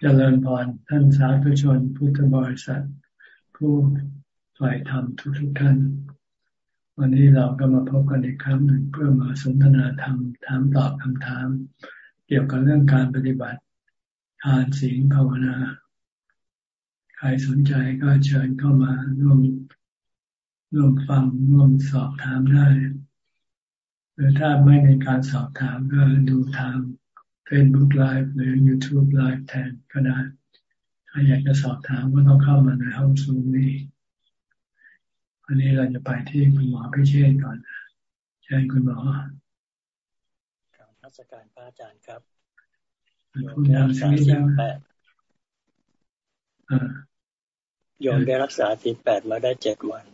เจริญพรท่านสาธุชนพุทธบริษัท ผู้ฝ่ายธรรมทุกทุกท่าน วันนี้เราก็มาพบกันอีกครั้งหนึ่งเพื่อมาสนทนาธรรมถามตอบคำถาม เกี่ยวกับเรื่องการปฏิบัติทานศีลภาวนา ใครสนใจก็เชิญเข้ามาร่วมร่วมฟังร่วมสอบถามได้ หรือถ้าไม่ในการสอบถามก็ดูทาง Facebook Live หรือ YouTube Live แทนก็ได้ ถ้าอยากจะสอบถามก็ต้องเข้ามาในห้องซูมนี้อันนี้เราจะไปที่คุณหมอพิเชษก่อนเชิญคุณหมอการรัชการพระอาจารย์ครับคุณยามสักนิดแล้วโยมได้รักษาสิบแปดมาได้เจ็ดวัน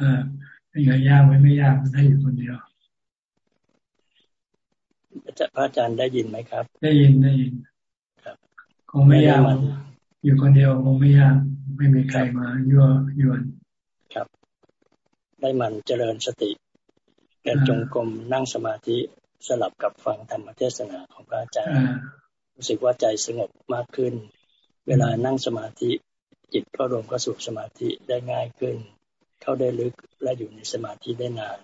อ่าเป็นไงยากไหมไม่ยากถ้าอยู่คนเดียว พระอาจารย์ได้ยินไหมครับ ได้ยินได้ยินครับ คงไม่ยากอยู่คนเดียวคงไม่ยากไม่มีใครมายั่วยวนครับ ได้มันเจริญสติเดินจงกรมนั่งสมาธิสลับกับฟังธรรมเทศนาของพระอาจารย์รู้สึกว่าใจสงบมากขึ้น เวลานั่งสมาธิจิตก็รวมเข้าสู่สมาธิได้ง่ายขึ้น เข้าได้ลึกและอยู่ในสมาธิได้นาน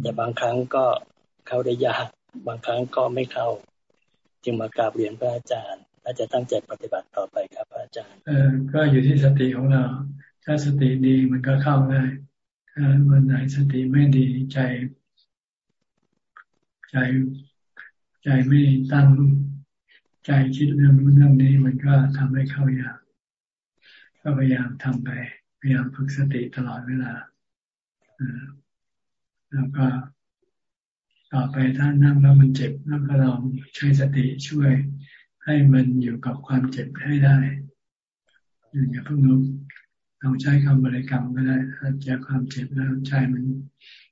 แต่บางครั้งก็เข้าได้ยาก บางครั้งก็ไม่เข้า จึงมากราบเรียนพระอาจารย์และจะตั้งใจปฏิบัติต่อไปครับพระอาจารย์เออก็อยู่ที่สติของเรา ถ้าสติดีมันก็เข้าได้ถ้าวันไหนสติไม่ดีใจใจใจไม่ตั้งใจคิดเรื่องนู้นเรื่องนี้มันก็ทำให้เข้ายากก็พยายามทำไปพยายามฝึกสติตลอดเวลาแล้วก็ ต่อไปถ้านั่งแล้วมันเจ็บแล้วก็ลองใช้สติช่วย ให้มันอยู่กับความเจ็บให้ได้อย่าเพิ่งลุกลองใช้คำบริกรรมก็ได้ถ้าเจอความเจ็บแล้วใจมัน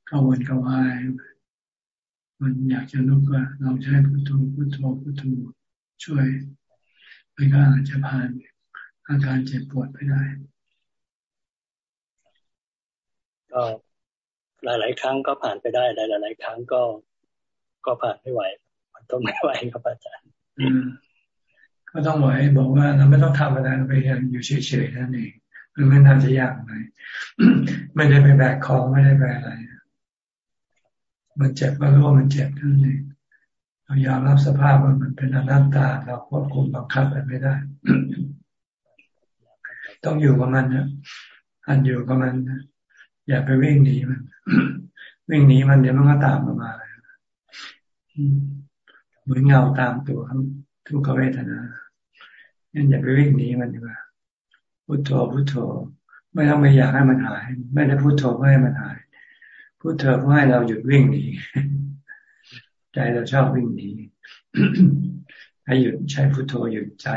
กาวนกวาย มันอยากจะลุกก็ลองใช้พุทโธพุทโธพุทโธช่วยมันก็อาจจะผ่านอาการเจ็บปวดไปได้ก็ หลาย ๆ ครั้งก็ผ่านไปได้หลายๆครั้งก็ก็ผ่านไม่ไหว มันต้องไม่ไหวครับอาจารย์ก็ต้องไหวบอกว่าเราไม่ต้องทำอะไรไปอยู่เฉยๆนั่นเองมันไม่น่าจะยากเลยไม่ได้ไปแบกของไม่ได้ไปอะไร มันเจ็บก็รู้ว่ามันเจ็บนั่นเองเรายอมรับสภาพว่ามันเป็นอนัตตา เราควบคุมบังคับมันไม่ได้ ต้องอยู่กับมันนะอันอยู่กับมัน อย่าไปวิ่งหนีมัน วิ่งหนีมันเดี๋ยวมันก็ตามมาเลยเหมือนเงาตามตัวทุกขเวทนางั้นอย่าไปวิ่งหนีมันดีกว่าพุโทโธพุโทโธ ไม่ต้องไปอยากให้มันหาย ไม่ได้พุโทโธเพื่อให้มันหายพุโทโธเพื่อให้เราหยุดวิ่งหนีใจเราชอบวิ่งหนีให้หยุดใช้พุโทโธหยุดใจ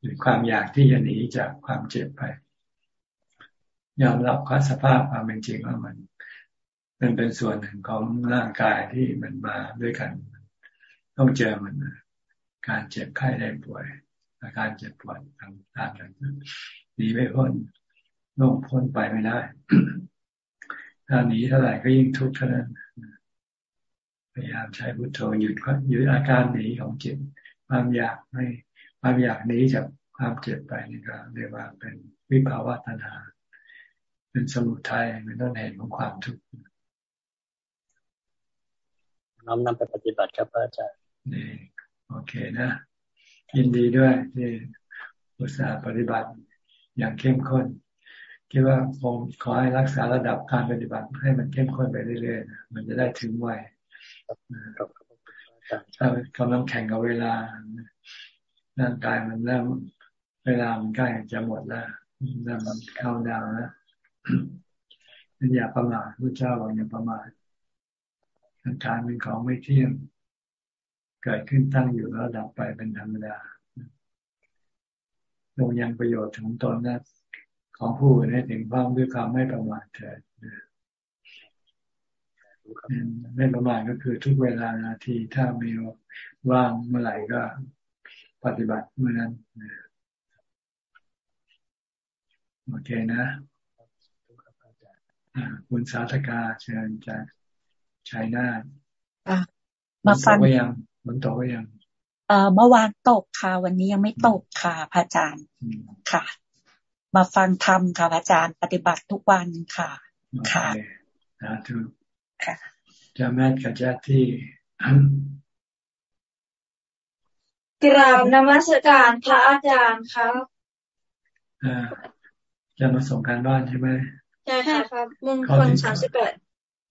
หยุดความอยากที่จะหนีจากความเจ็บไป ยอมรับข้อสภาพความเป็นจริงว่ามัน มันเป็นส่วนหนึ่งของร่างกายที่มันมาด้วยกัน ต้องเจอมันการเจ็บไข้ได้ป่วย อาการเจ็บปวดต่างๆหนีไม่พ้นลงพ้นไปไม่ได้ถ้าหนีเท่าไหร่ก็ยิ่งทุกข์เท่านั้นพยายามใช้พุทโธหยุดหยุดอาการหนีของจิตความอยากไม่ความอยากหนีจากความเจ็บไปนี่ก็เรียกว่าเป็นวิภาวะตัณหาเป็นสมุทัยเป็นต้นเหตุของความทุกข์ น้อมนำไปปฏิบัติครับอาจารย์นี่โอเคนะ ยินดีด้วยที่อุตสาห์ปฏิบัติอย่างเข้มข้นคิดว่าคงขอให้รักษาระดับการปฏิบัติให้มันเข้มข้นไปเรื่อยๆมันจะได้ถึงวัยถ้ากำลังแข่งกับเวลาร่างกายมันเริ่มเวลามันใกล้จะหมดแล้วเริ่มเข้าดาวแล้วอย่าประมาทพระเจ้าบอกอย่าประมาท สังขารเป็นของไม่เที่ยง เกิดขึ้นตั้งอยู่แล้วดับไปเป็นธรรมดาลงยังประโยชน์ของตนนะของผู้อื่นให้ถึงบ้างด้วยความไม่ประมาทเถิดไม่ประมาทก็คือทุกเวลานาทีถ้ามีว่างเมื่อไหร่ก็ปฏิบัติเมื่อนั้นโอเคนะคุณสาธกาเชิญจาก ชัยนาทมาฟังก็ยังมันตกก็ยังเอ่อเมื่อวานตกค่ะ วันนี้ยังไม่ตกค่ะพระอาจารย์ค่ะ มาฟังธรรมค่ะพระอาจารย์ปฏิบัติทุกวันค่ะ ค่ะสาธุค่ะจะแม่กับจ้าที่กราบนมัสการพระอาจารย์ครับจะมาส่งการบ้านใช่ไหมใช่ค่ะครับมงคลสามสิบแปด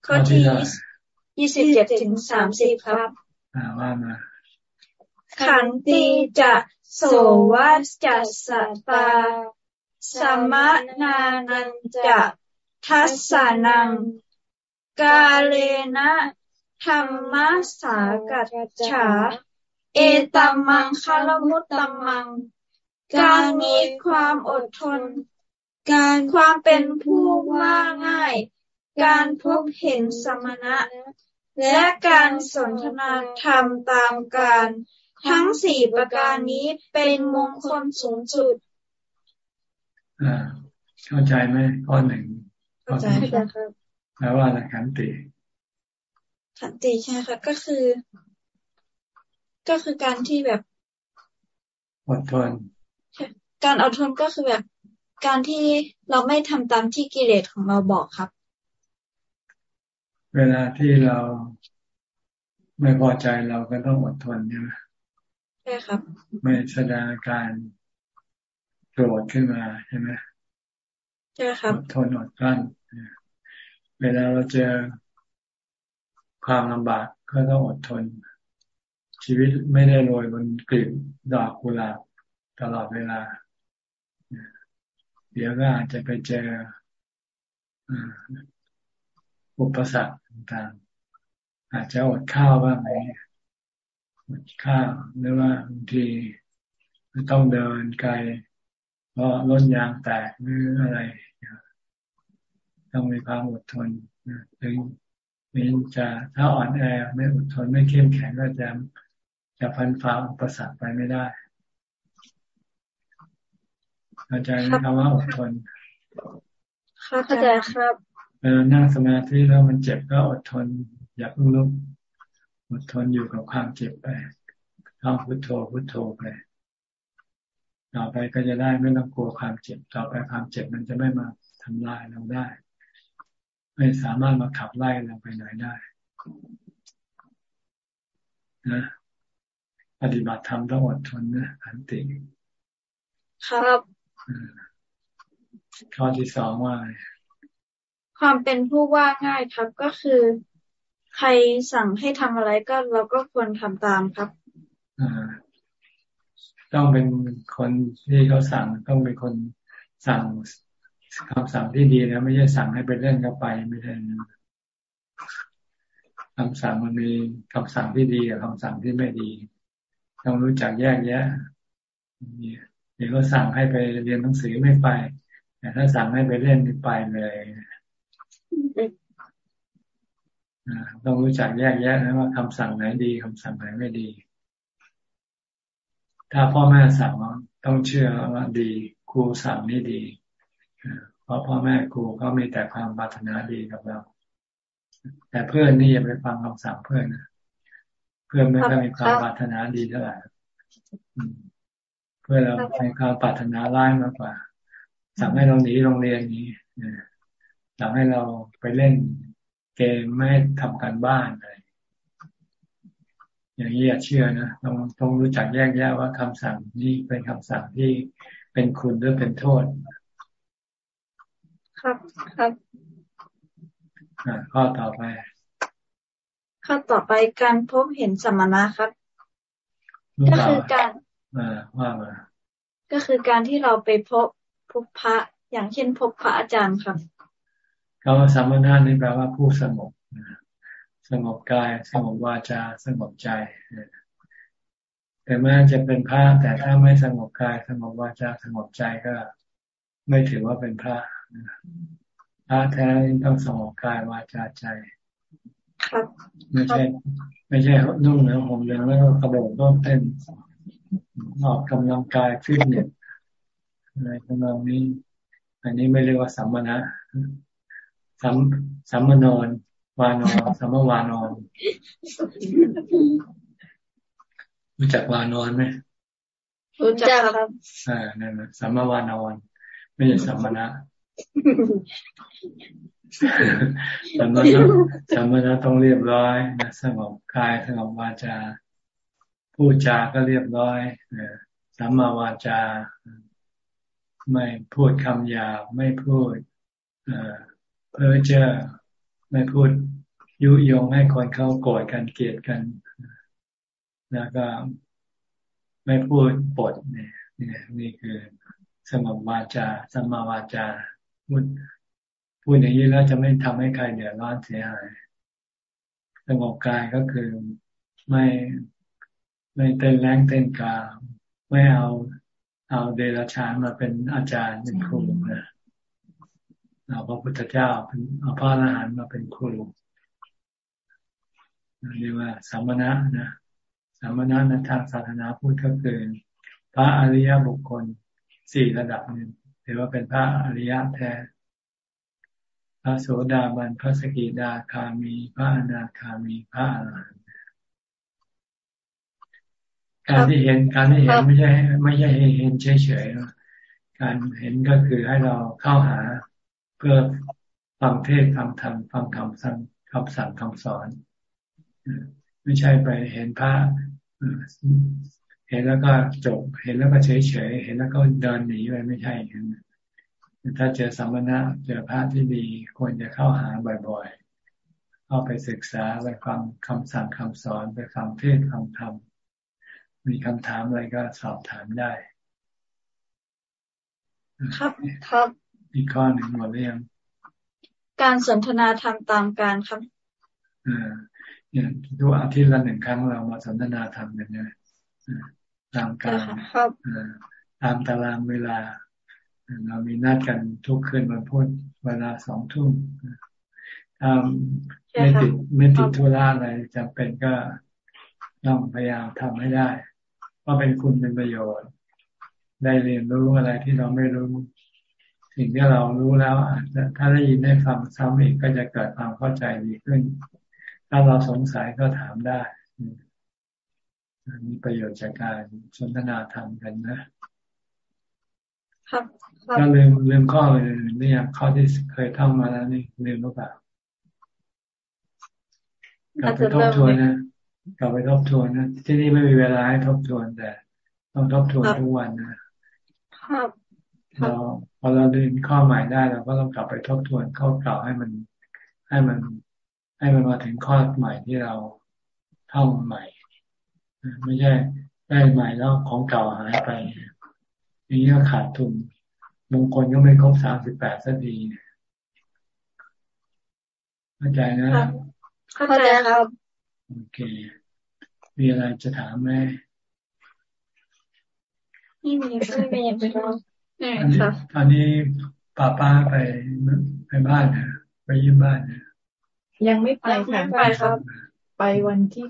ข้อที่ ยี่สิบเจ็ดถึงสามสิบครับ อ่าว่ามาขันติจะโสวัจะสตาสมนานันจะทัสสนัง กาเลนะธรรมสากัจฉา เอตัมมังคารมุตตัมมัง การมีความอดทน การความเป็นผู้ว่าง่าย การพบเห็นสมณะ และการสนทนาธรรมตามการ ทั้งสี่ประการนี้เป็นมงคลสูงสุดอ่าเข้าใจไหมข้อหนึ่งเข้าใจครับแปลว่าอะไรขันติขันติใช่ค่ะก็คือ ก็คือการที่แบบอดทนการอดทนก็คือแบบการที่เราไม่ทำตามที่กิเลสของเราบอกครับ เวลาที่เราไม่พอใจเราก็ต้องอดทนใช่ไหมใช่ครับ ไม่แสดงการโกรธขึ้นมาใช่ไหมใช่ครับอดทนอดกลั้นเวลาเราเจอความลำบากก็ต้องอดทน ชีวิตไม่ได้โรยบนกลีบดอกกุหลาบตลอดเวลา เดี๋ยวก็อาจจะไปเจอ อุปสรรคต่างๆ อาจจะอดข้าวบ้างไหมอดข้าวหรือว่าบางทีต้องเดินไกล เพราะรถยางแตกหรืออะไร ต้องมีความอดทนถึงมีจะถ้าอ่อนแอไม่อดทนไม่เข้มแข็งก็จะจะพันฟ้าอุปสรรคไปไม่ได้เข้าใจไหมคำว่าอดทนเข้าใจครับ เวลานั่งสมาธิแล้วมันเจ็บก็อดทน อย่าเพิ่งลุกอดทนอยู่กับความเจ็บไปท่องพุทโธพุทโธไปต่อไปก็จะได้ไม่ต้องกลัวความเจ็บ ต่อไปความเจ็บมันจะไม่มาทำลายเราได้ ไม่สามารถมาขับไล่เราไปไหนได้นะปฏิบัติธรรมต้องอดทนนะอันติครับ ข้อที่สองว่า ความเป็นผู้ว่าง่ายครับก็คือ ใครสั่งให้ทำอะไรก็เราก็ควรทำตามครับต้องเป็นคนที่เขาสั่งต้องเป็นคนสั่งคำสั่งที่ดีนะไม่ใช่สั่งให้ไปเล่นก็ไปไม่ใช่นะคำสั่งมันมีคำสั่งที่ดีกับคำสั่งที่ไม่ดี ต้องรู้จักแยกแยะเดี๋ยวก็สั่งให้ไปเรียนหนังสือไม่ไปแต่ถ้าสั่งให้ไปเล่นไปเลย ต้องรู้จักแยกแยะนะว่าคำสั่งไหนดีคำสั่งไหนไม่ดี ถ้าพ่อแม่สั่งต้องเชื่อว่าดีครูสั่งนี่ดีเพราะพ่อแม่ครูเขามีแต่ความปรารถนาดีกับเรา แต่เพื่อนนี่อย่าไปฟังคำสั่งเพื่อนนะเพื่อนไม่ได้มีความปรารถนาดีเท่าไหร่เพื่อเรามีความปรารถนาร้ายมากกว่า สั่งให้เราหนีโรงเรียนนี้ สั่งให้เราไปเล่นเกมไม่ทำการบ้านอะไรอย่างนี้อย่าเชื่อนะต้องต้องรู้จักแยกแยะว่าคำสั่งนี้เป็นคำสั่งที่เป็นคุณหรือเป็นโทษ ครับครับข้อต่อไปข้อต่อไปการพบเห็นสมณะครับ ก็คือการว่ามาก็คือการที่เราไปพบพบพระอย่างเช่นพบพระอาจารย์ครับ คำว่าสมณะนี่แปลว่าผู้สงบสงบกาย สงบวาจา สงบใจแต่แม้จะเป็นพระแต่ถ้าไม่สงบกาย สงบวาจาสงบใจก็ ไม่ถือว่าเป็นพระพระแท้ต้องสงบกายวาจาใจไม่ใช่ ไม่ใช่นุ่งเหนือห่มเหลืองแล้วก็กระโดดต้นเต้นออกกำลังกายฟิตเนสอะไรทำนองนี้ อันนี้ไม่เรียกว่าสัมมณะ สัมสัมมนอนวานอนสัมมวานอนรู้จักวานอนไหมรู้จักครับอ่านั่นแหละสัมมาวานอนไม่ใช่สัมมณะสัมมณะสัมมณะต้องเรียบร้อยนะสงบกายสงบวาจาพูดจาก็เรียบร้อยสัมมาวาจา ไม่พูดคำหยาบไม่พูด เพ้อเจ้อไม่พูดยุยงให้คนเข้าโกรธกันเกลียดกัน แล้วก็ไม่พูดปดเนี่ยนี่คือสงบวาจาสมาวาจาพูดพูดอย่างนี้แล้วจะไม่ทำให้ใครเดือดร้อนเสียหายสงบกายก็คือไม่ไม่เต้นแรงเต้นกา ไม่เอาเอาเดรัจฉานมาเป็นอาจารย์เป็นครูนะ เอาพระพุทธเจ้าเป็นเอาพระอรหันต์มาเป็นครูเรียกว่าสามณะนะสามณะในทางศาสนาพุทธก็คือพระอริยบุคคลสี่ระดับหนึ่งถือว่าเป็นพระอริยะแท้ พระโสดาบันพระสกิดาคามี พระอนาคามี พระอรหันต์การที่เห็นการที่เห็นไม่ใช่ ไม่ใช่เห็นเฉยๆการเห็นก็คือให้เราเข้าหา พื่อฟังเทศฟังธรรมฟังคำสั่งคำสั่งคำสอน ไม่ใช่ไปเห็นพระเห็นแล้วก็จบ เห็นแล้วก็เฉยเฉยเห็นแล้วก็เดินหนีไปไม่ใช่อย่างนั้นถ้าเจอสัมมณะเจอพระที่ดีควรจะเข้าหาบ่อยๆเข้าไปศึกษาไปฟังคำสั่งคำสอนไปฟังเทศฟังธรรมมีคำถามอะไรก็สอบถามได้ ครับครับ อีกข้อหนึ่งหมดหรือยังการสนทนาธรรมตามการครับอ่าเนี่ยทุกอาทิตย์ละหนึ่งครั้งเรามาสนทนาธรรมกันเนี่ยตามการตามตารางเวลา เรามีนัดกันทุกคืนวันพุธเวลาสองทุ่มถ้าไม่ติดไม่ติดธุระอะไรจำเป็นก็ต้องพยายามทำให้ได้เพราะเป็นคุณเป็นประโยชน์ ได้เรียนรู้อะไรที่เราไม่รู้ สิ่งที่เรารู้แล้วถ้าได้ยินได้ฟังซ้ำอีกก็จะเกิดความเข้าใจดีขึ้น ถ้าเราสงสัยก็ถามได้มีประโยชน์จากการสนทนาธรรมกันนะครับก็ลืมลืมข้อเลยนี่ยข้อที่เคยท่องมาแล้วนี่ลืมหรือเปล่ากลับไปทบทวนนะกลับไปทบทวนนะที่นี่ไม่มีเวลาให้ทบทวนแต่ ต้องทบทวนทุกวันนะครับเรา พอเราเรียนข้อใหม่ได้เราก็ต้องกลับไปทบทวนข้อเก่าให้มันให้มัน ให้มันมาถึงข้อใหม่ที่เราท่องใหม่ ไม่ใช่ได้ใหม่แล้วของเก่าหายไปอย่างนี้ก็ขาดทุนมงคลก็ไม่ครบสามสิบแปดสักทีเข้าใจนะเข้าใจครับโอเค มีอะไรจะถามไหมไม่มีไม่มีครับ ตอนนี้ป้าป้าไปไปบ้านนะไปยี่บ้านนะยังไม่ไปค่ะไปครับ ไปวันที่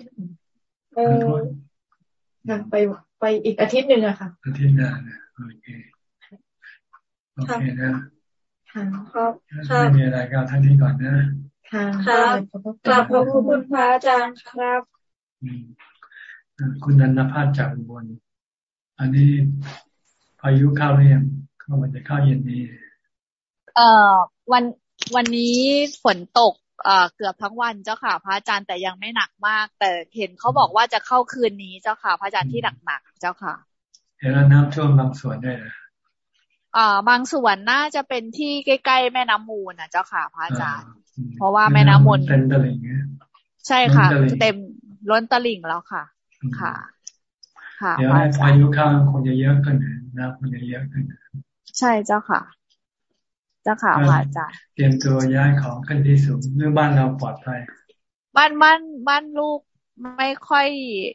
เออค่ะไปไปอีกอาทิตย์หนึ่งอะค่ะ อาทิตย์หน้านะโอเคโอเคนะค่ะครับไม่มีอะไรก็ท่านนี้ก่อนนะค่ะครับกลับขอบคุณพระอาจารย์ครับคุณนันทพัฒน์จากอุบลอันนี้ พายุเข้าหรือยังเข้ามันจะเข้าเย็นนี้ เอ่อวันวันนี้ฝนตกเอ่อเกือบทั้งวันเจ้าค่ะ พระอาจารย์แต่ยังไม่หนักมาก แต่เห็นเขาบอกว่าจะเข้าคืนนี้เจ้าค่ะ พระอาจารย์ที่หนักๆเจ้าค่ะ เห็นแล้วน้ำท่วมบางส่วนได้นะอ่าบางส่วนน่าจะเป็นที่ใกล้ๆแม่น้ำมูลนะเจ้าค่ะพระอาจารย์ เพราะว่าแม่น้ำมูลเต็มตลิ่งใช่ค่ะ เต็มล้นตลิ่งแล้วค่ะ ค่ะ ค่ะเดี๋ยวให้พายุเข้าคงจะเยอะขึ้นนะคงจะเยอะขึ้นใช่เจ้าค่ะ เจ้าค่ะพระอาจารย์เตรียมตัวย้ายของขึ้นที่สูงเมื่อบ้านเราปลอดภัยบ้านบ้านบ้านลูกไม่ค่อย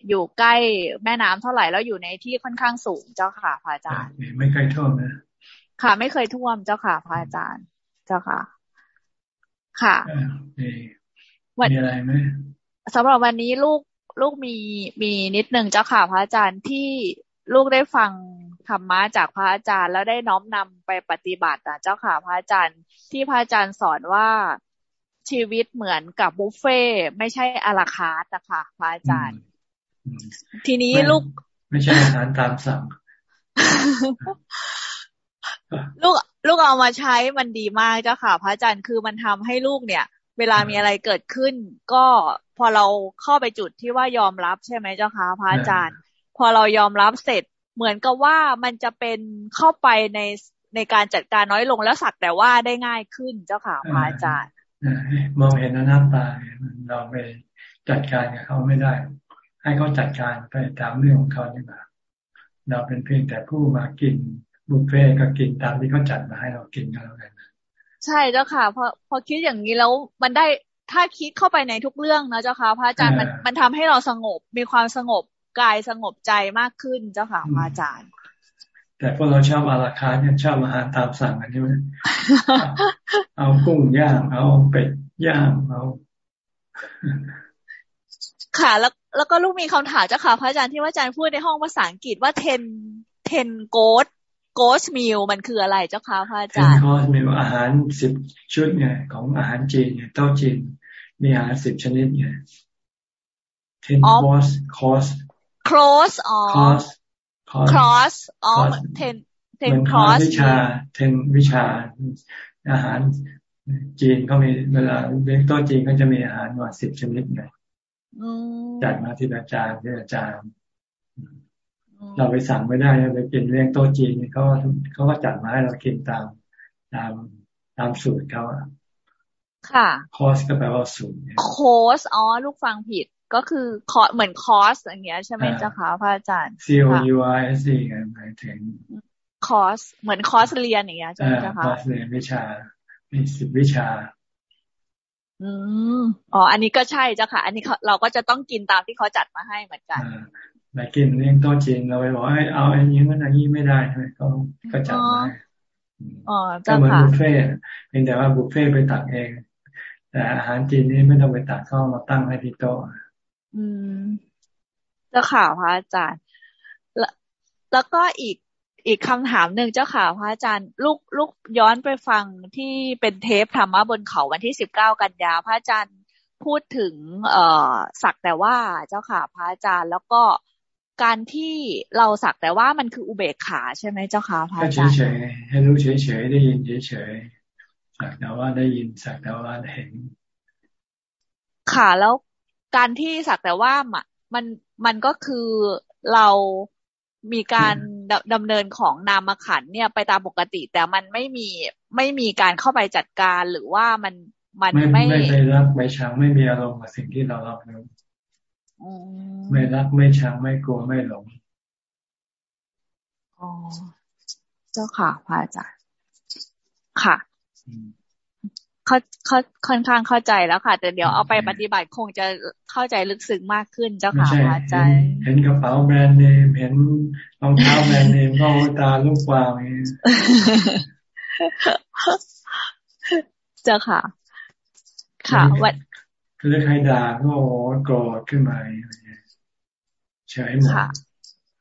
อยู่ใกล้แม่น้ำเท่าไหร่แล้วอยู่ในที่ค่อนข้างสูงเจ้าค่ะพระอาจารย์ไม่เคยท่วมนะค่ะ ไม่เคยท่วมเจ้าค่ะพระอาจารย์ เจ้าค่ะ ค่ะมีอะไรไหมสำหรับวันนี้ลูก ลูกมีมีนิดหนึ่งเจ้าค่ะพระอาจารย์ที่ลูกได้ฟังธรรมะจากพระอาจารย์ แล้วได้น้อมนำไปปฏิบัตินะเจ้าค่ะพระอาจารย์ ที่พระอาจารย์สอนว่าชีวิตเหมือนกับบุฟเฟ่ไม่ใช่อาราคาร์ตนะคะพระอาจารย์ ทีนี้ลูก ไม่ใช่อาหารตามสั่ง ลูกลูกเอามาใช้มันดีมากเจ้าค่ะ พระอาจารย์คือมันทำให้ลูกเนี่ย เวลามีอะไรเกิดขึ้น ก็พอเราเข้าไปจุดที่ว่ายอมรับใช่ไหมเจ้าค่ะพระอาจารย์ พอเรายอมรับเสร็จ เหมือนกับว่ามันจะเป็นเข้าไปในในการจัดการน้อยลงแล้วสักแต่ว่าได้ง่ายขึ้นเจ้าค่ะพระอาจารย์มองเห็นหน้าตาเราไปจัดการกับเขาไม่ได้ ให้เขาจัดการไปตามเรื่องของเขานี่แหละเราเป็นเพียงแต่ผู้มากินบุฟเฟ่ก็กินตามที่เขาจัดมาให้เรากินก็แล้วกัน ใช่เจ้าค่ะพอพอคิดอย่างนี้แล้วมันได้ถ้าคิดเข้าไปในทุกเรื่องนะเจ้าค่ะ พระอาจารย์มันมันทำให้เราสงบมีความสงบกายสงบใจมากขึ้นเจ้าค่ะพระอาจารย์ แต่พวกเราชอบอาราคาเนี่ยชอบอาหารตามสั่งกันใช่ไหมเอากุ้งย่างเอาเป็ดย่างเอาค่ะแล้วแล้วก็ลูกมีคำถามเจ้าค่ะพระอาจารย์ที่ว่าอาจารย์พูดในห้องภาษาอังกฤษว่าเทนเทน โกดโกสมิลมันคืออะไรเจ้าค่ะพระอาจารย์โกสมิลอาหารสิบชุดไงของอาหารจีนเนี่ยโต๊ะจีนมีอาหารสิบชนิดไงTen course course course อ๋อ course course อ๋อ ten เทนครอสวิชา ten วิชาอาหารจีนเขามีเวลาเลี้ยงโต๊ะจีนก็จะมีอาหารว่าสิบชนิดไงจัดมาที่อาจารย์ที่อาจารย์ เราไปสั่งไม่ได้ไปกินเลี้ยงโต๊ะจีนเขาเขาก็จัดมาให้เรากินตามตามตามสูตรเขาค่ะคอสก็แปลว่าสูตรโคสอ๋อลูกฟังผิดก็คือคอเหมือนคอสอย่างเงี้ยใช่ไหมเจ้าค่ะพระอาจารย์ C O U I S E ไงหมายถึงคอสเหมือนคอสเรียนอย่างเงี้ยใช่ไหมเจ้าค่ะคอสเรียนวิชามีสิบวิชา อืมอ๋ออันนี้ก็ใช่เจ้าค่ะ อันนี้เราก็จะต้องกินตามที่เขาจัดมาให้เหมือนกัน ไปกินเลี้ยงโต๊ะจีนเราไปบอกให้เอาอันนี้มันอันนี้ไม่ได้ใช่ไหมเขาก็จัดมาอ๋อก็เหมือนบุฟเฟ่เพียงแต่ว่าบุฟเฟ่ไปตักเอง แต่อาหารจีนนี่ไม่ต้องไปตักเข้ามาตั้งให้ที่โต๊ะอืมเจ้าข่าวพระอาจารย์ แล้วแล้วก็อีกอีกคำถามหนึ่งเจ้าข่าวพระอาจารย์ ลูกลูกย้อนไปฟังที่เป็นเทปธรรมะบนเขาวันที่สิบเก้ากันยาพระอาจารย์พูดถึง เอ่อสักแต่ว่าเจ้าค่ะพระอาจารย์ แล้วก็ การที่เราสักแต่ว่ามันคืออุเบกขาใช่ไหมเจ้าค่ะพระอาจารย์เฉยๆให้รู้เฉยๆได้ยินเฉยๆสักแต่ว่าได้ยินสักแต่ว่าเห็น ค่ะแล้วการที่สักแต่ว่ามันมันก็คือเรามีการดำเนินของนามขันเนี่ยไปตามปกติ แต่มันไม่มีไม่มีการเข้าไปจัดการหรือว่ามันมันไม่ไม่ไปรักไม่ชังไม่มีอารมณ์กับสิ่งที่เรารับรู้ ไม่รักไม่ชังไม่กลัวไม่หลงอ๋อเจ้าค่ะพระอาจารย์ค่ะเขาเขาค่อนข้างเข้าใจแล้วค่ะ แต่เดี๋ยวเอาไปปฏิบัติคงจะเข้าใจลึกซึ้งมากขึ้นเจ้าค่ะพระอาจารย์เห็นกระเป๋าแบรนด์เนมเห็นรองเท้าแบรนด์เนมก็ตาลูกวาวเจ้าค่ะ ค่ะวัน คือใครด่าก็โอ้โกรธขึ้นมาเฉยหมด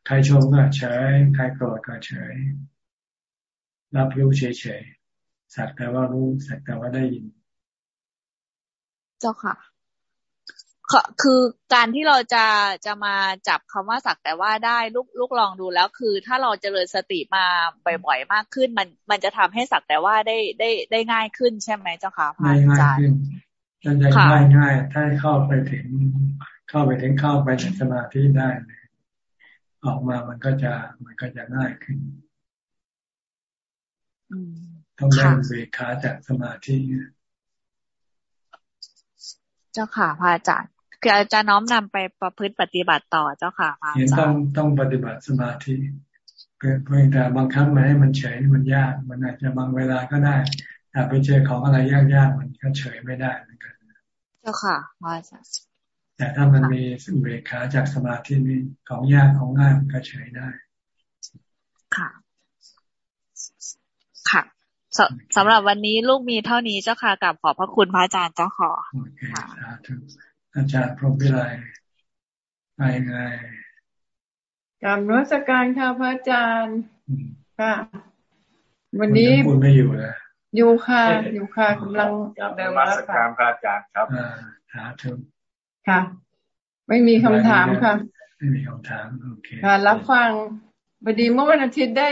ใครชมก็เฉยใครโกรธก็เฉย รับรู้เฉยๆสักแต่ว่ารู้สักแต่ว่าได้ยิน เจ้าค่ะคือการที่เราจะจะมาจับคำว่าสักแต่ว่าได้ลูกลูกลองดูแล้วคือ ถ้าเราจเจริญสติมาบ่อยๆมากขึ้น มันมันจะทำให้สักแต่ว่าได้ได้ได้ง่ายขึ้นใช่ไหมเจ้าค่ะพระอาจารย์ จะได้ง่ายง่ายถ้าเข้าไปถึง เข้าไปถึงเข้าไปในสมาธิได้ออกมามันก็จะมันก็จะง่ายขึ้นต้องได้เบรคาจากสมาธิเจ้าค่ะพระอาจารย์คือจะน้อมนำไปประพฤติปฏิบัติต่อเจ้าค่ะพระอาจารย์ต้องต้องปฏิบัติสมาธิเพียงแต่บางครั้งมันให้มันเฉยมันยาก มันอาจจะบางเวลาก็ได้แต่ไปเจอของอะไรยากๆมันก็เฉยไม่ได้เหมือนกันเจ้าค่ะพระอาจารย์แต่ถ้ามันมีสุเบขาจากสมาธินี่ของยากของง่ายมันก็เฉยได้ ค่ะ ค่ะสำหรับวันนี้ลูกมีเท่านี้เจ้าค่ะกับขอบพระคุณพระอาจารย์เจ้าขอโอเคสาธุอาจารย์พรหมวิไลไปไงกรรมรัชการค่ะพระอาจารย์ค่ะ วันนี้คุณไม่อยู่แล้ว อยู่ค่ะอยู่ค่ะกำลังเดินมาสักการพระอาจารย์ครับสาธุค่ะ ไม่มีคำถามค่ะ ไม่มีคำถามโอเคค่ะรับฟังพอดีเมื่อวันอาทิตย์ได้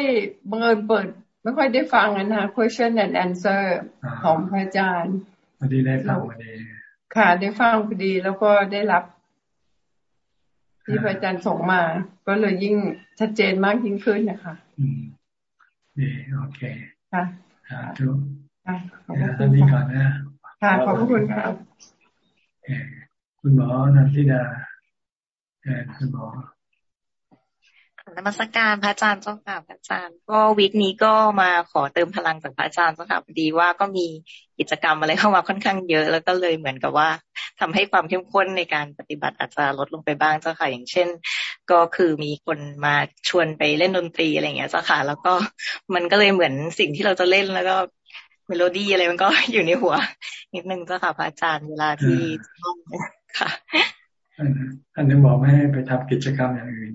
บังเอิญเปิด ไม่ค่อยได้ฟังนะ question and answer ของพระอาจารย์พอดีได้ฟังพอดีค่ะ ได้ฟังพอดีแล้วก็ได้รับ ที่พระอาจารย์ส่งมา ก็เลยยิ่งชัดเจนมากยิ่งขึ้นนะคะ อืมดีโอเค ค่ะสาธุค่ะขอบคุณก่อนนะค่ะขอบคุณครับ คุณหมอนันทิดาแทนคุณหมอนมัสการพระอาจารย์เจ้าค่ะพระอาจารย์ ก็วิกนี้ก็มาขอเติมพลังจากพระอาจารย์เจ้าค่ะพอดีว่าก็มีกิจกรรมอะไรเข้ามาค่อนข้างเยอะ แล้วก็เลยเหมือนกับว่าทำให้ความเข้มข้นในการปฏิบัติอาจจะลดลงไปบ้างเจ้าค่ะอย่างเช่น ก็คือมีคนมาชวนไปเล่นดนตรีอะไรอย่างเงี้ยเจ้าค่ะ แล้วก็มันก็เลยเหมือนสิ่งที่เราจะเล่นแล้วก็เมโลดี้อะไรมันก็อยู่ในหัว นิดนึงเจ้าค่ะพระอาจารย์เวลาที่ต้องค่ะอันนี้บอกไม่ให้ไปทำกิจกรรมอย่างอื่น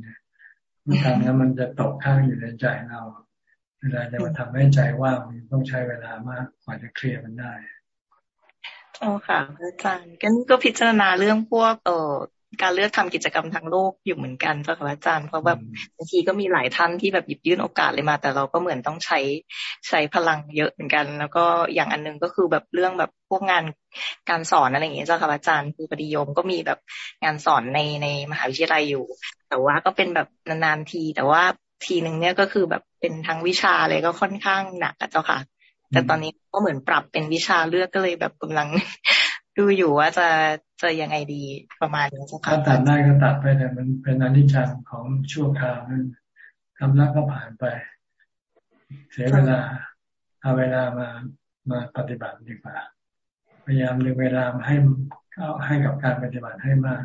เมื่อทำแล้วมันจะตกค้างอยู่ในใจเรา เวลาจะมาทำให้ใจว่างมันต้องใช้เวลามากกว่าจะ clear มันได้โอ้ค่ะอาจารย์ก็พิจารณาเรื่องพวกเออ การเลือกทำกิจกรรมทางโลกอยู่เหมือนกันเจ้าค่ะอาจารย์เพราะแบบบางทีก็มีหลายท่านที่แบบหยิบยื่นโอกาสเลยมา แต่เราก็เหมือนต้องใช้ใช้พลังเยอะเหมือนกัน แล้วก็อย่างอันนึงก็คือแบบเรื่องแบบพวกงานการสอนอะไรอย่างเงี้ยเจ้าค่ะอาจารย์คือปฏิยมก็มีแบบงานสอนในในมหาวิทยาลัยอยู่ แต่ว่าก็เป็นแบบนานๆที แต่ว่าทีหนึ่งเนี่ยก็คือแบบเป็นทั้งวิชาเลยก็ค่อนข้างหนักอะเจ้าค่ะ แต่ตอนนี้ก็เหมือนปรับเป็นวิชาเลือกก็เลยแบบกำลัง ดูอยู่ว่าจะจะยังไงดีประมาณนี้ถ้าตัดได้ก็ตัดไปแต่มันเป็นอนิจจังของชั่วคราวนั่นทำแล้วก็ผ่านไป เสียเวลาเอาเวลามามาปฏิบัติดีกว่า พยายามดึงเวลาให้เอาให้กับการปฏิบัติให้มาก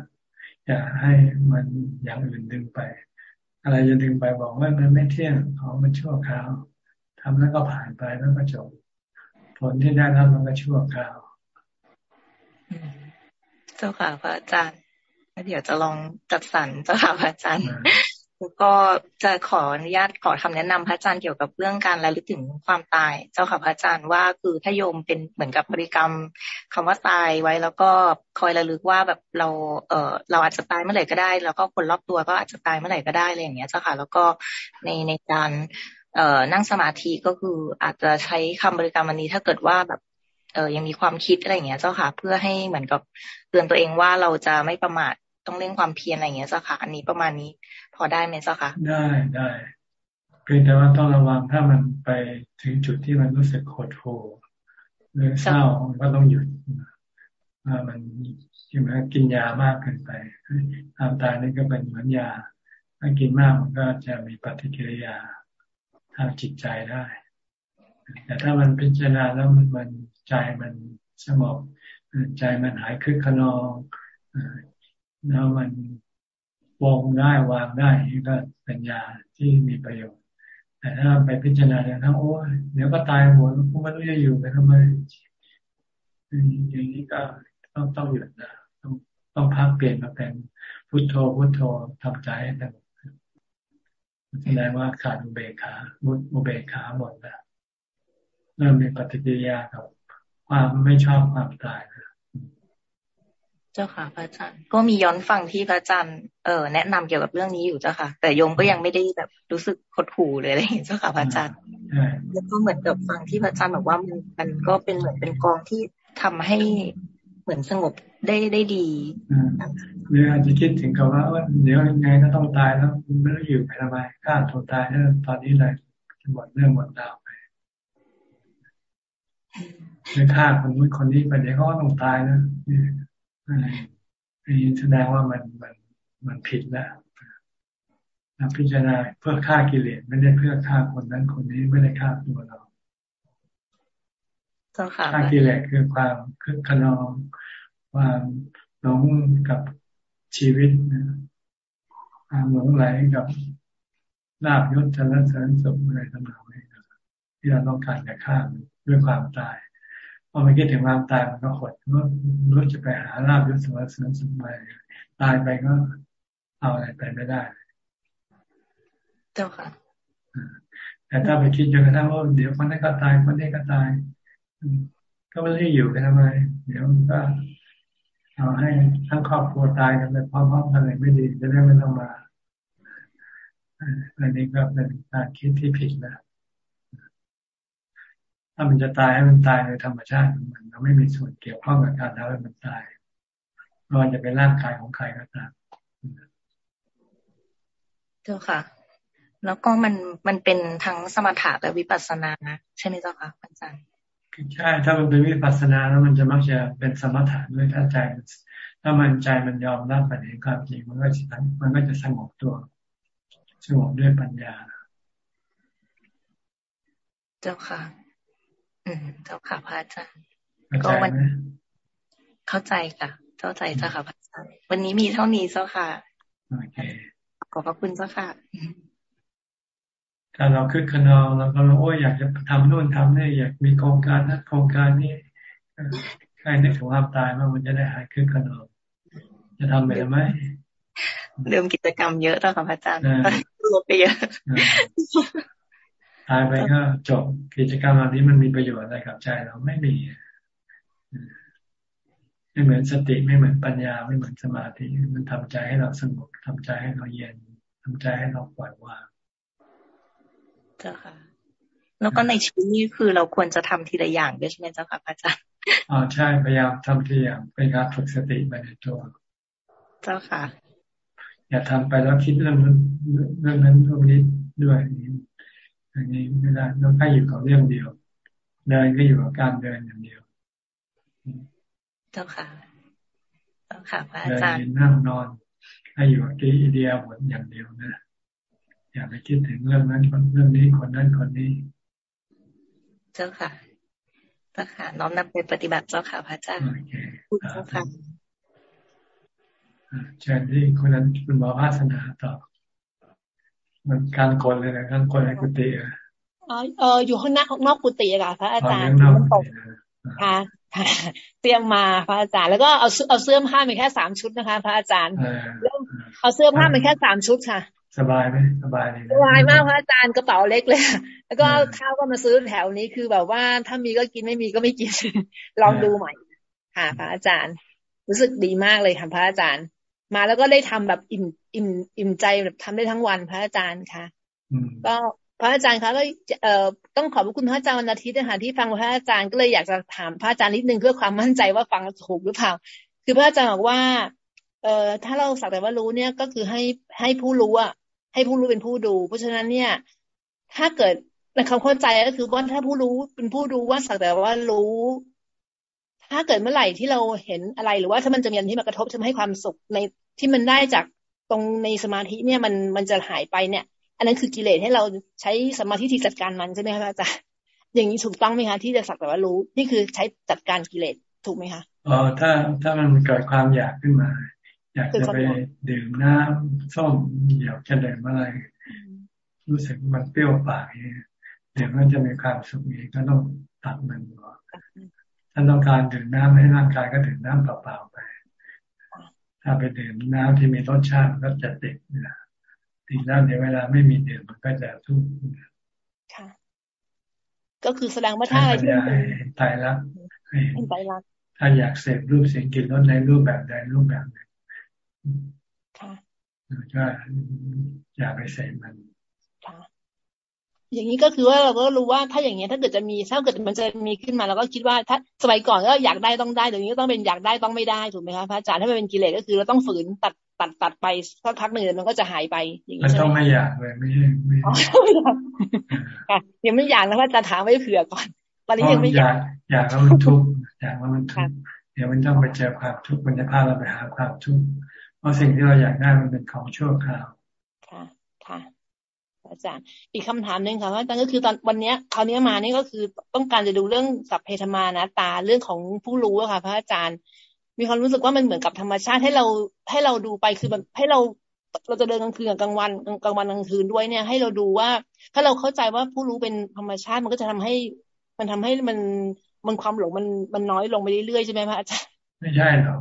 อย่าให้มันอย่างอื่นดึงไป อะไรจะดึงไปบอกว่ามันไม่เที่ยงของมันชั่วคราวทำแล้วก็ผ่านไปแล้วก็จบผลที่ได้รับมันก็ชั่วคราว เจ้าค่ะพระอาจารย์เดี๋ยวจะลองจัดสรรเจ้าค่ะพระอาจารย์แล้วก็จะขออนุญาตขอคำแนะนำพระอาจารย์เกี่ยวกับเรื่องการระลึกถึงความตาย เจ้าค่ะพระอาจารย์ว่าคือถ้าโยมเป็นเหมือนกับบริกรรมคำว่าตายไว้แล้วก็คอยระลึกว่าแบบเราเออเราอาจจะตายเมื่อไหร่ก็ได้ แล้วก็คนรอบตัวก็อาจจะตายเมื่อไหร่ก็ได้อะไรอย่างเงี้ยเจ้าค่ะแล้วก็ในในการเอ่อนั่งสมาธิก็คืออาจจะใช้คำบริกรรมอันนี้ถ้าเกิดว่าแบบ เออยังมีความคิดอะไรอย่างเงี้ยเจ้าค่ะ เพื่อให้เหมือนกับเตือนตัวเองว่าเราจะไม่ประมาทต้องเล่นความเพียรอะไรอย่างเงี้ยเจ้าค่ะ อันนี้ประมาณนี้พอได้ไหมเจ้าค่ะ ได้ได้เพียงแต่ว่าต้องระวังถ้ามันไปถึงจุดที่มันรู้สึกโหดโหหรือเศร้าก็ต้องหยุดว่ามันกินกินยามากเกินไปตามตายนี่ก็เป็นเหมือนยา ถ้ากินมากมันก็จะมีปฏิกิริยาทางจิตใจได้ แต่ถ้ามันพิจารณาแล้วมัน ใจมันสงบใจมันหายคึกขนองแล้วมันวงได้วางได้ก็เป็นยาที่มีประโยชน์ แต่ถ้าไปพิจารณาอย่างนั้นโอ้เดี๋ยวก็ตายหมดกูไม่รู้จะอยู่ไปทำไมอย่างนี้ก็ต้องต้องหยุดนะต้องต้องพักเปลี่ยนมาเป็นพุทโธพุทโธทำใจให้สงบแสดงว่าขาดอุเบกขามุอุเบกขาหมดแล้วเริ่มมีปฏิกิริยากับ ความไม่ชอบความตายเจ้าค่ะพระอาจารย์ก็มีย้อนฟังที่พระอาจารย์เออแนะนำเกี่ยวกับเรื่องนี้อยู่เจ้าค่ะ แต่โยมก็ยังไม่ได้แบบรู้สึกหดหู่เลยอะไรอย่างเงี้ยเจ้าค่ะพระอาจารย์แล้วก็เหมือนกับฟังที่พระอาจารย์บอกว่ามันมันก็เป็นเหมือนเป็นกองที่ทำให้เหมือนสงบได้ได้ดีหรืออาจจะคิดถึงกับว่าเดี๋ยวยังไงก็ต้องตายแล้วไม่รู้อยู่ไปทำไมฆ่าตัวตายแล้วตอนนี้เลยจะหมดเรื่องหมดดาวไป ฆ่าคนนู้นคนนี้ไปเดี๋ยวเขาก็ต้องตายนะอะไรนี่แสดงว่ามันมันมันผิดแล้วเราพิจารณาเพื่อฆ่ากิเลสไม่ได้เพื่อฆ่าคนนั้นคนนี้ไม่ได้ฆ่าตัวเราฆ่ากิเลสคือความคึกขนอง ความหลงกับชีวิตความหลงไหลกับลาบยศชนะเสริญสุขอะไรต่างๆที่เราต้องการจะฆ่าด้วยความตาย พอมาคิดถึงความตายมันก็หดก็รู้จะไปหาลาบยศสมเสริญสุขไปตายไปก็เอาอะไรไปไม่ได้ เจ้าค่ะแต่ถ้าไปคิดจนกระทั่งว่าเดี๋ยวคนนี้ก็ตายคนนี้ก็ตาย ก็ไม่ได้อยู่กันทำไม เดี๋ยวก็เอาให้ทั้งครอบครัวตายกันไปพร้อมๆกันเลยไม่ดีจะได้ไม่ต้องมาอันนี้ก็เป็นการคิดที่ผิดนะ ถ้ามันจะตายให้มันตายโดยธรรมชาติของมันเราไม่มีส่วนเกี่ยวข้องกับการทำให้มันตายไม่ว่าจะเป็นร่างกายของใครก็ตามเจ้าค่ะ แล้วก็มันมันเป็นทั้งสมถะและวิปัสสนาใช่ไหมเจ้าค่ะอาจารย์ใช่ ถ้ามันเป็นวิปัสสนาแล้วมันจะมักจะเป็นสมถะด้วยถ้าใจ ถ้ามันใจมันยอมรับปัญญาความจริงมันก็จะมันก็จะสงบตัวสงบด้วยปัญญา เจ้าค่ะ อืมเจ้าค่ะพระอาจารย์ก็วันเข้าใจค่ะ เข้าใจเจ้าค่ะพระอาจารย์วันนี้มีเท่านี้เจ้าค่ะโอเคขอบพระคุณเจ้าค่ะ ถ้าเราคึกขนองเราก็เราโอ้ยอยากจะทำนู่นทำนี่อยากมีโครงการนั้นโครงการนี้ใครนึกถึงความตายว่ามันจะได้หายคึกขนองจะทำไปไหมเริ่มกิจกรรมเยอะแล้วค่ะพระอาจารย์ลดไปเยอะ ตายไปก็จบกิจกรรมเหล่านี้มันมีประโยชน์อะไรกับใจเราไม่มีไม่เหมือนสติไม่เหมือนปัญญาไม่เหมือนสมาธิมันทำใจให้เราสงบทำใจให้เราเย็นทำใจให้เราปล่อยวางเจ้าค่ะ แล้วก็ในชีวิตนี้คือเราควรจะทำทีละอย่างด้วยใช่ไหมเจ้าค่ะอาจารย์อ๋อใช่พยายามทำทีอย่างเป็นการฝึกสติไปในตัว เจ้าค่ะ อย่าทำไปแล้วคิดเรื่องนั้นเรื่องนั้นเรื่องนี้ด้วย อย่างนี้ไม่ได้ต้องให้อยู่กับเรื่องเดียว เดินก็อยู่กับการเดินอย่างเดียว เจ้าค่ะเจ้าค่ะพระอาจารย์นั่งนอนให้อยู่กับอีเดียหมดอย่างเดียวนะ อย่าไปคิดถึงเรื่องนั้นคนเรื่องนี้คนนั้นคนนี้ เจ้าค่ะเจ้าค่ะน้อมนำไปปฏิบัติเจ้าค่ะพระอาจารย์เจ้าค่ะเชิญที่คนนั้นคุณหมอภาสนาต่อ มันการคนเลยนะการคนในกุฏิอะเอออยู่ข้างหน้านอกกุฏิค่ะพระอาจารย์มันตกค่ะเตรียมมาพระอาจารย์แล้วก็เอาเอาเสื้อผ้าไปแค่สามชุดนะคะ พระอาจารย์เอาเสื้อผ้าไปแค่สามชุดค่ะ สบายไหมสบายเลยสบายมากพระอาจารย์กระเป๋าเล็กเลย แล้วก็ข้าวก็มาซื้อแถวนี้คือแบบว่าถ้ามีก็กินไม่มีก็ไม่กินลองดูใหม่ ค่ะ พระอาจารย์ รู้สึกดีมากเลยค่ะพระอาจารย์ มาแล้วก็ได้ทำแบบอิ่มอิ่มอิ่มใจแบบทำได้ทั้งวันพระอาจารย์ค่ะก็พระอาจารย์คะก็เอ่อต้องขอบคุณพระอาจารย์วันอาทิตย์นะคะที่ฟังพระอาจารย์ก็เลยอยากจะถามพระอาจารย์นิดนึงเพื่อความมั่นใจว่าฟังถูกหรือเปล่า คือพระอาจารย์บอกว่า เอ่อถ้าเราสักแต่ว่ารู้เนี่ยก็คือให้ให้ผู้รู้อะให้ผู้รู้เป็นผู้ดู เพราะฉะนั้นเนี่ย ถ้าเกิดในคำเข้าใจก็คือว่าถ้าผู้รู้เป็นผู้ดูว่าสักแต่ว่ารู้ ถ้าเกิดเมื่อไหร่ที่เราเห็นอะไรหรือว่าถ้ามันจะมีอะไรที่มากระทบทำให้ความสุขใน ที่มันได้จากตรงในสมาธิเนี่ยมันมันจะหายไปเนี่ย อันนั้นคือกิเลสให้เราใช้สมาธิที่จัดการมันใช่ไหมคะอาจารย์อย่างนี้ถูกต้องไหมคะที่จะสักแต่ว่ารู้ นี่คือใช้จัดการกิเลสถูกไหมคะอ๋อถ้าถ้ามันเกิดความอยากขึ้นมา อยากจะไปดื่มน้ำส้มอยากจะดื่มอะไร รู้สึกมันเปรี้ยวปากเนี่ยเดี๋ยวมันจะมีความสุขเองก็ต้องตัดมันก่อนถ้าต้องการดื่มน้ำให้ร่างกายก็ดื่มน้ำเปล่าๆไป ถ้าไปดื่มน้ำที่มีรสชาติก็จะติดนะติดแล้วเดี๋ยวเวลาไม่มีดื่มมันก็จะทุกข์ค่ะ ก็คือแสดงว่าถ้าอะไรที่ตายแล้วถ้าอยากเสพรูปเสียงกลิ่นรสในรูปแบบใดรูปแบบหนึ่งค่ะก็อย่าไปใส่มันค่ะ อย่างนี้ก็คือว่าเราก็รู้ว่าถ้าอย่างเงี้ยถ้าเกิดจะมีถ้าเกิดมันจะมีขึ้นมาเราก็คิดว่าถ้าสมัยก่อนก็อยากได้ต้องได้เดี๋ยวนี้ก็ต้องเป็นอยากได้ต้องไม่ได้ถูกไหมคะพระอาจารย์ถ้ามันเป็นกิเลสก็คือเราต้องฝืนตัดตัดตัดไปสักพักหนึ่งมันก็จะหายไปอย่างนี้ใช่ไหมต้องไม่อยากเลยไม่ไม่ค่ะยังไม่อยากนะพระอาจารย์ถามไว้เผื่อก่อน ตอนนี้ยังไม่อยากอยากแล้วมันทุกข์อยากแล้วมันทุกข์เดี๋ยวมันต้องไปเจอความทุกข์มันจะพาเราไปหาความทุกข์เพราะสิ่งที่เราอยากได้มันเป็นของชั่วคราวค่ะค่ะ อาจารย์ อีกคำถามหนึ่งค่ะว่าอาจารย์ก็คือตอนวันนี้คราวนี้มานี่ก็คือต้องการจะดูเรื่องสัพเพธมานะตาเรื่องของผู้รู้อะค่ะ พระอาจารย์ มีความรู้สึกว่ามันเหมือนกับธรรมชาติให้เราให้เราดูไปคือแบบให้เราเราจะเดินกลางคืนกับกลางวันกลางวันกลางคืนด้วยเนี่ย ให้เราดูว่า ถ้าเราเข้าใจว่าผู้รู้เป็นธรรมชาติมันก็จะทำให้ มันทำให้มันมันความหลงมันมันน้อยลงไปเรื่อยๆใช่ไหมพระอาจารย์ไม่ใช่หรอก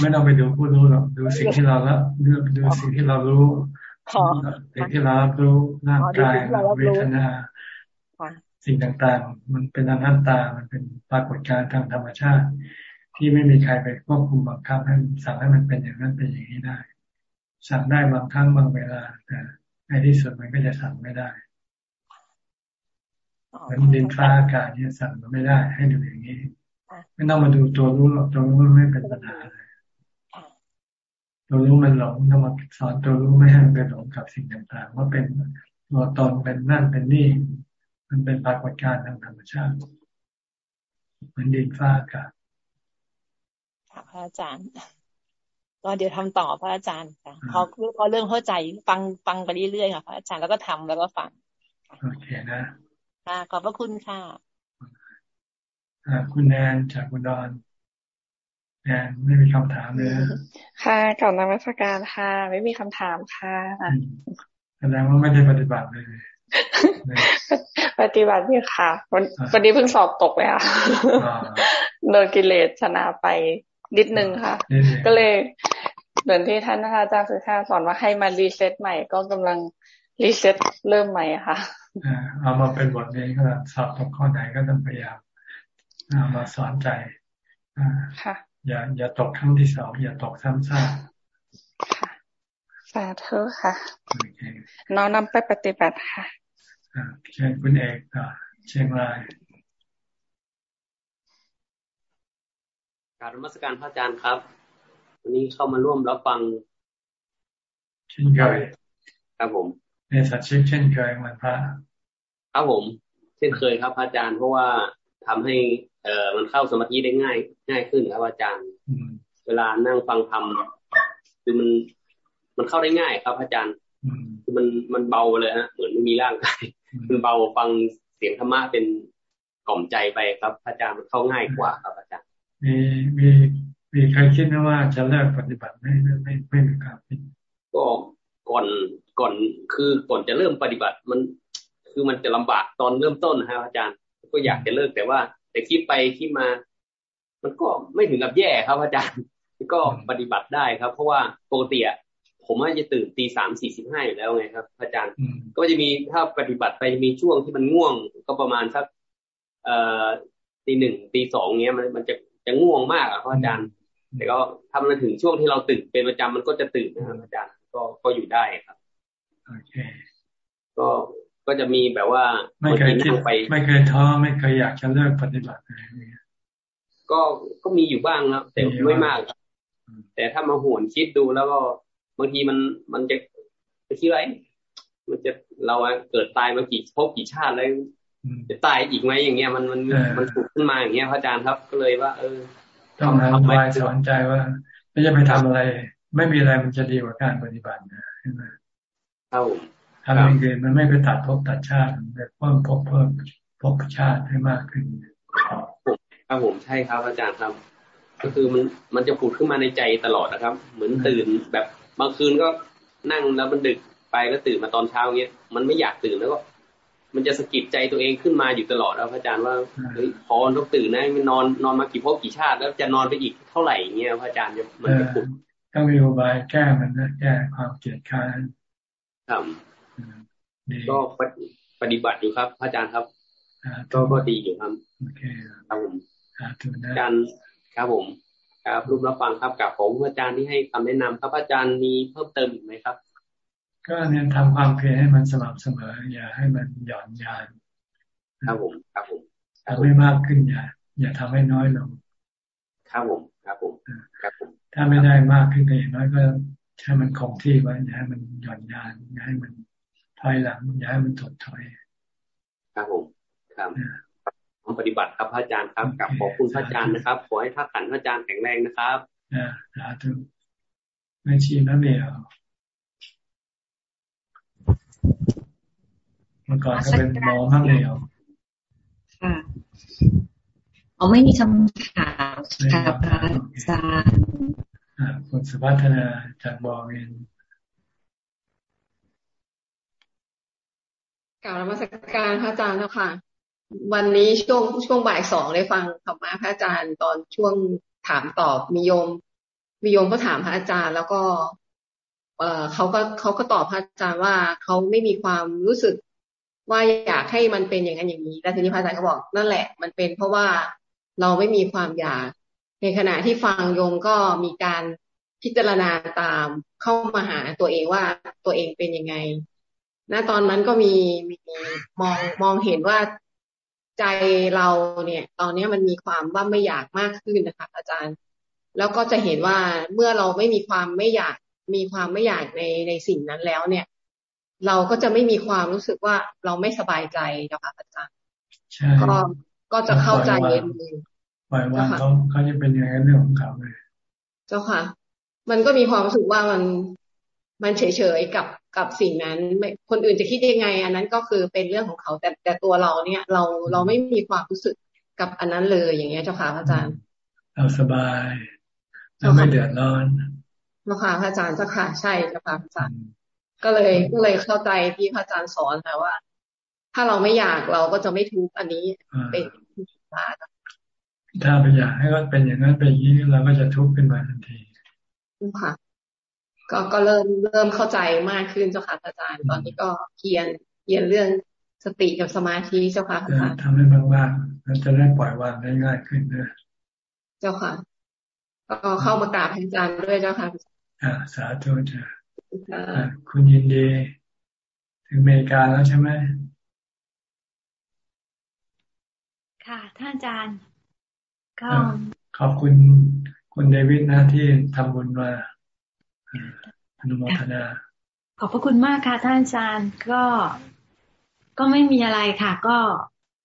ไม่ต้องไปดูผู้รู้หรอกดูสิ่งที่เราละดูดูสิ่งที่เรารู้ สิ่งที่เรารู้ร่างกายเวทนาสิ่งต่างๆ มันเป็นอนัตตา มันเป็นปรากฏการณ์ทางธรรมชาติ ที่ไม่มีใครไปควบคุมบังคับให้สั่งให้มันเป็นอย่างนั้นเป็นอย่างนี้ได้ สั่งได้บางครั้งบางเวลาแต่ในที่สุดมันก็จะสั่งไม่ได้เหมือนดินฟ้าอากาศเนี่ยสั่งมันไม่ได้ให้ดูอย่างนี้ ไม่ต้องมาดูตัวรู้หรอกตัวรู้ไม่เป็นปัญหาเลย ตัวรู้มันหลงต้องมาสอนตัวรู้ไม่ให้มันไปหลงกับสิ่งต่างๆ ว่าเป็นตัวตนเป็นนั่นเป็นนี่ มันเป็นปรากฏการณ์ทางธรรมชาติเหมือนดินฟ้าอากาศค่ะพระอาจารย์ก็เดี๋ยวทำต่อพระอาจารย์ค่ะพอพอเริ่มเข้าใจฟังฟังไปเรื่อยๆค่ะพระอาจารย์แล้วก็ทำแล้วก็ฟังโอเคนะค่ะขอบพระคุณค่ะอ่าคุณแนนจากคุณดอนแนนไม่มีคำถามเลยค่ะก่อนนมัสการค่ะ ไม่มีคำถามค่ะแสดงว่าไม่ได้ปฏิบัติเลยปฏิบัตินี่ค่ะ วันวันนี้เพิ่งสอบตกเลยค่ะโดนกิเลสชนะไปนิดนึงค่ะ ก็เลยเหมือนที่ท่านอาจารย์สุชาติสอนว่าให้มา reset ใหม่ก็กำลัง reset เริ่มใหม่ค่ะเอามาเป็นบทนี้ก็สอบตกข้อไหนก็ต้องพยายามเอามาสอนใจค่ะ อย่า อย่าตกครั้งที่สองอย่าตกซ้ำซากค่ะสาธุค่ะน้อมนำไปปฏิบัติค่ะเชิญคุณเอกเชียงรายการรมสการพระอาจารย์ครับ วันนี้เข้ามาร่วมรับฟัง เช่นเคยครับผมในสัตว์ชิกเช่นเคยวันพระครับผม เช่นเคยครับพระอาจารย์เพราะว่าทำให้เอ่อมันเข้าสมาธิได้ง่าย ง่ายขึ้นครับอาจารย์ เวลานั่งฟังธรรมคือมันมันเข้าได้ง่ายครับอาจารย์คือมันมันเบาเลยฮะเหมือนไม่มีร่างกายมันเบาฟังเสียงธรรมะเป็นกล่อมใจไปครับ อาจารย์มันเข้าง่ายกว่าครับ อาจารย์ มีมีมีใครคิดไหมว่าจะเลิกปฏิบัติไม่ไม่ไม่ไม่มีครับก็ก่อนก่อนคือก่อนจะเริ่มปฏิบัติมัน คือมันจะลำบากตอนเริ่มต้นนะครับอาจารย์ ก็อยากจะเลิกแต่ว่า แต่คิดไปคิดมา มันก็ไม่ถึงกับแย่ครับอาจารย์ก็ปฏิบัติได้ครับ เพราะว่าปกติอะผมว่าจะตื่นตีสามสี่สิบห้าอยู่แล้วไงครับอาจารย์ ก็จะมีถ้าปฏิบัติไปจะมีช่วงที่มันง่วง ก็ประมาณสักเอ่อตีหนึ่งตีสองเนี้ยมันมันจะจะง่วงมากอะอาจารย์ แต่ก็ทำมาถึงช่วงที่เราตื่นเป็นประจำมันก็จะตื่นนะครับอาจารย์ก็ก็อยู่ได้ครับโอเคก็ก็จะมีแบบว่าไม่เคยคิดไป ไม่เคยท้อไม่เคยอยากจะเลิกปฏิบัติอะไร ก็ก็มีอยู่บ้างครับแต่ไม่มากครับแต่ถ้ามาหวนคิดดูแล้วก็บางทีมันมันจะจะคิดว่ามันจะเราเกิดตายมากี่พบกี่ชาติแล้วจะตายอีกไหมอย่างเงี้ย มันมันมันถูกขึ้นมาอย่างเงี้ยพระอาจารย์ครับก็เลยว่า เออต้องทำไว้สอนใจว่าไม่จะไปทำอะไร ไม่มีอะไรมันจะดีกว่าการปฏิบัตินะใช่ไหมครับทำอย่างอื่นมันไม่ไปตัดภพตัดชาติแบบเพิ่มภพเพิ่มภพชาติให้มากขึ้น ครับผมใช่ครับอาจารย์ครับ ก็คือมันมันจะผุดขึ้นมาในใจตลอดนะครับ เหมือนตื่นแบบบางคืนก็นั่งแล้วมันดึกไปแล้วตื่นมาตอนเช้าเงี้ยมันไม่อยากตื่นแล้วก็ มันจะสะกิดใจตัวเองขึ้นมาอยู่ตลอดแล้วพระอาจารย์ว่าเฮ้ยพอต้องตื่นนะมันนอนนอนมากี่พบกี่ชาติ แล้วจะนอนไปอีกเท่าไหร่เงี้ยพระอาจารย์มันจะปุดต้องมีอุบายแก้มันนะแก้ความเกลียดค้านครับก็ปฏิบัติอยู่ครับพระอาจารย์ครับ ก็ก็ดีอยู่ครับโอเคครับผม อาจารย์ครับผมครับรูปรับฟังครับกับผมอาจารย์ที่ให้คำแนะนำครับอาจารย์มีเพิ่มเติมอีกไหมครับ ก็เนี่ยทำความเพียรให้มันสม่ำเสมอ อย่าให้มันหย่อนยานครับผมครับผมทำให้มากขึ้นอย่าอย่าทำให้น้อยลงครับผมครับผมครับผมถ้าไม่ได้มากขึ้นก็อย่างน้อยก็ให้มันคงที่ไว้อย่าให้มันหย่อนยานอย่าให้มันถอยหลังอย่าให้มันถดถอย ครับผมครับ ปฏิบัติครับพระอาจารย์ครับกับขอบคุณพระอาจารย์นะครับ ขอให้ท่าขันพระอาจารย์แข็งแรงนะครับอ่าสาธุไม่ชีนะเมียวเมื่อก่อนก็เป็นหมอมากเลยค่ะเอาไม่มีคำถามค่ะพระอาจารย์คุณสุภัฒนาจากบอเวนกล่าวนมัสการพระอาจารย์แล้วค่ะ วันนี้ช่วงช่วงบ่ายสองได้ฟังธรรมะพระอาจารย์ตอนช่วงถามตอบมีโยมมีโยมก็ถามพระอาจารย์ แล้วก็ เออเขาก็เขาก็ตอบพระอาจารย์ว่าเขาไม่มีความรู้สึกว่าอยากให้มันเป็นอย่างนั้นอย่างนี้ แล้วทีนี้พระอาจารย์ก็บอกนั่นแหละ มันเป็นเพราะว่าเราไม่มีความอยาก ในขณะที่ฟังโยมก็มีการพิจารณาตามเข้ามาหาตัวเองว่าตัวเองเป็นยังไงณตอนนั้นก็มีมีมองมองเห็นว่า ใจเราเนี่ย ตอนนี้มันมีความว่าไม่อยากมากขึ้นนะคะ อาจารย์ แล้วก็จะเห็นว่าเมื่อเราไม่มีความไม่อยากมีความไม่อยากในในสิ่งนั้นแล้วเนี่ย เราก็จะไม่มีความรู้สึกว่าเราไม่สบายใจนะคะอาจารย์ก็ก็จะเข้าใจเองปล่อยวางเขาเขาจะเป็นยังไงเรื่องของเขาเลยเจ้าค่ะ มันก็มีความรู้สึกว่ามัน มันเฉยๆกับกับสิ่งนั้นคนอื่นจะคิดยังไง อันนั้นก็คือเป็นเรื่องของเขาแต่แต่ตัวเราเนี่ย เราเราไม่มีความรู้สึกกับอันนั้นเลยอย่างเงี้ยเจ้าค่ะพระอาจารย์ เราสบายเราไม่เดือดร้อนเจ้าค่ะพระอาจารย์เจ้าค่ะใช่เจ้าค่ะพระอาจารย์ก็เลยก็เลยเข้าใจที่พระอาจารย์สอนค่ะว่า ถ้าเราไม่อยากเราก็จะไม่ทุกข์อันนี้เป็นที่มากถ้าไปอยากให้ก็เป็นอย่างนั้นเป็นอย่างนี้เราก็จะทุกข์ขึ้นมาทันทีค่ะ ก็ก็เริ่มเริ่มเข้าใจมากขึ้นเจ้าค่ะอาจารย์ ตอนนี้ก็เขียนเขียนเรื่องสติกับสมาธิเจ้าค่ะอาจารย์ทำให้มากๆมันจะได้ปล่อยวางได้ง่ายขึ้นนะเจ้าค่ะ ก็เข้ามากราบอาจารย์ด้วยเจ้าค่ะอ่าสาธุจ้ะคุณยินดีถึงอเมริกาแล้วใช่ไหมค่ะท่านอาจารย์ก็ขอบคุณคุณเดวิดนะที่ทำบุญมา อนุโมทนา ขอบพระคุณมากค่ะท่านอาจารย์ก็ก็ไม่มีอะไรค่ะ ก็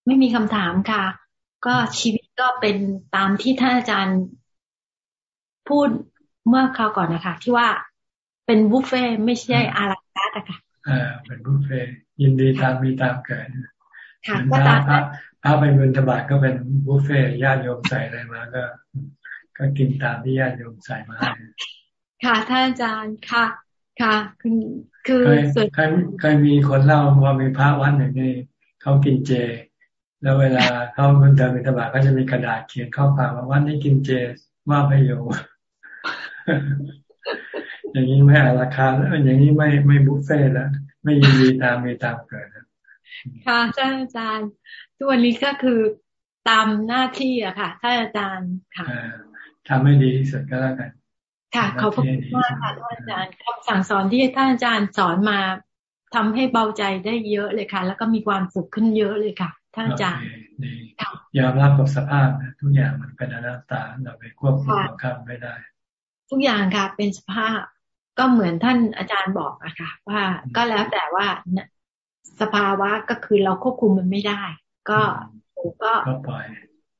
ไม่มีคำถามค่ะ ก็ชีวิตก็เป็นตามที่ท่านอาจารย์พูดเมื่อคราวก่อนนะคะ ที่ว่าเป็นบุฟเฟ่ไม่ใช่อาราคาร์ะค่ะอ่าเป็นบุฟเฟ่ยินดีตามมีตามเกิดค่ะก็ตามถ้าไปเงินธบาตก็เป็นบุฟเฟ่ญาติโยมใส่อะไรมาก็ ก็กินตามที่ญาติโยมใส่มาให้ ค่ะท่านอาจารย์ค่ะ ค่ะ คือคือเคยเคยมีคนเล่าว่ามีพระวันหนึ่งนี่เขากินเจ แล้วเวลาเขาเดินบิณฑบาตก็จะมีกระดาษเขียนข้อความว่าวันนี้กินเจว่าพโยอย่างนี้ไม่อาราคาแล้วอย่างนี้ไม่ไม่บุฟเฟ่แล้ว ไม่ยินดีตามมีตามเกิดค่ะท่านอาจารย์ทุกวันนี้ก็คือตามหน้าที่อะค่ะท่านอาจารย์ค่ะทำให้ดีที่สุดก็แล้วกัน ค่ะขอบคุณมากค่ะท่านอาจารย์คำสั่งสอนที่ท่านอาจารย์สอนมาทำให้เบาใจได้เยอะเลยค่ะ แล้วก็มีความสุขขึ้นเยอะเลยค่ะท่านอาจารย์ยอมรับกับสภาพนะทุกอย่างมันเป็นอนัตตาเราไปควบคุมบังคับไม่ได้ ทุกอย่างค่ะ เป็นสภาพก็เหมือนท่านอาจารย์บอกอะค่ะ ว่าก็แล้วแต่ว่าสภาวะก็คือเราควบคุมมันไม่ได้ ก็ก็ปล่อย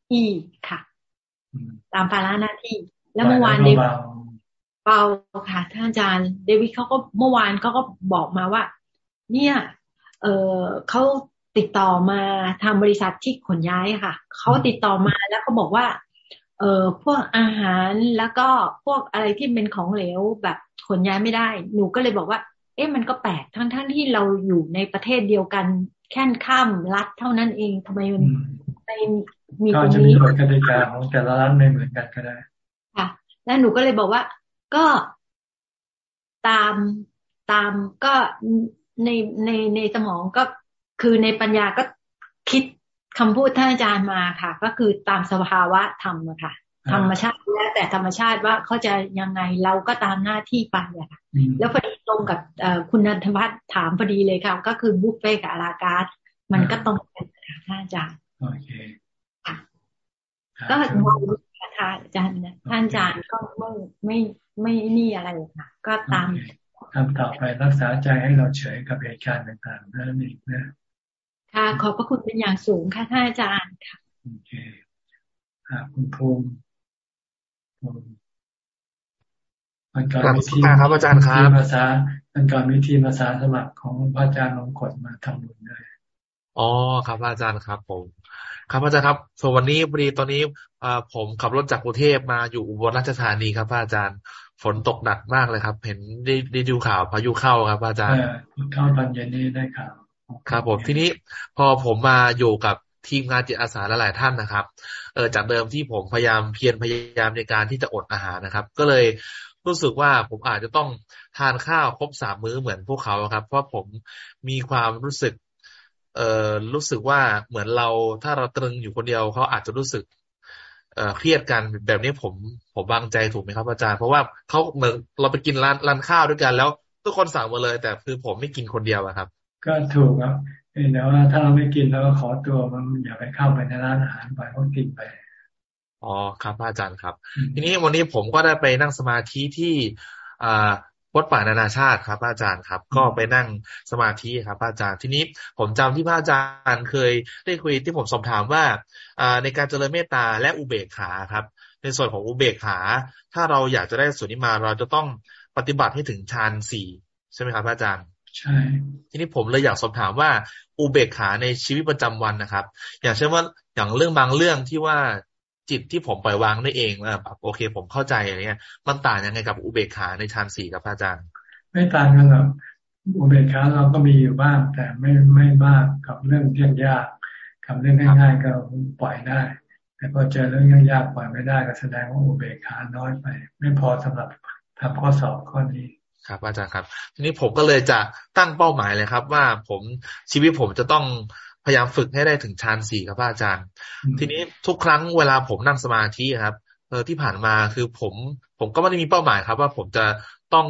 ที่ค่ะ ตามภาระหน้าที่ แล้วเมื่อวานนี้ เปาค่ะท่านอาจารย์ เดวิดเขาก็เมื่อวานเขาก็บอกมาว่า เนี่ย เออเขาติดต่อมาทางบริษัทที่ขนย้ายค่ะเขาติดต่อมาแล้วเขาบอกว่า เออพวกอาหารแล้วก็พวกอะไรที่เป็นของเหลวแบบขนย้ายไม่ได้ หนูก็เลยบอกว่า เอ๊ะมันก็แปลกทั้งทั้งที่เราอยู่ในประเทศเดียวกัน แค่นข้ามรัฐเท่านั้นเองทำไมมันไม่มีตรงนี้ก็จะมีกฎกติกาของแต่ละรัฐไม่เหมือนกันก็ได้ ค่ะ แล้วหนูก็เลยบอกว่า ก็ตามตามก็ในในในสมองก็คือในปัญญาก็คิดคำพูดท่านอาจารย์มาค่ะ ก็คือตามสภาวะธรรมอะค่ะ ธรรมชาติแล้วแต่ธรรมชาติว่าเขาจะยังไงเราก็ตามหน้าที่ไปอะค่ะแล้วพอดีตรงกับคุณนันทพัฒน์ถามพอดีเลยค่ะ ก็คือบุฟเฟ่กับอาราการมันก็ตรงกันค่ะท่านอาจารย์โอเคค่ะก็มอง ท่านอาจารย์นะท่านอาจารย์ก็ไม่ไม่ไม่นี่อะไรค่ะ ก็ตามทำต่อไปรักษาใจให้เราเฉยกับเหตุการณ์ต่างๆนั่นเองนะค่ะ ขอบพระคุณเป็นอย่างสูงค่ะท่านอาจารย์ค่ะโอเคค่ะคุณภูมิมันก่อนมีทีมครับอาจารย์ครับภาษามันก่อนมีทีมภาษาสมัครของพระอาจารย์ลงกฎมาทำบุญด้วยอ๋อครับอาจารย์ครับผม ครับอาจารย์ครับส่วนวันนี้พอดีตอนนี้ผมขับรถจากกรุงเทพมาอยู่อุบลราชธานีครับอาจารย์ ฝนตกหนักมากเลยครับ เห็นได้ได้ดูข่าวพายุเข้าครับอาจารย์เข้าตอนเย็นนี้ได้ข่าวครับผมทีนี้พอผมมาอยู่กับทีมงานจิตอาสาหลายท่านนะครับ เออจากเดิมที่ผมพยายามเพียรพยายามในการที่จะอดอาหารนะครับ ก็เลยรู้สึกว่าผมอาจจะต้องทานข้าวครบสามมื้อเหมือนพวกเขาครับ เพราะผมมีความรู้สึก เอ่อรู้สึกว่าเหมือนเราถ้าเราตรึงอยู่คนเดียวเขาอาจจะรู้สึกเครียดกันแบบนี้ผมผมวางใจถูกไหมครับอาจารย์ เพราะว่าเขาเหมือนเราไปกินร้านร้านข้าวด้วยกัน แล้วทุกคนสั่งมาเลย แต่คือผมไม่กินคนเดียวอะครับ ก็ถูกครับแต่ว่าถ้าเราไม่กินแล้วก็ขอตัวมันอย่าไปเข้าไปในร้านอาหารไปก็กินไปอ๋อครับอาจารย์ครับ ทีนี้วันนี้ผมก็ได้ไปนั่งสมาธิที่อ่า วัดป่านานาชาติครับอาจารย์ครับ ก็ไปนั่งสมาธิครับอาจารย์ทีนี้ผมจำที่พระอาจารย์เคยได้คุยที่ผมสอบถามว่าในการเจริญเมตตาและอุเบกขาครับ ในส่วนของอุเบกขา ถ้าเราอยากจะได้ส่วนนี้มาเราจะต้องปฏิบัติให้ถึงฌานสี่ใช่ไหมครับอาจารย์ใช่ ทีนี้ผมเลยอยากสอบถามว่าอุเบกขาในชีวิตประจำวันนะครับ อย่างเช่นว่าอย่างเรื่องบางเรื่องที่ว่า จิตที่ผมปล่อยวางได้เองแบบโอเค ผมเข้าใจอะไรเงี้ยมันต่างยังไงกับอุเบกขาในฌานสี่ครับอาจารย์ ไม่ต่างกันหรอกอุเบกขาเราก็มีอยู่บ้าง แต่ไม่ไม่มากกับเรื่องยากยากกับเรื่องง่ายๆก็ปล่อยได้ แต่พอเจอเรื่องยากๆปล่อยไม่ได้ก็แสดงว่าอุเบกขาน้อยไป ไม่พอสำหรับทำข้อสอบข้อนี้ครับอาจารย์ครับ ทีนี้ผมก็เลยจะตั้งเป้าหมายเลยครับ ว่าผมชีวิตผมจะต้องพ ยายามฝึกให้ได้ถึงฌานสี่ครับอาจารย์ ทีนี้ทุกครั้งเวลาผมนั่งสมาธิครับเออที่ผ่านมาคือผมผมก็ไม่ได้มีเป้าหมายครับ ว่าผมจะต้อง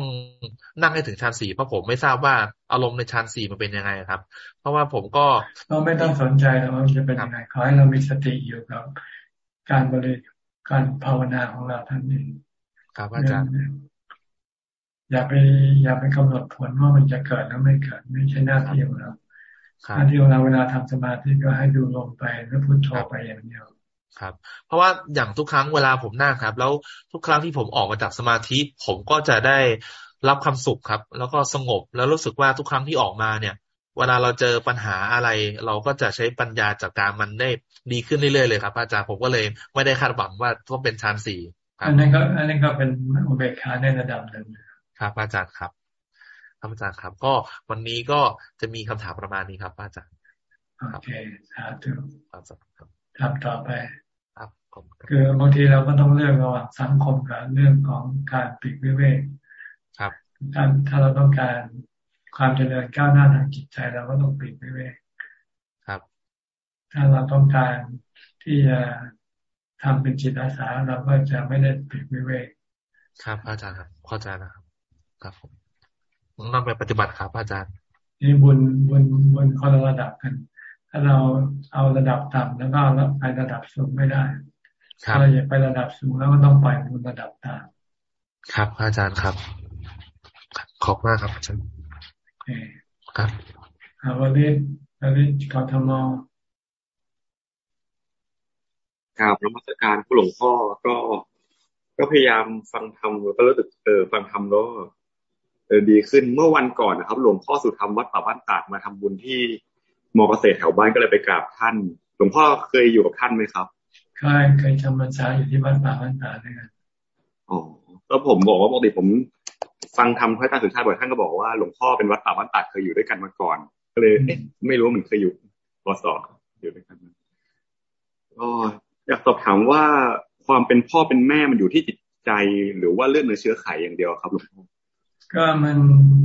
นั่งให้ถึงฌานสี่เพราะผมไม่ทราบว่าอารมณ์ในฌานสี่มันเป็นยังไงครับ เพราะว่าผมก็เราไม่ต้องสนใจแล้วมันจะเป็นยังไงขอให้เรามีสติอยู่กับ การบริการภาวนาของเราท่านนี้ครับอาจารย์อย่าไปอย่าไปกำหนดผลว่ามันจะเกิดแล้วไม่เกิด ไม่ใช่หน้าที่ของเรา หน้าที่ของเราเวลาทำสมาธิก็ให้ดูลงไปแล้วพุทโธไปอย่างเดียวครับ เพราะว่าอย่างทุกครั้งเวลาผมนั่งครับ แล้วทุกครั้งที่ผมออกมาจากสมาธิ ผมก็จะได้รับความสุขครับ แล้วก็สงบแล้วรู้สึกว่าทุกครั้งที่ออกมาเนี่ย เวลาเราเจอปัญหาอะไร เราก็จะใช้ปัญญาจากการมันได้ดีขึ้นเรื่อยๆเลยครับ อาจารย์ผมก็เลยไม่ได้คาดหวังว่าต้องเป็นชั้นสี่อันนี้ก็อันนี้ก็เป็นอุเบกขาในระดับหนึ่งครับ อาจารย์ครับ ครับอาจารย์ครับ ก็วันนี้ก็จะมีคำถามประมาณนี้ครับอาจารย์โอเคสาธุครับทำต่อไปครับคือบางทีเราก็ต้องเลือกระหว่างสังคมกับเรื่องของการปิดวิเวกครับการถ้าเราต้องการความเจริญก้าวหน้าทางจิตใจเราก็ต้องปิดวิเวกครับ ถ้าเราต้องการที่จะทำเป็นจิตอาสาเราก็จะไม่ได้ปิดวิเวกครับอาจารย์ครับเข้าใจนะครับ ครับผม ต้องนำไปปฏิบัติครับอาจารย์นี่บุญบุญบุญคนละระดับกัน ถ้าเราเอาระดับต่ำแล้วก็ไประดับสูงไม่ได้ถ้าเราอยากไประดับสูงแล้วก็ต้องไปบุญระดับต่ำครับ อาจารย์ครับ ขอบมากครับอาจารย์ครับอาวันนี้วันนี้กทมกราบนมัสการผู้หลวงพ่อก็ก็พยายามฟังธรรมแล้วก็รู้สึกเออฟังธรรมแล้ว เออดีขึ้นเมื่อวันก่อนนะครับ หลวงพ่อสุธรรมวัดป่าบ้านตากมาทำบุญที่มอเกษตรแถวบ้านก็เลยไปกราบท่าน หลวงพ่อเคยอยู่กับท่านไหมครับเคยเคยจำพรรษาอยู่ที่บ้านป่าบ้านตากด้วยกันอ๋อแล้วผมบอกว่าปกติผมฟังธรรมพระอาจารย์สุชาติบ่อยท่านก็บอกว่าหลวงพ่อเป็นวัดป่าบ้านตากเคยอยู่ด้วยกันมาก่อน ก็เลยไม่รู้ว่ามันเคยอยู่ปศอยู่ด้วยกันก็อยากสอบถามว่าความเป็นพ่อเป็นแม่มันอยู่ที่จิตใจหรือว่าเลือดเนื้อเชื้อไขอย่างเดียวครับหลวงพ่อ ก็มัน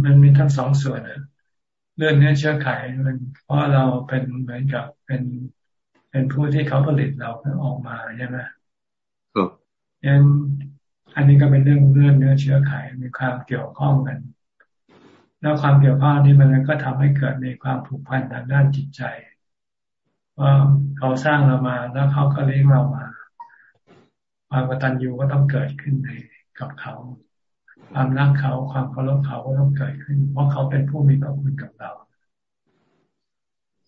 มันมีทั้งสองส่วนอะเลือดเนื้อเชื้อไขมันเพราะเราเป็นเหมือนกับเป็น เป็นผู้ที่เขาผลิตเราออกมาใช่ไหมครับยันอันนี้ก็เป็นเรื่องเลือดเนื้อเชื้อไขมีความเกี่ยวข้องกัน แล้วความเกี่ยวข้องนี้มันก็ทำให้เกิดมีความผูกพันทางด้านจิตใจว่าเขาสร้างเรามาแล้วเขาก็เลี้ยงเรามา ความกตัญญูก็ต้องเกิดขึ้นในกับเขา ความรักเขาความเคารพเขาก็ต้องเกิดขึ้น เพราะเขาเป็นผู้มีพระคุณกับเรา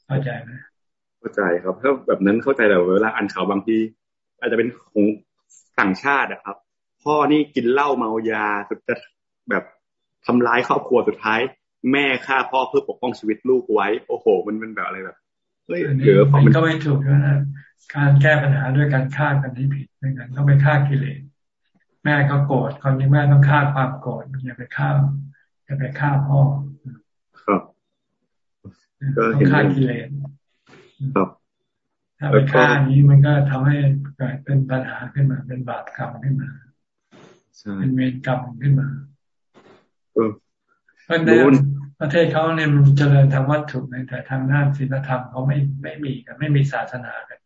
เข้าใจไหมเข้าใจครับถ้าแบบนั้นเข้าใจแต่เวลาอ่านข่าวบางทีอาจจะเป็นของต่างชาตินะครับ พ่อนี่กินเหล้าเมายาสุดจะแบบทำร้ายครอบครัวสุดท้าย แม่ฆ่าพ่อเพื่อปกป้องชีวิตลูกไว้ โอ้โห มันเป็นแบบอะไรแบบเฮ้ยเดี๋ยวมันก็ไม่ถูกนะการแก้ปัญหาด้วยการฆ่ากันที่ผิดเหมือนกันต้องไปฆ่ากิเลส แม่ก็โกรธคนนี้แม่ต้องฆ่าความโกรธอย่าไปฆ่าอย่าไปฆ่าพ่อครับต้องฆ่ากิเลสครับถ้าไปฆ่านี้มันก็ทำให้เกิดเป็นปัญหาขึ้นมา เป็นบาปกรรมขึ้นมาเป็นเวรกรรมขึ้นมาเพราะในประเทศเขาเนี่ยมันเจริญทางวัตถุในแต่ทางด้านศีลธรรมเขาไม่ไม่มีกันไม่มีศาสนากัน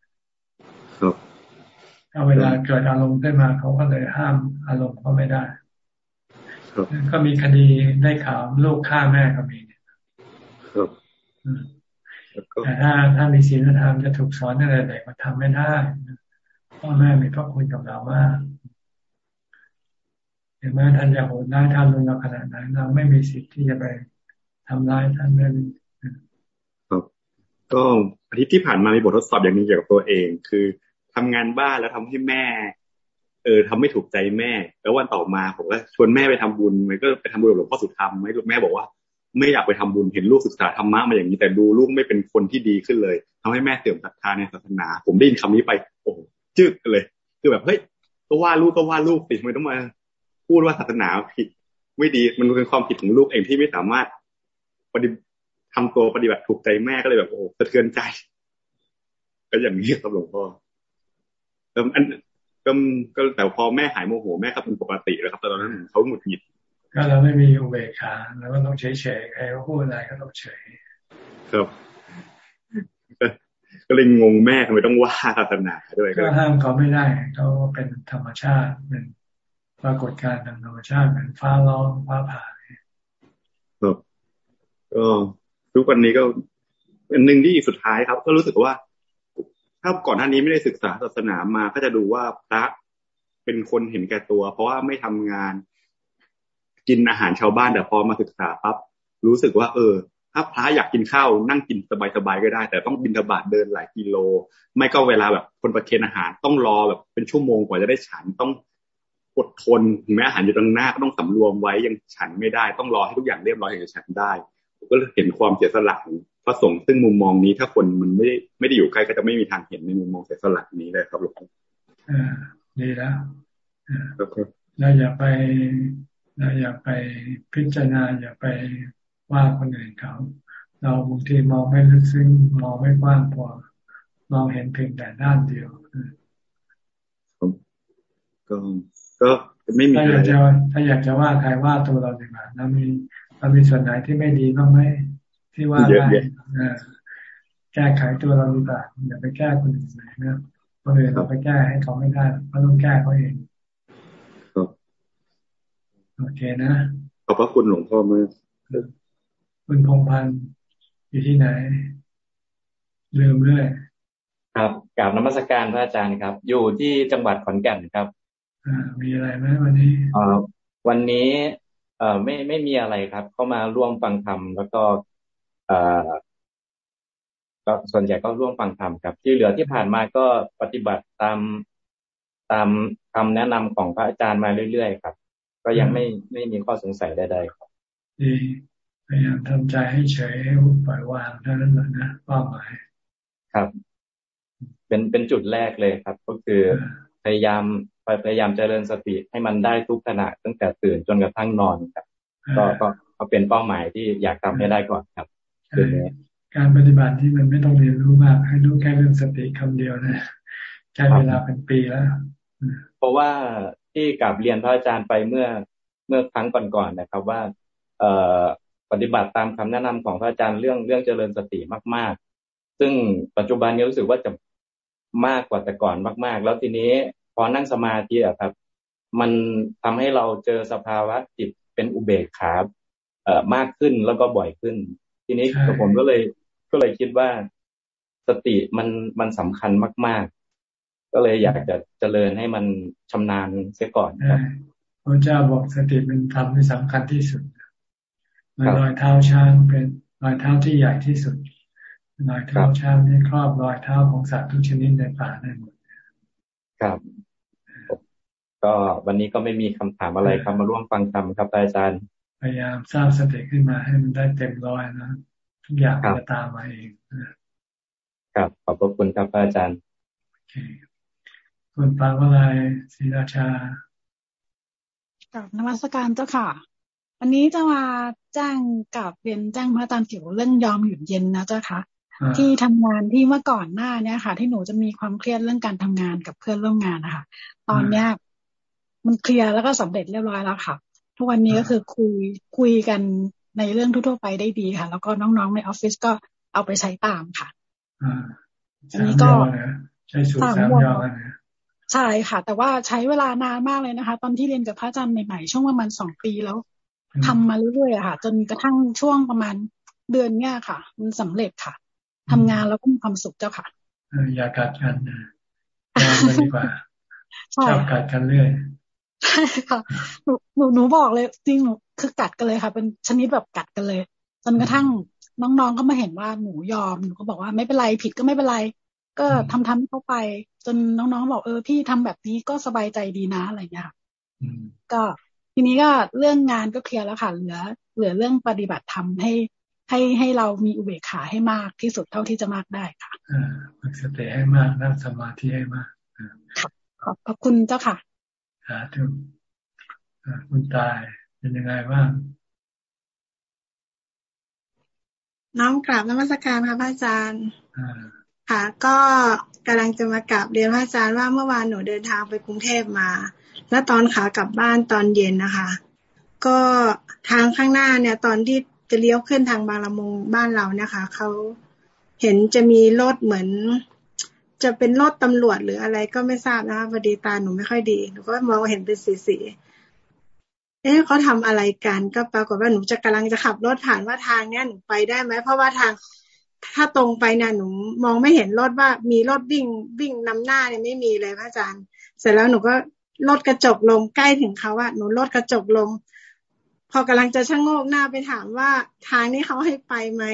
ครับ ถ้าเวลาเกิดอารมณ์ขึ้นมาเขาก็เลยห้ามอารมณ์เขาไม่ได้ก็มีคดีได้ข่าวลูกฆ่าแม่ก็มีครับแต่ถ้าถ้ามีศีลธรรมจะถูกสอนอะไรเด็กมาทำไม่ได้พ่อแม่มีพระคุณกับเรามากถึงแม้ท่านจะโหดร้ายท่านลงเราขนาดไหนเราไม่มีสิทธิ์ที่จะไปทำร้ายท่านได้ครับก็อาทิตย์ที่ผ่านมามีบททดสอบอย่างนี้เกี่ยวกับตัวเอง คือ ทำงานบ้านแล้วทำให้แม่ เออทำไม่ถูกใจแม่ แล้ววันต่อมาผมก็ชวนแม่ไปทำบุญมันก็ไปทำบุญกับหลวงพ่อสุธรรมไหมลูกแม่บอกว่า ไม่อยากไปทำบุญเห็นลูกศึกษาธรรมะมาอย่างนี้แต่ดูลูกไม่เป็นคนที่ดีขึ้นเลยทำให้แม่เสื่อมศรัทธาในศาสนา ผมได้ยินคำนี้ไปโอ้จึกเลย คือแบบเฮ้ยก็ว่าลูกก็ว่าลูกสิทำไมต้องมา พูดว่าศาสนาผิดไม่ดีมันเป็นความผิดของลูกเองที่ไม่สามารถปฏิทำตัวปฏิบัติถูกใจแม่ก็เลยแบบโอ้สะเทือนใจ ก็อย่างนี้ครับหลวงพ่อ แล้วอันก็ก็แต่พอแม่หายโมโหแม่ก็เป็นปกติแล้วครับตอนนั้นเขาหงุดหงิดก็เราไม่มีอุเบกขาแล้วก็ต้องเฉยเฉยใครเขาพูดอะไรก็ต้องเฉยครับก็เลยงงแม่ทำไมต้องว่าศาสนาด้วยก็ห้ามเขาไม่ได้เขาเป็นธรรมชาติเป็นปรากฏการณ์ทางธรรมชาติเหมือนฟ้าร้องฟ้าผ่าครับก็ทุกวันนี้ก็เป็นหนึ่งที่สุดท้ายครับ ก็รู้สึกว่า ถ้าก่อนหน้านี้ไม่ได้ศึกษาศาสนามาก็จะดูว่าพระเป็นคนเห็นแก่ตัว เพราะว่าไม่ทำงานกินอาหารชาวบ้านแต่พอมาศึกษาปั๊บรู้สึกว่า เออ ถ้าพระอยากกินข้าวนั่งกินสบายๆก็ได้ แต่ต้องบินทบาทเดินหลายกิโล ไม่ก็เวลาแบบคนประเคนอาหารต้องรอแบบเป็นชั่วโมงกว่าจะได้ฉันต้องอดทนแม้อาหารอยู่ตรงหน้าก็ต้องสำรวมไว้ยังฉันไม่ได้ ต้องรอให้ทุกอย่างเรียบร้อยถึงจะฉันได้ก็เห็นความเสียสละของ ระสงฆ์ซึ่งมุมมองนี้ถ้าคนมันไม่ได้ไม่ได้อยู่ใกล้ก็จะไม่มีทางเห็นในมุมมองเสียสละนี้เลยครับหลวงพ่ออ่าดีแล้วเราอย่าไปเราอย่าไปพิจารณาอย่าไปว่าคนอื่นเขาเราบางทีมองไม่ลึกซึ้งมองไม่กว้างพอมองเห็นเพียงแต่ด้านเดียวก็ก็ไม่มีถ้าอยากจะถ้าอยากจะว่าใครว่าตัวเราดีกว่าเรามีเรามีส่วนไหนที่ไม่ดีบ้างไหม ที่ว่าได้แก้ไขตัวเราดีกว่าอย่าไปแก้คนอื่นเลยนะคนอื่นเราไปแก้ให้เขาไม่ได้เราต้องแก้เขาเองโอเคนะขอบพระคุณหลวงพ่อมากคุณพงพันธ์อยู่ที่ไหนลืมเรื่อยครับกราบนมัสการพระอาจารย์ครับ อยู่ที่จังหวัดขอนแก่นครับมีอะไรไหมวันนี้อวันนี้เอ่อไม่ไม่มีอะไรครับ เข้ามาร่วมฟังธรรมแล้วก็เอ่อ ก็ส่วนใหญ่ก็ร่วมฟังธรรมครับ ที่เหลือที่ผ่านมาก็ปฏิบัติตามตามคำแนะนำของพระอาจารย์มาเรื่อยๆครับ ก็ยังไม่ไม่มีข้อสงสัยใดๆครับดีพยายามทำใจให้เฉยให้ปล่อยวางเท่านั้นแหละนะเป้าหมายครับ เป็นเป็นจุดแรกเลยครับ ก็คือพยายามพยายามเจริญสติให้มันได้ทุกขณะตั้งแต่ตื่นจนกระทั่งนอนครับ ก็ก็เป็นเป้าหมายที่อยากทำให้ได้ก่อนครับ การปฏิบัติที่มันไม่ต้องเรียนรู้มาก ให้รู้แค่เรื่องสติคำเดียวนะใช้เวลาเป็นปีแล้วเพราะว่าที่กลับเรียนพระอาจารย์ไปเมื่อเมื่อครั้งก่อนๆนะครับ ว่า เอ่อปฏิบัติตามคำแนะนำของพระอาจารย์เรื่องเรื่องเจริญสติมาก ๆ ซึ่งปัจจุบันนี้รู้สึกว่าจะมากกว่าแต่ก่อนมาก ๆ แล้วทีนี้พอนั่งสมาธิอะครับ มันทำให้เราเจอสภาวะจิตเป็นอุเบกขาเอ่อมากขึ้นแล้วก็บ่อยขึ้น ทีนี้ผมก็เลยก็เลยคิดว่าสติมันมันสำคัญมาก ๆ ก็เลยอยากจะเจริญให้มันชำนาญเสียก่อนครับพระเจ้าบอกสติเป็นธรรมที่สำคัญที่สุดรอยเท้าช้างเป็นรอยเท้าที่ใหญ่ที่สุดรอยเท้าช้างนี่ครอบรอยเท้าของสัตว์ทุกชนิดในป่าได้หมดครับ ก็วันนี้ก็ไม่มีคำถามอะไรครับมาร่วมฟังธรรมครับอาจารย์ พยายามสร้างสติขึ้นมาให้มันได้เต็มร้อยนะทุกอย่างจะตามมาเองครับ ขอบพระคุณครับอาจารย์คุณปาวลายศรีราชากับนวัตการเจ้าค่ะ วันนี้จะมาแจ้งกับเรียนแจ้งพระอาจารย์เกี่ยวเรื่องยอมหยุดเย็นนะเจ้าค่ะที่ทำงานที่เมื่อก่อนหน้าเนี่ยค่ะ ที่หนูจะมีความเครียดเรื่องการทำงานกับเพื่อนร่วมงานนะคะตอนเนี้ยมันเคลียร์แล้วก็สำเร็จเรียบร้อยแล้วค่ะ ทุกวันนี้ก็คือคุยคุยกันในเรื่องทั่วๆไปได้ดีค่ะ แล้วก็น้องๆในออฟฟิศก็เอาไปใช้ตามค่ะอันนี้ก็ใช้สูตรสามยอใช่ค่ะ แต่ว่าใช้เวลานานมากเลยนะคะ ตอนที่เรียนกับพระอาจารย์ใหม่ๆช่วงประมาณสองปีแล้วทำมาเรื่อยๆค่ะ จนกระทั่งช่วงประมาณเดือนเนี้ยค่ะ มันสำเร็จค่ะทำงานแล้วก็มีความสุขเจ้าค่ะอย่ากัดกันนะยอมกันดีกว่าชอบกัดกันเรื่อย ใช่ค่ะหนูหนูหนูบอกเลย จริงหนูคือกัดกันเลยค่ะ เป็นชนิดแบบกัดกันเลยจนกระทั่งน้องๆก็มาเห็นว่าหนูยอมหนูก็บอกว่าไม่เป็นไรผิดก็ไม่เป็นไร ก็ทำทำเข้าไป จนน้องๆบอกเออพี่ทำแบบนี้ก็สบายใจดีนะอะไรอย่างเงี้ยก็ทีนี้ก็เรื่องงานก็เคลียร์แล้วค่ะเหลือ เหลือเรื่องปฏิบัติธรรมให้ให้ให้เรามีอุเบกขาให้มากที่สุดเท่าที่จะมากได้ค่ะอ่าฝึกสติให้มากนั่งสมาธิให้มากขอบขอบคุณเจ้าค่ะ สาธุคุณตายเป็นยังไงบ้างน้องกราบนมัสการค่ะพระอาจารย์ค่ะ ก็กำลังจะมากราบเรียนพระอาจารย์ว่าเมื่อวานหนูเดินทางไปกรุงเทพมา แล้วตอนขากลับบ้านตอนเย็นนะคะ ก็ทางข้างหน้าเนี่ย ตอนที่จะเลี้ยวขึ้นทางบางละมุงบ้านเรานะคะเขาเห็นจะมีรถเหมือน จะเป็นรถตำรวจหรืออะไรก็ไม่ทราบนะคะพอดีตาหนูไม่ค่อยดีหนูก็มองเห็นเป็นสีสีเอ๊ะเขาทำอะไรกันก็ปรากฏว่าหนูจะกำลังจะขับรถผ่านว่าทางเนี้ยหนูไปได้ไหมเพราะว่าทางถ้าตรงไปเนี่ยหนูมองไม่เห็นรถว่ามีรถวิ่งวิ่งนำหน้าเนี่ยไม่มีเลยพระอาจารย์ เสร็จแล้วหนูก็ลดกระจกลงใกล้ถึงเขาว่าหนูลดกระจกลง พอกำลังจะชะงโงกหน้าไปถามว่าทางนี้เขาให้ไปไหม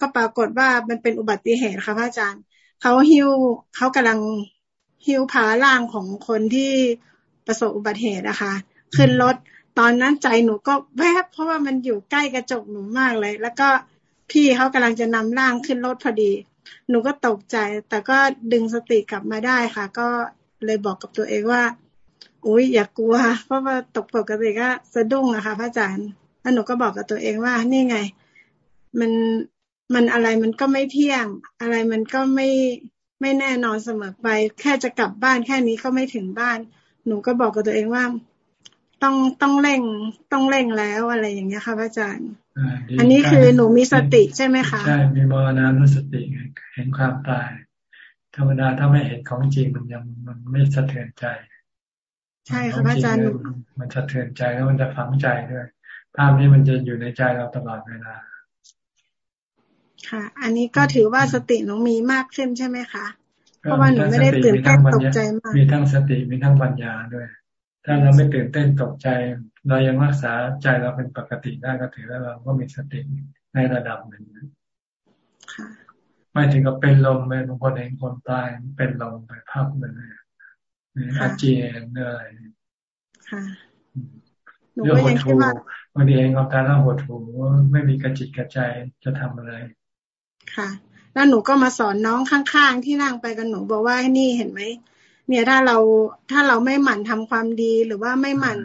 ก็ปรากฏว่ามันเป็นอุบัติเหตุค่ะพระอาจารย์ เขาหิ้วเขากำลังหิ้วพาร่างของคนที่ประสบอุบัติเหตุนะคะขึ้นรถตอนนั้นใจหนูก็แวบเพราะว่ามันอยู่ใกล้กระจกหนูมากเลย แล้วก็พี่เขากำลังจะนำร่างขึ้นรถพอดี หนูก็ตกใจ แต่ก็ดึงสติกลับมาได้ค่ะ ก็เลยบอกกับตัวเองว่าอุ้ยอย่ากลัว เพราะว่าตกปกติก็สะดุ้งอะค่ะพระอาจารย์แล้วหนูก็บอกกับตัวเองว่านี่ไง มัน มันอะไรมันก็ไม่เที่ยง อะไรมันก็ไม่ไม่แน่นอนเสมอไป แค่จะกลับบ้านแค่นี้ก็ไม่ถึงบ้าน หนูก็บอกกับตัวเองว่า ต้องต้องเร่งต้องเร่งแล้วอะไรอย่างเงี้ยค่ะพระอาจารย์ อันนี้คือหนูมีสติใช่ไหมคะใช่มีมรณานุสติเห็นความตาย ธรรมดาถ้าไม่เห็นของจริงมันยังมันไม่สะเทือนใจ ใช่ค่ะพระอาจารย์มันสะเทือนใจแล้วมันจะฝังใจด้วยภาพนี้มันจะอยู่ในใจเราตลอดเวลา ค่ะ อันนี้ก็ถือว่าสติหนูมีมากขึ้นใช่ไหมคะ เพราะว่าหนูไม่ได้ตื่นเต้นตกใจมาก มีทั้งสติมีทั้งปัญญาด้วย ถ้าเราไม่ตื่นเต้นตกใจ เรายังรักษาใจเราเป็นปกติได้ก็ถือว่าเราก็มีสติในระดับหนึ่งไม่ถึงกับเป็นลมไปบางคนเองคนตายเป็นลมไปภาพเหมือนอาเจียนอะไรเรื่องหดหูบางทีเองอาการเราหดหูไม่มีกระจิตกระใจจะทำอะไร ค่ะ แล้วหนูก็มาสอนน้องข้างๆ ที่นั่งไปกับหนูบอกว่านี่เห็นไหมเนี่ยถ้าเราถ้าเราไม่หมั่นทำความดีหรือว่าไม่หมั่น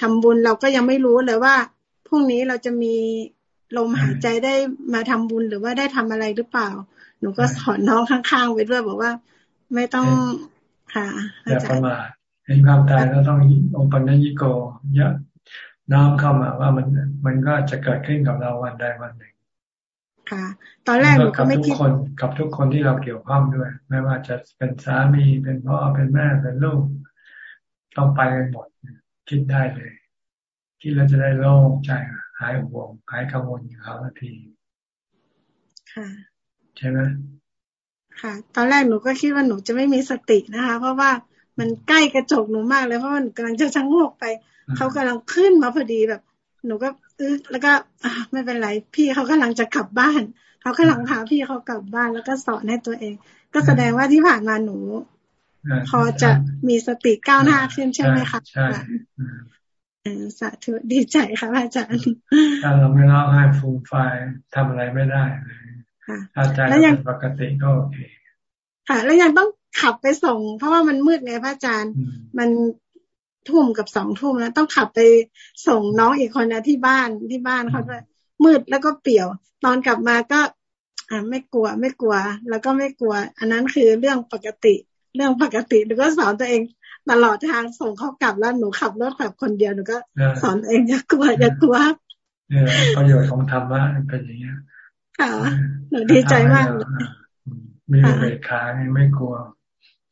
ทำบุญเราก็ยังไม่รู้เลยว่าพรุ่งนี้เราจะมีลมหายใจได้มาทำบุญหรือว่าได้ทำอะไรหรือเปล่า หนูก็สอนน้องข้างๆไปด้วยบอกว่า ไม่ต้องค่ะอย่าประมาทเห็นความตายแล้วต้ององค์ปัญญิโกเยอะน้อมเข้ามาว่ามันมันก็จะเกิดขึ้นกับเราวันใดวันหนึ่ง ค่ะ ตอนแรกหนูก็ไม่คิดคนกับทุกคนที่เราเกี่ยวข้องด้วย ไม่ว่าจะเป็นสามีเป็นพ่อเป็นแม่เป็นลูก ต้องไปกันหมดคิดได้เลยคิดแล้วจะได้โล่งใจหายห่วงหายกังวลอยู่เขาทันทีค่ะใช่ไหมค่ะ ตอนแรกหนูก็คิดว่าหนูจะไม่มีสตินะคะ เพราะว่ามันใกล้กระจกหนูมากเลยเพราะว่าหนูกำลังจะชังโงกไป เขากำลังขึ้นมาพอดีแบบ หนูก็เออแล้วก็ไม่เป็นไรพี่เขากำลังจะกลับบ้านเขากำลังพาพี่เขากลับบ้านแล้วก็สอนให้ตัวเอง ก็แสดงว่าที่ผ่านมาหนูพอจะมีสติก้าวหน้าขึ้นใช่ไหมคะใช่สาธุดีใจค่ะอาจารย์ถ้าเราไม่ร้องไห้ฟูมไฟทำอะไรไม่ได้เลยถ้าใจเป็นปกติก็โอเคค่ะ แล้วยังต้องขับไปส่ง เพราะว่ามันมืดไงพระอาจารย์ มัน ทุ่มกับสองทุ่มแล้วต้องขับไปส่งน้องอีกคนนะที่บ้านที่บ้านเขาด้วยมืดแล้วก็เปี่ยว ตอนกลับมาก็ อ่าไม่กลัวไม่กลัว แล้วก็ไม่กลัว อันนั้นคือเรื่องปกติ เรื่องปกติหนูก็สอนตัวเองตลอดทางส่งเขากลับแล้วหนูขับรถแบบคนเดียวหนูก็สอนตัวเองอย่ากลัวอย่ากลัวเนี่ยประโยชน์ของธรรมะเป็นอย่างเงี้ยค่ะหนูดีใจมากมีเบรคาไม่กลัว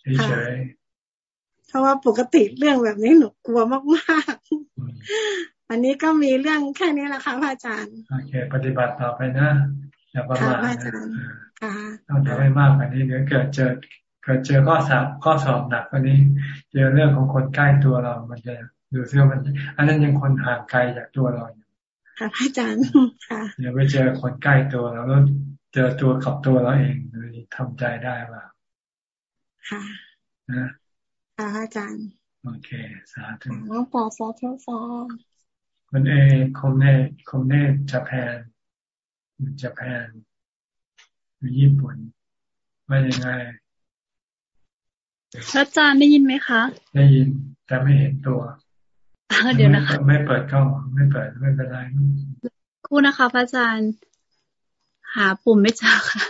เฉย เพราะว่าปกติเรื่องแบบนี้หนูกลัวมากวันนี้ก็มีเรื่องแค่นี้แหละค่ะพระอาจารย์ โอเค ปฏิบัติต่อไปนะอย่าประมาทนะต้องทำให้มากกว่านี้เดี๋ยวเกิดเจอเกิดเจอข้อสอบข้อสอบหนักกว่านี้เจอเรื่องของคนใกล้ตัวเรา มันจะดูเสื่อมัน อันนั้นยังคนห่างไกลจากตัวเราอยู่ค่ะพระอาจารย์ค่ะเดี๋ยวไปเจอคนใกล้ตัวเราแล้วเจอตัวกับตัวเราเองเลยทำใจได้ว่าค่ะนะ ค่ะอาจารย์ โอเค สาธุน้องปอสาธุสาคนเอคมเน่คมเน่จะแพนจะแพนอยู่ญี่ปุ่นว่ายังไงอาจารย์ได้ยินไหมคะ ได้ยินแต่ไม่เห็นตัวเดี๋ยวนะคะ ไม่เปิดกล้องไม่เปิดไม่เป็นไรคู่นะคะพระอาจารย์ หาปุ่มไม่เจอค่ะ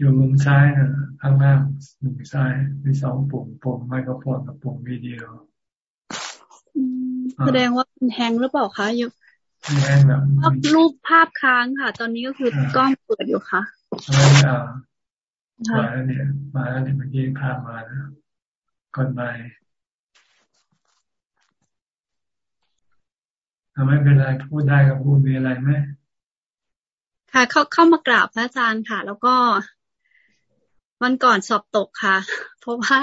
อยู่มุมซ้ายนะข้างล่างมุมซ้ายมีสองปุ่มปุ่มไมโครโฟนกับปุ่มวิดีโอแสดงว่าเป็นแฮงหรือเปล่าคะอยู่แฮงแบบรูปภาพค้างค่ะ ตอนนี้ก็คือกล้องเปิดอยู่ค่ะมาแล้วเนี่ยมาแล้วเนี่ยเมื่อกี้พามาแล้วก่อนไปไม่เป็นไรพูดได้ก็พูดมีอะไรไหมค่ะ เข้าเข้ามากราบพระอาจารย์ค่ะ แล้วก็ วันก่อนสอบตกค่ะ เพราะว่า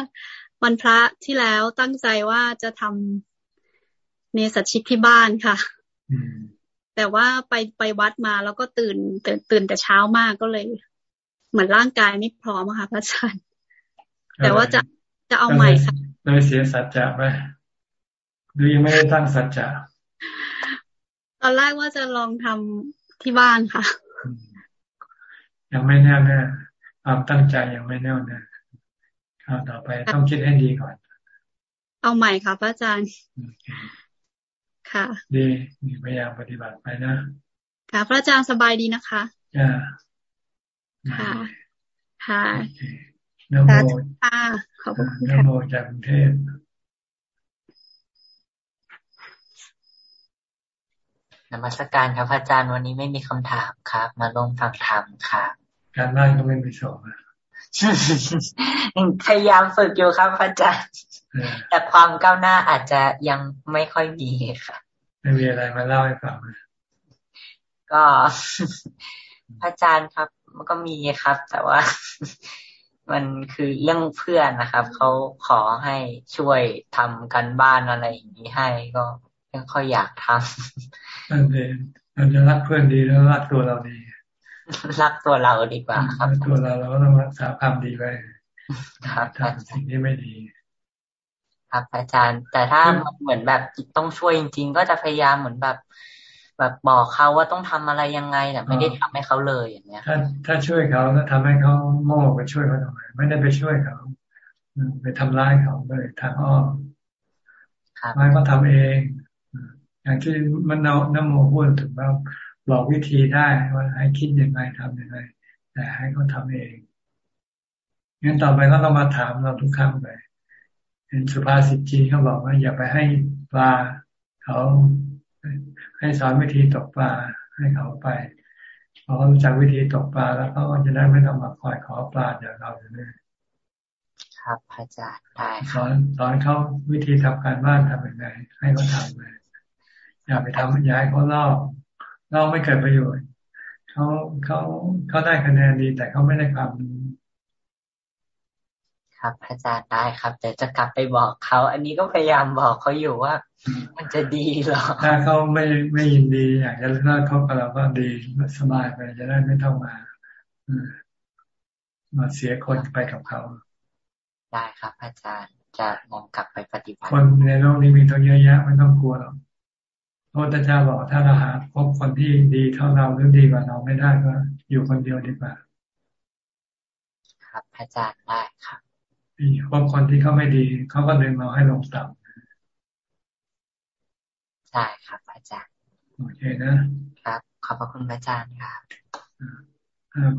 วันพระที่แล้วตั้งใจว่าจะทำเนสัชิกที่บ้านค่ะแต่ว่าไปไปวัดมาแล้วก็ตื่นตื่นตื่นแต่เช้ามากก็เลย เหมือนร่างกายไม่พร้อมค่ะพระอาจารย์แต่ว่าจะจะเอาใหม่ค่ะเลยเสียสัจจะไปหรือยังไม่ได้ตั้งสัจจะตอนแรกว่าจะลองทำที่บ้านค่ะ ยังไม่แน่แน่ ความตั้งใจยังไม่แน่แน่คราวต่อไปต้องคิดให้ดีก่อน เอาใหม่ค่ะพระอาจารย์ ค่ะ ดีพยายามปฏิบัติไปนะ ค่ะ พระอาจารย์สบายดีนะคะจ้าค่ะ ค่ะนโมค่ะขอบคุณค่ะนโมจากกรุงเทพนมัสการครับอาจารย์วันนี้ไม่มีคำถามครับ มาลงฟังธรรมครับ การบ้านก็ไม่มีสอบพยายามฝึกอยู่ครับอาจารย์แต่ความก้าวหน้าอาจจะยังไม่ค่อยมีค่ะ ไม่มีอะไรมาเล่าให้ฟังก็อาจารย์ครับ มันก็มีครับ แต่ว่ามันคือเรื่องเพื่อนนะครับเขาขอให้ช่วยทำกันบ้านอะไรอย่างนี้ให้ก็ยังค่อยอยากทำนั่นเองเราจะรักเพื่อนดีแล้วรักตัวเราดี รักตัวเราดีกว่า ครับตัวเราเราก็ต้องรักษาความดีไว้ครับทำสิ่งที่ไม่ดี ครับอาจารย์ แต่ถ้ามันเหมือนแบบต้องช่วยจริง ๆ ก็จะพยายามเหมือนแบบ แบบบอกเขาว่าต้องทำอะไรยังไงแต่ไม่ได้ทำให้เขาเลยอย่างเงี้ยถ้าถ้าช่วยเขาแล้วทำให้เขาโง่ไปช่วยเขาทำไมไม่ได้ไปช่วยเขาไปทำร้ายเขาเลยทางอ้อมไม่ก็ทำเอง อย่างที่มันเอาน้ำโมพูดถึงว่า บอกวิธีได้ว่าให้คิดยังไงทำยังไง แต่ให้เขาทาเองงั้นต่อไปก็ต้องมาถามเราทุกครั้งไปเห็นสุภาษิตจีนเขาบอกว่า อย่าไปให้ปลาเขาให้สอนวิธีตกปลาให้เขาไปพอเขารู้จักวิธีตกปลาแล้วเขาก็จะได้ไม่ต้องมาคอยขอปลาจากเราอยู่เลยครับอาจารย์ได้สอนสอนเขาวิธีทำการบ้านทำยังไงให้เขาทำเลยอย่าไปทำย้ายเขาเล่า เล่าไม่เกิดประโยชน์เขาเขาเขาได้คะแนนดีแต่เขาไม่ได้ความรู้ครับอาจารย์ได้ครับแต่จะกลับไปบอกเขาอันนี้ก็พยายามบอกเขาอยู่ว่า มันจะดีหรอถ้าเขาไม่ไม่ยินดีอยากจะเลิกเขากับเราก็ดีสบายไปจะได้ไม่ต้องมามาเสียคนไปกับเขา ได้ครับอาจารย์จะมองกลับไปปฏิบัติคนในโลกนี้มีตัวเยอะแยะไม่ต้องกลัวหรอกพ ระพุทธเจ้าบอกถ้าเราหาพบคนที่ดีเท่าเราหรือดีกว่าเราไม่ได้ก็อยู่คนเดียวดีกว่า ครับอาจารย์ได้ครับพบคนที่เขาไม่ดีเขาก็ดึงเราให้ลงต่ำใช่ครับอาจารย์โอเคนะครับ ขอบพระคุณอาจารย์ครับ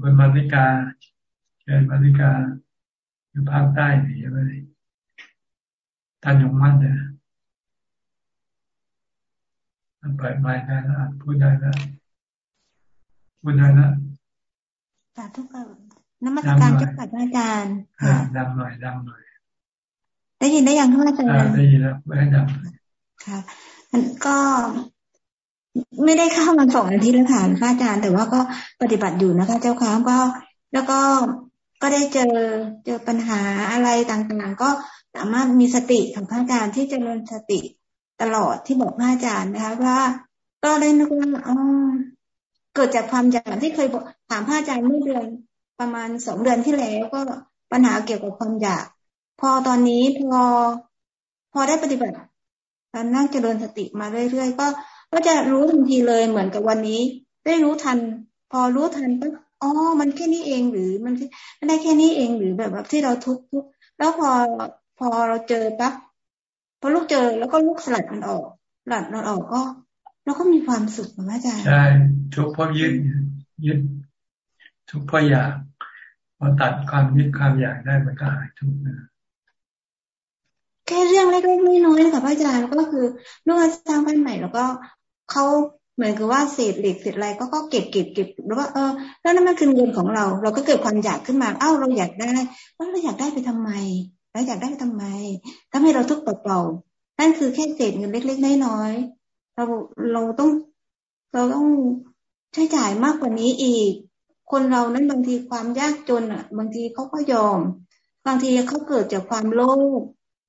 คุณมาริกาเชิญมาริกาอยู่ภาคใต้นี่ใช่ไหมท่านยงมั่นเนี่ย เปิดไม้ได้แล้วพูดได้แล้วพูดได้แล้วสาธุค่ะน้ำมัสการเจ้าค่ะอาจารย์ดังหน่อยดังหน่อย ได้ยินได้ยังท่านอาจารย์ได้ยินแล้วไม่ให้ดังค่ะมันก็ไม่ได้เข้ามาสองอาทิตย์แล้วค่ะพระอาจารย์ แต่ว่าก็ปฏิบัติอยู่นะคะ เจ้าค่ะก็แล้วก็ก็ได้เจอเจอปัญหาอะไรต่างๆ ก็สามารถมีสติของพระอาจารย์ที่จเจริญสติ ตลอดที่บอกพระอาจารย์นะคะว่าก็ได้นึกว่าอ๋อเกิดจากความอยากที่เคยถามพระอาจารย์เมื่อเดือนประมาณสองเดือนที่แล้วก็ปัญหาเกี่ยวกับความอยาก พอตอนนี้พอพอได้ปฏิบัติการนั่งเจริญสติมาเรื่อยๆก็ก็จะรู้ทันทีเลยเหมือนกับวันนี้ ได้รู้ทัน พอรู้ทันก็อ๋อ มันแค่นี้เองหรือมันมันได้แค่นี้เองหรือแบบแบบที่เราทุกทุกแล้วพอพอเราเจอปั๊บ พอลูกเจอแล้วก็ลูกสลัดมันออกสลัดมันออกก็เราก็มีความสุขนะอาจารย์ใช่ทุกเพราะยึดยึด ทุกเพราะอยากพอตัดความยึดความอยากได้มันก็หายทุกนะแค่เรื่องเล็กๆน้อยๆค่ะพระอาจารย์ก็คือลูกสร้างบ้านใหม่ แล้วก็เขาเหมือนกับว่าเศษเหล็กเศษอะไรก็ก็เก็บเก็บเก็บแล้วว่าเออแล้วนั่นมันคือเงินของเรา เราก็เกิดความอยากขึ้นมา เอ้าเราอยากได้ว่าเราอยากได้ไปทำไม เราอยากได้ไปทำไมทำให้เราทุกข์เปล่าๆนั่นคือแค่เศษเงินเล็กๆน้อยๆเราเราต้องเราต้องใช้จ่ายมากกว่านี้อีก คนเรานั้นบางทีความยากจนอะ บางทีเขาก็ยอม บางทีเขาเกิดจากความโลภ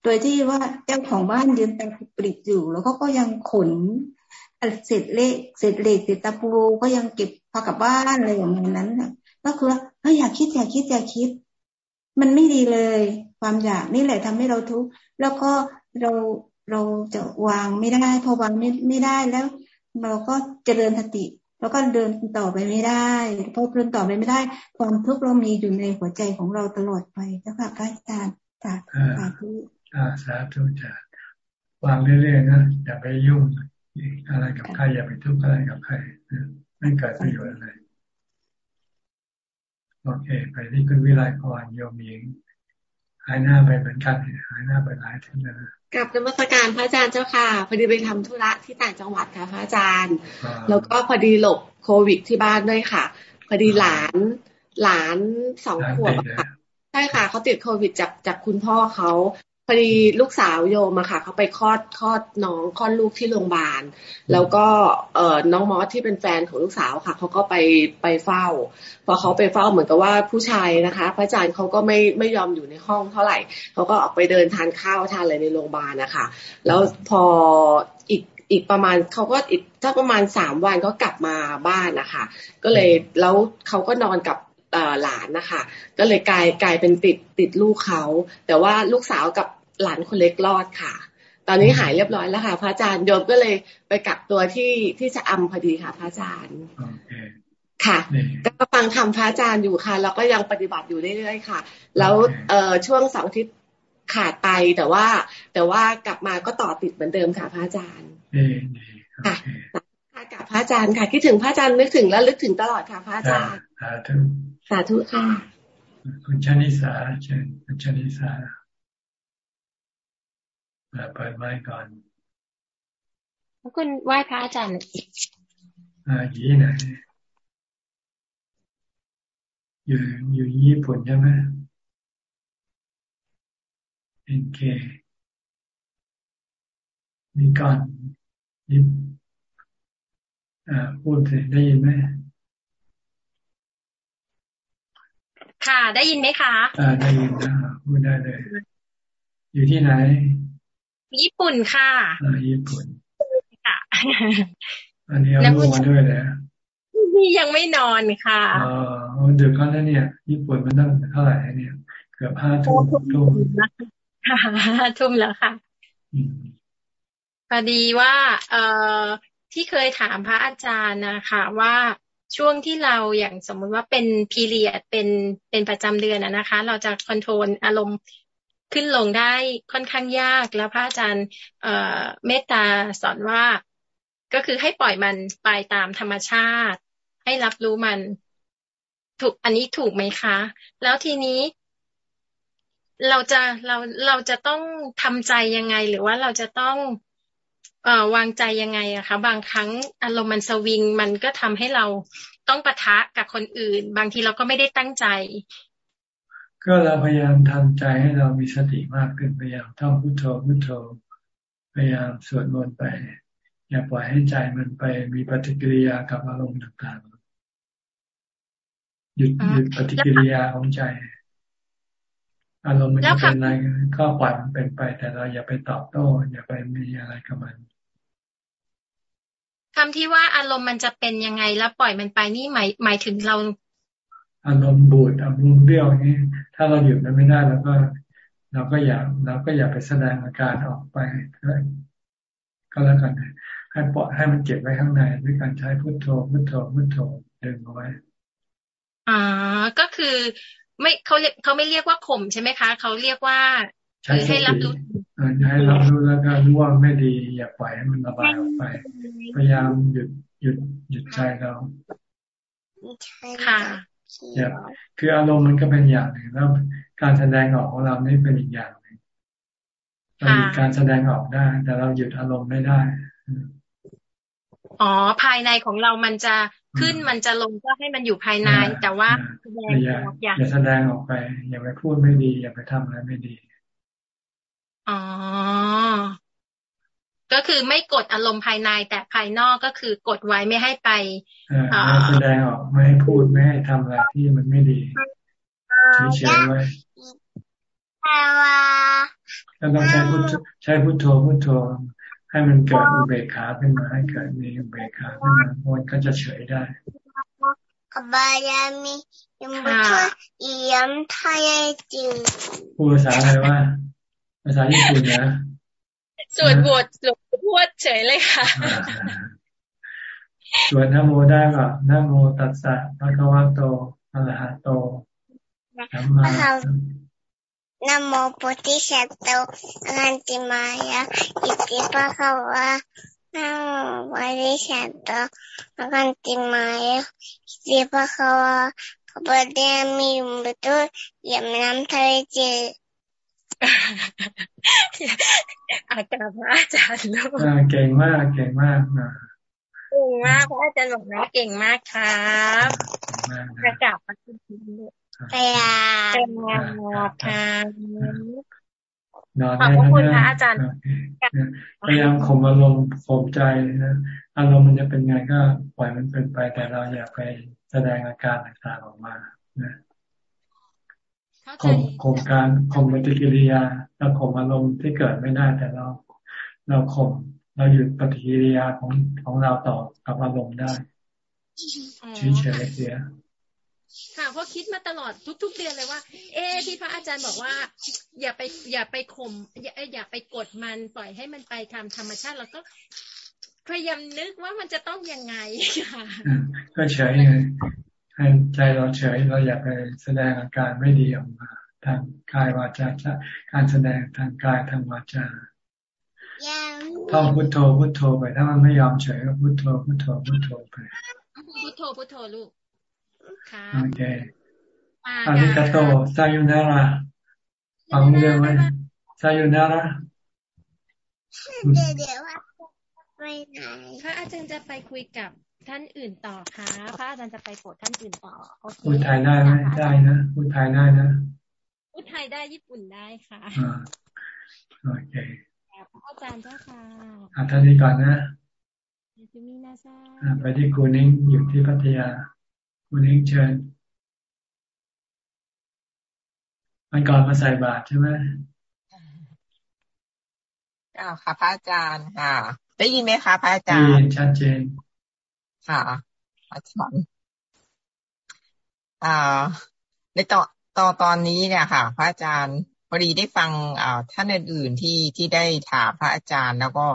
โดยที่ว่าเจ้าของบ้านยืนตาปริบอยู่ แล้วเขาก็ยังขนเศษเลขเศษเหล็กเศษตะปูก็ยังเก็บพากลับบ้านอะไรอย่างนั้นค่ะ ก็คือเฮ้ยอยากคิดอยากคิดอยากคิด มันไม่ดีเลย ความอยากนี่แหละทำให้เราทุกข์แล้วก็เราเราจะวางไม่ได้พอวางไม่ไม่ได้แล้ว เราก็เจริญสติ แล้วก็เดินต่อไปไม่ได้พอเดินต่อไปไม่ได้ ความทุกข์เรามีอยู่ในหัวใจของเราตลอดไปเจ้าค่ะพระอาจารย์สาธุสาธุจ้ะวางเรื่อยๆนะอย่าไปยุ่งอะไรกับใครอย่าไปทุกข์อะไรกับใครไม่เกิดประโยชน์อะไร โอเค ไปที่คุณวิไลพรโยมหญิงหายหน้าไปเหมือนกันหายหน้าไปหลายทีแล้วกับนมัสการพระอาจารย์เจ้าค่ะพอดีไปทำธุระที่ต่างจังหวัดค่ะพระอาจารย์ แล้วก็พอดีหลบโควิดที่บ้านด้วยค่ะ พอดีหลานหลานสองขวบค่ะใช่ค่ะเขาติดโควิดจากจากคุณพ่อเขา พอดีลูกสาวโยมอะค่ะเขาไปคลอดคลอดน้องคลอดลูกที่โรงพยาบาล แล้วก็เอ่อน้องมอสที่เป็นแฟนของลูกสาวค่ะเขาก็ไปไปเฝ้า พอเขาไปเฝ้าเหมือนกับว่าผู้ชายนะคะ พระอาจารย์เขาก็ไม่ไม่ยอมอยู่ในห้องเท่าไหร่เขาก็ออกไปเดินทานข้าวทานอะไรในโรงพยาบาลนะคะแล้วพออีกอีกประมาณเขาก็อีกถ้าประมาณสามวันก็กลับมาบ้านนะคะก็เลยแล้วเขาก็นอนกับหลานนะคะ ก็เลยกลายกลายเป็นติดติดลูกเขา แต่ว่าลูกสาวกับ หลานคนเล็กรอดค่ะ ตอนนี้หายเรียบร้อยแล้วค่ะ พระอาจารย์โยมก็เลยไปกักตัวที่ที่จะอำพอดีค่ะ พระอาจารย์ค่ะ ก็ฟังทำพระอาจารย์อยู่ค่ะ แล้วก็ยังปฏิบัติอยู่เรื่อยๆค่ะ แล้วเอ่อช่วงสองทิศขาดไปแต่ว่า แต่ว่ากลับมาก็ต่อติดเหมือนเดิมค่ะ พระอาจารย์ค่ะค่ะกับพระอาจารย์ค่ะ คิดถึงพระอาจารย์นึกถึงแล้วลึกถึงตลอดค่ะ พระอาจารย์สาธุสาธุค่ะคุณชนิสาเชิญคุณชนิสา เปิดไม้ก่อนคุณไหว้พระอาจารย์อ่ายี่ไหนอยู่อยู่ญี่ปุ่นใช่ไหมเอ็นเคมีก่อนยิบอ่าพูดเสร็จได้ยินไหมค่ะ ได้ยินไหมคะ อ่า ได้ยินนะพูดได้เลย อยู่ที่ไหน ญี่ปุ่นค่ะอ่าญี่ปุ่นค่ะอันนี้เอาลูกมาด้วยนะนี่ยังไม่นอนค่ะอ๋อดึกแล้วเนี่ย ญี่ปุ่นมันต้องเท่าไหร่เนี่ยเกือบห้าทุ่มทุ่มห้าทุ่มแล้วค่ะพอดีว่า เอ่อที่เคยถามพระอาจารย์นะคะว่าช่วงที่เราอย่างสมมุติว่าเป็นพีเรียดเป็นเป็นประจำเดือนนะคะ เราจะคอนโทรลอารมณ์ ขึ้นลงได้ค่อนข้างยากแล้วพระอาจารย์เมตตาสอนว่าก็คือให้ปล่อยมันไปตามธรรมชาติ ให้รับรู้มันถูกอันนี้ถูกไหมคะ แล้วทีนี้เราจะเราเราจะต้องทำใจยังไง หรือว่าเราจะต้องเอ่อวางใจยังไงอะคะ บางครั้งอารมณ์มันสวิง มันก็ทำให้เราต้องปะทะกับคนอื่น บางทีเราก็ไม่ได้ตั้งใจ ก็เราพยายามทำใจให้เรามีสติมากขึ้นพยายามท่องพุทโธพุทโธ พยายามสวดมนต์ไป อย่าปล่อยให้ใจมันไปมีปฏิกิริยากับอารมณ์ต่างๆหยุดหยุดปฏิกิริยาของใจ อารมณ์มันจะเป็นอะไรก็ปล่อยมันเป็นไป แต่เราอย่าไปตอบโต้ อย่าไปมีอะไรกับมันคำที่ว่าอารมณ์มันจะเป็นยังไงแล้วปล่อยมันไปนี่หมายหมายถึงเรา อารมณ์บูดอารมณ์เบี้ยวอย่างนี้ ถ้าเราหยุดมันไม่ได้เราก็เราก็อย่าเราก็อย่าไปแสดงอาการออกไปก็แล้วกันให้ปล่อยให้มันเก็บไว้ข้างในด้วยการใช้พุทโธพุทโธพุทโธดึงเอาไว้อ่าก็คือไม่เขาเรียกเขาไม่เรียกว่าข่มใช่ไหมคะ เขาเรียกว่าคือให้รับรู้ให้รับรู้แล้วก็รู้ว่าไม่ดีอย่าปล่อยให้มันระบายออกไป พยายามหยุดหยุดหยุดใจเราค่ะอย่า คืออารมณ์มันก็เป็นอย่างหนึ่งแล้วการแสดงออกของเรานี่เป็นอีกอย่างหนึ่งเราหยุดการแสดงออกได้ แต่เราหยุดอารมณ์ไม่ได้อ๋อภายในของเรามันจะขึ้นมันจะลงก็ให้มันอยู่ภายใน แต่ว่าแสดงออกอย่าแสดงออกไป อย่าไปพูดไม่ดี อย่าไปทำอะไรไม่ดีอ๋อ ก็คือไม่กดอารมณ์ภายในแต่ภายนอกก็คือกดไว้ไม่ให้ไปไม่แสดงออกไม่ให้พูดไม่ให้ทำอะไรที่มันไม่ดีเฉยๆไว้แล้วต้องใช้พุทใช้พุทโธพุทโธให้มันเกิดอุเบกขาขึ้นมาให้เกิดมีอุเบกขาขึ้นมามันก็จะเฉยได้บายามียมบุตรยมทายจิงพูดภาษาอะไรว่าภาษาญี่ปุ่นนะ ส่วนบทหลวงพูดเฉยเลยค่ะส่วนนโมได้ก็นโมตัสสะพระควะโตอะระหะโตสัมมานะโมพุทธิสัตโตอรันติมายะอิติปะคะวะนะโมพุทธิสัตโตอรันติมายะอิติปะคะวะขบเดียมีมุตุยมน้ำทะเลจี อาจารย์พระอาจารย์ลูกเก่งมากเก่งมากนะเก่งมากพระอาจารย์บอกนะเก่งมากครับกระจับมาที่นี่พยายามค่ะนอนขอบคุณพระอาจารย์พยายามข่มอารมณ์ข่มใจนะอารมณ์มันจะเป็นไงก็ปล่อยมันเป็นไปแต่เราอย่าไปแสดงอาการต่างๆออกมานะ ข่มข่มการข่มปฏิกิริยาเราข่มอารมณ์ที่เกิดไม่ได้แต่เรา เราข่มเราหยุดปฏิกิริยาของของเราต่อกับอารมณ์ได้เฉยๆเสียค่ะเพราะคิดมาตลอดทุก ๆ เดือนเลยว่า เอ๊ที่พระอาจารย์บอกว่า อย่าไปอย่าไปข่มอย่าอย่าไปกดมันปล่อยให้มันไปตามธรรมชาติแล้วก็พยายามนึกว่ามันจะต้องยังไงค่ะก็เฉยไง ให้ใจเราเฉยเราอยากไปแสดงอาการไม่ดีออกมา ทางกายวาจาการแสดงทางกายทางวาจาท่องพุทโธพุทโธไป ถ้ามันไม่ยอมเฉยก็พุทโธพุทโธพุทโธไปพุทโธพุทโธลูกโอเคอาริกาโตซายุนาระฟังเรื่องไหมซายุนาระเดี๋ยวเดี๋ยวไปไหนพระอาจารย์จะไปคุยกับ ท่านอื่นต่อค่ะพระอาจารย์จะไปโปรดท่านอื่นต่อพูดไทยได้ไหมได้นะพูดไทยได้นะพูดไทยได้ญี่ปุ่นได้ค่ะโอเคพระอาจารย์เจ้าค่ะอ่าท่านนี้ก่อนนะไปที่ครูนิ้งอยู่ที่พัทยาคุณเองเชิญมันก่อนมาใส่บาตรใช่ไหมอ้าวค่ะพระอาจารย์ค่ะได้ยินไหมคะพระอาจารย์ได้ยินชัดเจน ค่ะ อาจารย์อ่าในตอนตอนตอนนี้เนี่ยค่ะ พระอาจารย์พอดีได้ฟังอ่าท่านอื่นๆที่ที่ได้ถามพระอาจารย์แล้วก็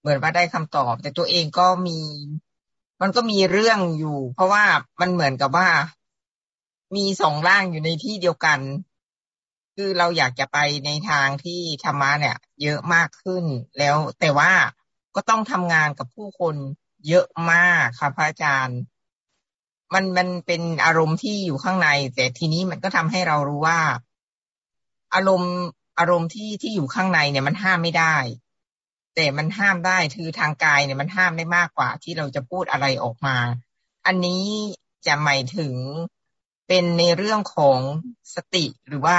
เหมือนว่าได้คำตอบ แต่ตัวเองก็มี มันก็มีเรื่องอยู่ เพราะว่ามันเหมือนกับว่า มีสองร่างอยู่ในที่เดียวกัน คือเราอยากจะไปในทางที่ธรรมะเนี่ย เยอะมากขึ้นแล้วแต่ว่าก็ต้องทำงานกับผู้คน เยอะมากค่ะพระอาจารย์ มันมันเป็นอารมณ์ที่อยู่ข้างใน แต่ทีนี้มันก็ทำให้เรารู้ว่า อารมณ์อารมณ์ที่ที่อยู่ข้างในเนี่ยมันห้ามไม่ได้ แต่มันห้ามได้คือทางกายเนี่ยมันห้ามได้มากกว่า ที่เราจะพูดอะไรออกมา อันนี้จะหมายถึงเป็นในเรื่องของสติหรือว่า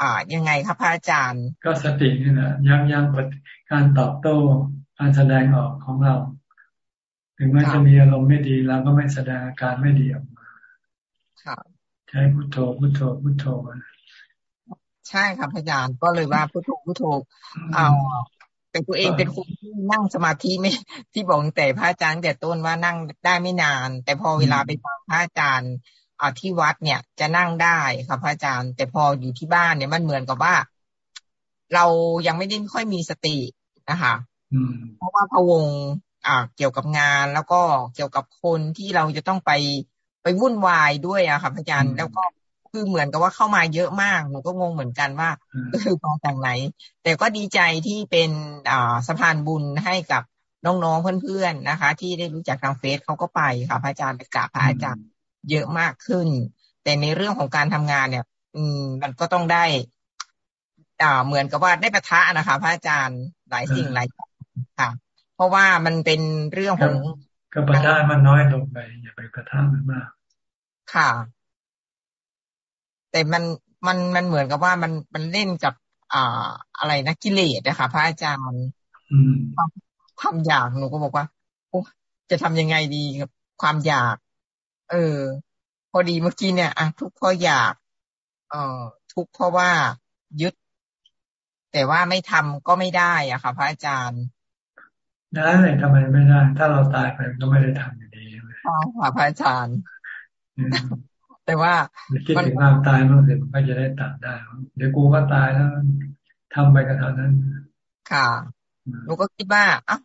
อ่ายังไงครับพระอาจารย์ ก็สตินี่แหละยั้งยั้งการตอบโต้การแสดงออกของเรา ถึงแม้จะมีอารมณ์ไม่ดีเราก็ไม่แสดงอาการไม่ดีออกมาใช้พุทโธพุทโธพุทโธใช่ครับอาจารย์ก็เลยว่าพุทโธพุทโธเอาแต่ตัวเองเป็นคนที่นั่งสมาธิไม่ที่บอกแต่พระอาจารย์แต่ต้นว่านั่งได้ไม่นาน แต่พอเวลาไปฟังพระอาจารย์อ่าที่วัดเนี่ยจะนั่งได้ครับพระอาจารย์ แต่พออยู่ที่บ้านเนี่ยมันเหมือนกับว่า เรายังไม่ได้ค่อยมีสตินะคะเพราะว่าพะวงอ่า เกี่ยวกับงาน แล้วก็เกี่ยวกับคนที่เราจะต้องไปไปวุ่นวายด้วยอะครับอาจารย์แล้วก็คือเหมือนกับว่าเข้ามาเยอะมากหนูก็งงเหมือนกันว่าคือมาจากไหน แต่ก็ดีใจที่เป็นอ่าสะพานบุญให้กับน้องๆเพื่อนๆนะคะ ที่ได้รู้จักทางเฟซเขาก็ไปค่ะพระอาจารย์ไปกราบพระอาจารย์เยอะมากขึ้น แต่ในเรื่องของการทำงานเนี่ย อืม มันก็ต้องได้อ่าเหมือนกับว่าได้ประทะนะคะ พระอาจารย์หลายสิ่งหลายค่ะเพ ราะว่ามันเป็นเรื่องของก็ประทะมันน้อยลงไป อย่าไปประทะมันมาก ค่ะ แต่มันมันมันเหมือนกับว่ามันมันเล่นกับอ่าอะไรนะกิเลสนะคะพระอาจารย์ทำอยากหนูก็บอกว่าโอ้จะทำยังไงดีกับความอยาก เออ พอดีเมื่อกี้เนี่ยอะทุกเพราะอยาก เอ่อ ทุกเพราะว่ายึด แต่ว่าไม่ทำก็ไม่ได้อะค่ะ พระอาจารย์ ได้ทำไมไม่ได้ ถ้าเราตายไปก็ไม่ได้ทำอยู่ดีใช่ไหมค่ะพระอาจารย์แต่ว่าคิดถึงความตายเมื่อไหร่มันก็จะได้ตัดได้ เดี๋ยวกูก็ตายแล้วทำไปกับเท่านั้น ค่ะหนูก็คิดว่าอะ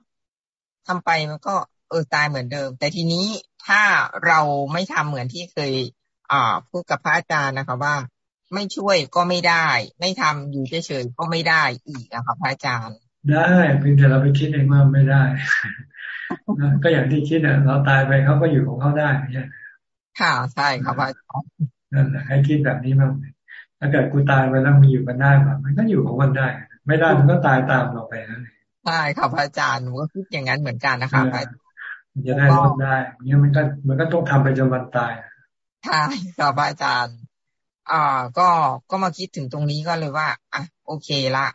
ทำไปมันก็ เออตายเหมือนเดิม แต่ทีนี้ถ้าเราไม่ทำเหมือนที่เคย อ่าพูดกับพระอาจารย์นะคะว่า ไม่ช่วยก็ไม่ได้ ไม่ทำอยู่เฉยๆก็ไม่ได้อีกนะคะพระอาจารย์ ได้เพียงแต่เราไปคิดเองว่าไม่ได้ ก็อย่างที่คิดอะ เราตายไปเขาก็อยู่ของเขาได้เนี่ยค่ะใช่ครับพระอาจารย์นั่นแหละให้คิดแบบนี้มั้งถ้าเกิดกูตายไปแล้วมีอยู่กันได้แบบมันก็อยู่ของมันได้ ไม่ได้มันก็ตายตามเราไปนั่นเองใช่ครับอาจารย์หนูก็คิดอย่างนั้นเหมือนกันนะคะจะได้ลดได้เนี้ยมันก็มันก็ต้องทำไปจนวันตายใช่ครับอาจารย์อ่าก็ก็มาคิดถึงตรงนี้ก็เลยว่า อะ โอเคละ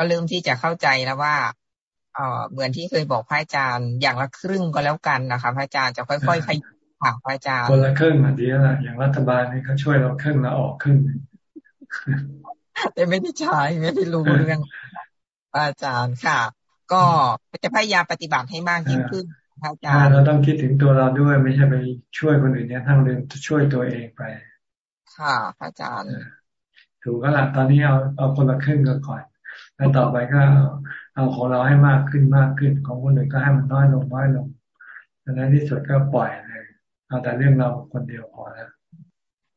ก็เริ่มที่จะเข้าใจแล้วว่าเอ่อเหมือนที่เคยบอกพระอาจารย์อย่างละครึ่งก็แล้วกันนะคะพระอาจารย์จะค่อยๆขยับค่ะพระอาจารย์คนละครึ่งอะดีละอย่างรัฐบาลนี่เขาช่วยเราครึ่งแล้วออกครึ่งแต่ไม่ได้ใช้ไม่ได้รู้เรื่องอาจารย์ค่ะ ก็จะพยายามปฏิบัติให้มากยิ่งขึ้นอาจารย์เราต้องคิดถึงตัวเราด้วยไม่ใช่ไปช่วยคนอื่นเนี่ยทั้งเรื่องช่วยตัวเองไป ค่ะอาจารย์ ถูกก็ละตอนนี้เอาเอาคนละครึ่งก็ก่อน แล้วต่อไปก็เอาของเราให้มากขึ้นมากขึ้น ของคนอื่นก็ให้มันน้อยลงน้อยลงดังนั้นที่สุดก็ปล่อยเลยเอาแต่เรื่องเราคนเดียวพอแล้ว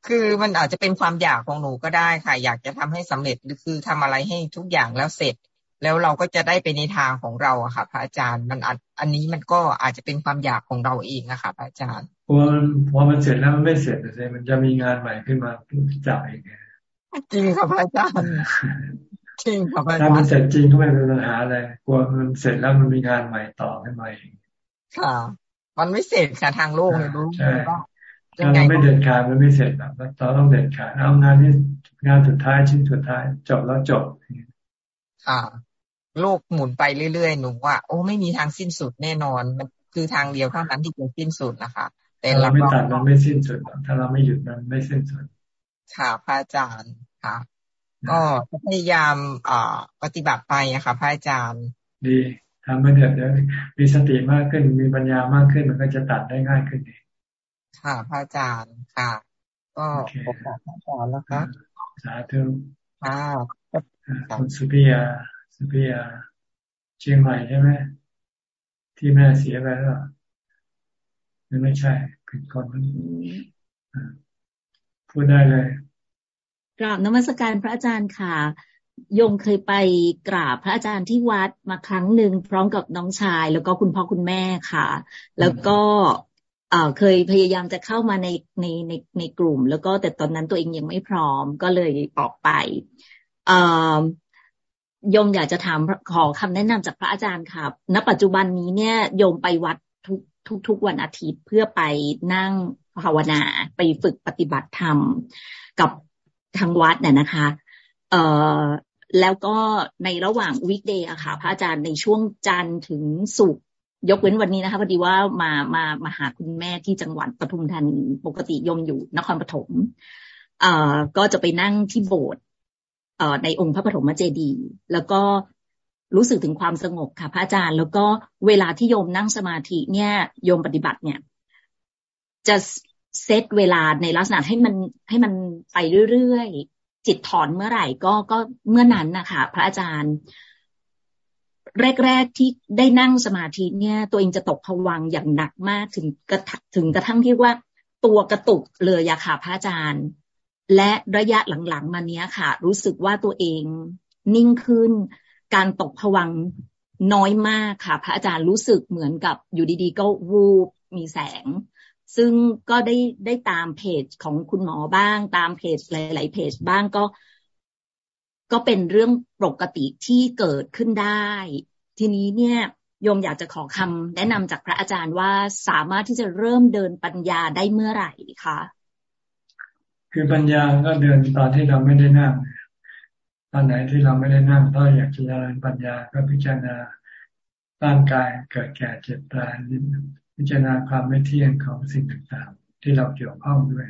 คือมันอาจจะเป็นความอยากของหนูก็ได้ค่ะ อยากจะทำให้สำเร็จหรือคือทำอะไรให้ทุกอย่างแล้วเสร็จ แล้วเราก็จะได้ไปในทางของเราอะค่ะพระอาจารย์มันอันนี้มันก็อาจจะเป็นความอยากของเราเองนะคะพระอาจารย์พอพอมันเสร็จแล้วมันไม่เสร็จเลยมันจะมีงานใหม่ขึ้นมาจ่ายไงจริงครับพระอาจารย์ จริงครับอาจารย์ถ้ามันเสร็จจริงก็ไม่เป็นปัญหาอะไรกลัวมันเสร็จแล้วมันมีงานใหม่ต่อขึ้นมาเองค่ะ มันไม่เสร็จค่ะทางโลกเลยรู้ใช่ถ้ามันไม่เด็ดขาดมันไม่เสร็จแบบเราต้องเด็ดขาดเอางานที่งานสุดท้ายชิ้นสุดท้าย จบแล้วจบค่ะโลกหมุนไปเรื่อยๆหนูว่า โอ้ไม่มีทางสิ้นสุดแน่นอน มันคือทางเดียวเท่านั้นที่จะสิ้นสุดนะคะ แต่เราไม่ตัดมันไม่สิ้นสุดถ้าเราไม่หยุดมันไม่สิ้นสุดค่ะพระอาจารย์ค่ะ ก็พยายามอ่าปฏิบัติไปอะค่ะพระอาจารย์ ดีทำมาเดี๋ยวเดี๋ยวมีสติมากขึ้น มีปัญญามากขึ้นมันก็จะตัดได้ง่ายขึ้นเองค่ะพระอาจารย์ค่ะ ก็ขอบคุณพระอาจารย์แล้วครับสาธุค่ะคุณสุพิยาสุพิยาเชียงใหม่ใช่ไหมที่แม่เสียไปแล้วหรือไม่ใช่ผิดคนนั้นพูดได้เลย กราบนมัสการพระอาจารย์ค่ะยงเคยไปกราบพระอาจารย์ที่วัดมาครั้งหนึ่งพร้อมกับน้องชาย แล้วก็คุณพ่อคุณแม่ค่ะ แล้วก็เคยพยายามจะเข้ามาในในในในกลุ่ม แล้วก็แต่ตอนนั้นตัวเองยังไม่พร้อมก็เลยออกไปโยมอยากจะถามขอคำแนะนำจากพระอาจารย์ครับณปัจจุบันนี้เนี่ยโยมไปวัดทุกทุกทุกวันอาทิตย์เพื่อไปนั่งภาวนาไปฝึกปฏิบัติธรรม กับ ทางวัดเนี่ยนะคะ เอ่อแล้วก็ในระหว่างวิกเดย์อะค่ะ พระอาจารย์ในช่วงจันทร์ถึงศุกร์ยกเว้นวันนี้นะคะพอดีว่ามามามาหาคุณแม่ที่จังหวัดปทุมธานีปกติยมอยู่นครปฐมเอ่อก็จะไปนั่งที่โบสถ์เอ่อในองค์พระปฐมเจดีย์แล้วก็รู้สึกถึงความสงบค่ะ พระอาจารย์ แล้วก็เวลาที่โยมนั่งสมาธิเนี่ยโยมปฏิบัติเนี่ย จะ เซตเวลาในลักษณะให้มันให้มันไปเรื่อยๆ จิตถอนเมื่อไหร่ก็ก็เมื่อนั้นนะคะพระอาจารย์ แรก ๆที่ได้นั่งสมาธิเนี่ย ตัวเองจะตกผวังอย่างหนักมากถึงกระถึงกระทั่งที่ว่าตัวกระตุกเลยอะค่ะพระอาจารย์ และระยะหลังๆ มาเนี้ยค่ะ รู้สึกว่าตัวเองนิ่งขึ้น การตกผวังน้อยมากค่ะ พระอาจารย์รู้สึกเหมือนกับอยู่ดีๆ ก็วูบมีแสง ซึ่งก็ได้ได้ตามเพจของคุณหมอบ้าง ตามเพจหลาย ๆ เพจบ้างก็ ก็เป็นเรื่องปกติที่เกิดขึ้นได้ ทีนี้เนี่ยโยมอยากจะขอคำแนะนำจากพระอาจารย์ว่าสามารถที่จะเริ่มเดินปัญญาได้เมื่อไหร่คะคือปัญญาก็เดินตอนที่เราไม่ได้นั่งตอนไหนที่เราไม่ได้นั่งถ้าอยากจะเจริญปัญญาก็พิจารณาร่างกายเกิดแก่เจ็บตาย พิจารณาความไม่เที่ยงของสิ่งต่างๆ ที่เราเกี่ยวข้องด้วย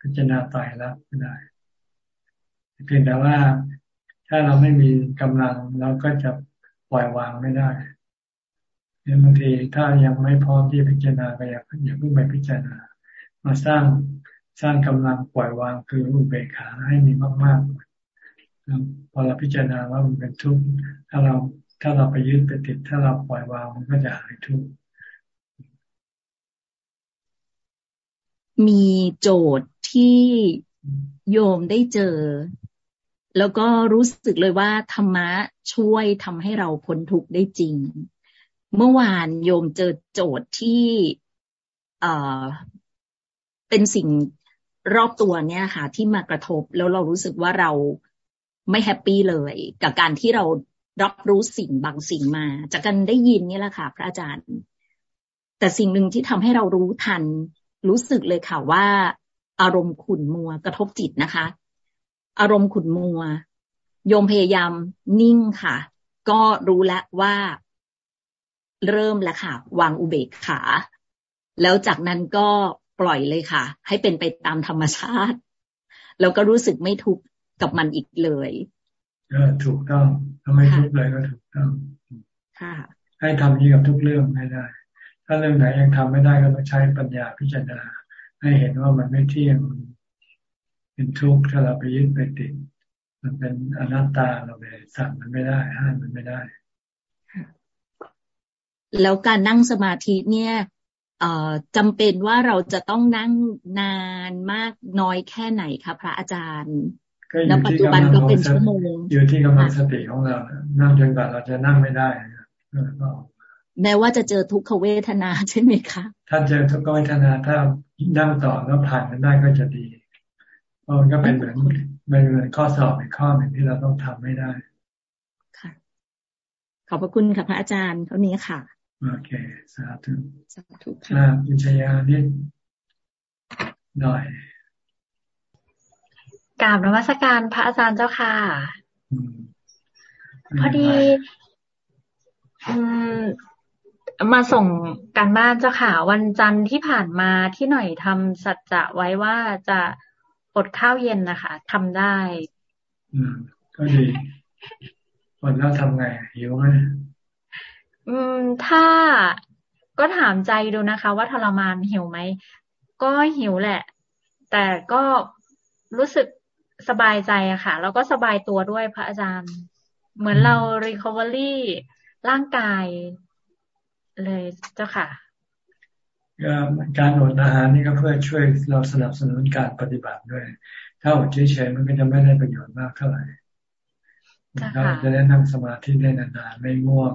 พิจารณาตายแล้วก็ได้เพียงแต่ว่าถ้าเราไม่มีกำลังเราก็จะปล่อยวางไม่ได้เนี่ยบางทีถ้ายังไม่พร้อมที่พิจารณาก็อย่าอย่าเพิ่งไปพิจารณา มาสร้างสร้างกำลังปล่อยวางคืออุเบกขาให้มีมากๆพอเราพิจารณาว่ามันเป็นทุกข์ถ้าเราถ้าเราไปยึดไปติด ถ้าเราปล่อยวางมันก็จะหายทุกข์ มีโจทย์ที่โยมได้เจอ แล้วก็รู้สึกเลยว่าธรรมะช่วยทำให้เราพ้นทุกข์ได้จริง เมื่อวานโยมเจอโจทย์ที่เอ่อเป็นสิ่งรอบตัวเนี่ยค่ะ ที่มากระทบแล้วเรารู้สึกว่าเราไม่แฮปปี้เลย กับการที่เรารับรู้สิ่งบางสิ่งมา จากการได้ยินนี่แหละค่ะ พระอาจารย์ แต่สิ่งหนึ่งที่ทำให้เรารู้ทัน รู้สึกเลยค่ะว่า อารมณ์ขุ่นมัวกระทบจิตนะคะ อารมณ์ขุ่นมัว โยมพยายามนิ่งค่ะ ก็รู้แล้วว่าเริ่มแล้วค่ะ วางอุเบกขา แล้วจากนั้นก็ปล่อยเลยค่ะ ให้เป็นไปตามธรรมชาติ แล้วก็รู้สึกไม่ทุกข์กับมันอีกเลยก็ถูกต้องทำไมทุกข์เลยก็ถูกต้องค่ะให้ทำนี้กับทุกเรื่องไม่ได้ ถ้าเรื่องไหนยังทำไม่ได้ก็ต้องใช้ปัญญาพิจารณา ให้เห็นว่ามันไม่เที่ยงเป็นทุกข์ถ้าเราไปยึดไปติด มันเป็นอนัตตาเราไปสั่งมันไม่ได้ห้ามมันไม่ได้ แล้วการนั่งสมาธิเนี่ยเอ่อจำเป็นว่าเราจะต้องนั่งนานมากน้อยแค่ไหนคะพระอาจารย์แล้วปัจจุบันก็เป็นชั่วโมงอยู่ที่กำลังสติของเรา นั่งจนกว่าเราจะนั่งไม่ได้ แม้ว่าจะเจอทุกขเวทนาใช่ไหมคะถ้าเจอทุกขเวทนาถ้านั่งต่อแล้วผ่านมันได้ก็จะดีมันก็เป็นเหมือนเป็นเหมือนข้อสอบเป็นข้อหนึ่งที่เราต้องทำไม่ได้ค่ะขอบพระคุณค่ะพระอาจารย์เท่านี้ค่ะโอเคสาธุสาธุค่ะวิชยานิดหน่อยกราบนวัสการพระอาจารย์เจ้าค่ะพอดี อืม มาส่งการบ้านเจ้าค่ะ วันจันทร์ที่ผ่านมาที่หน่อยทำสัจจะไว้ว่าจะอดข้าวเย็นนะคะทำได้ อืมก็ดีอดแล้วทำไงหิวไหมอืม ถ้าก็ถามใจดูนะคะ ว่าทรมานหิวไหมก็หิวแหละ แต่ก็รู้สึกสบายใจอะค่ะ แล้วก็สบายตัวด้วยพระอาจารย์ เหมือนเรา recovery ร่างกาย เลยเจ้าค่ะก็การอดอาหารนี่ก็เพื่อช่วยเราสนับสนุนการปฏิบัติด้วย ถ้าอดเฉยๆมันก็จะไม่ได้ประโยชน์มากเท่าไหร่เราจะได้นั่งสมาธิได้นานๆไม่ง่วง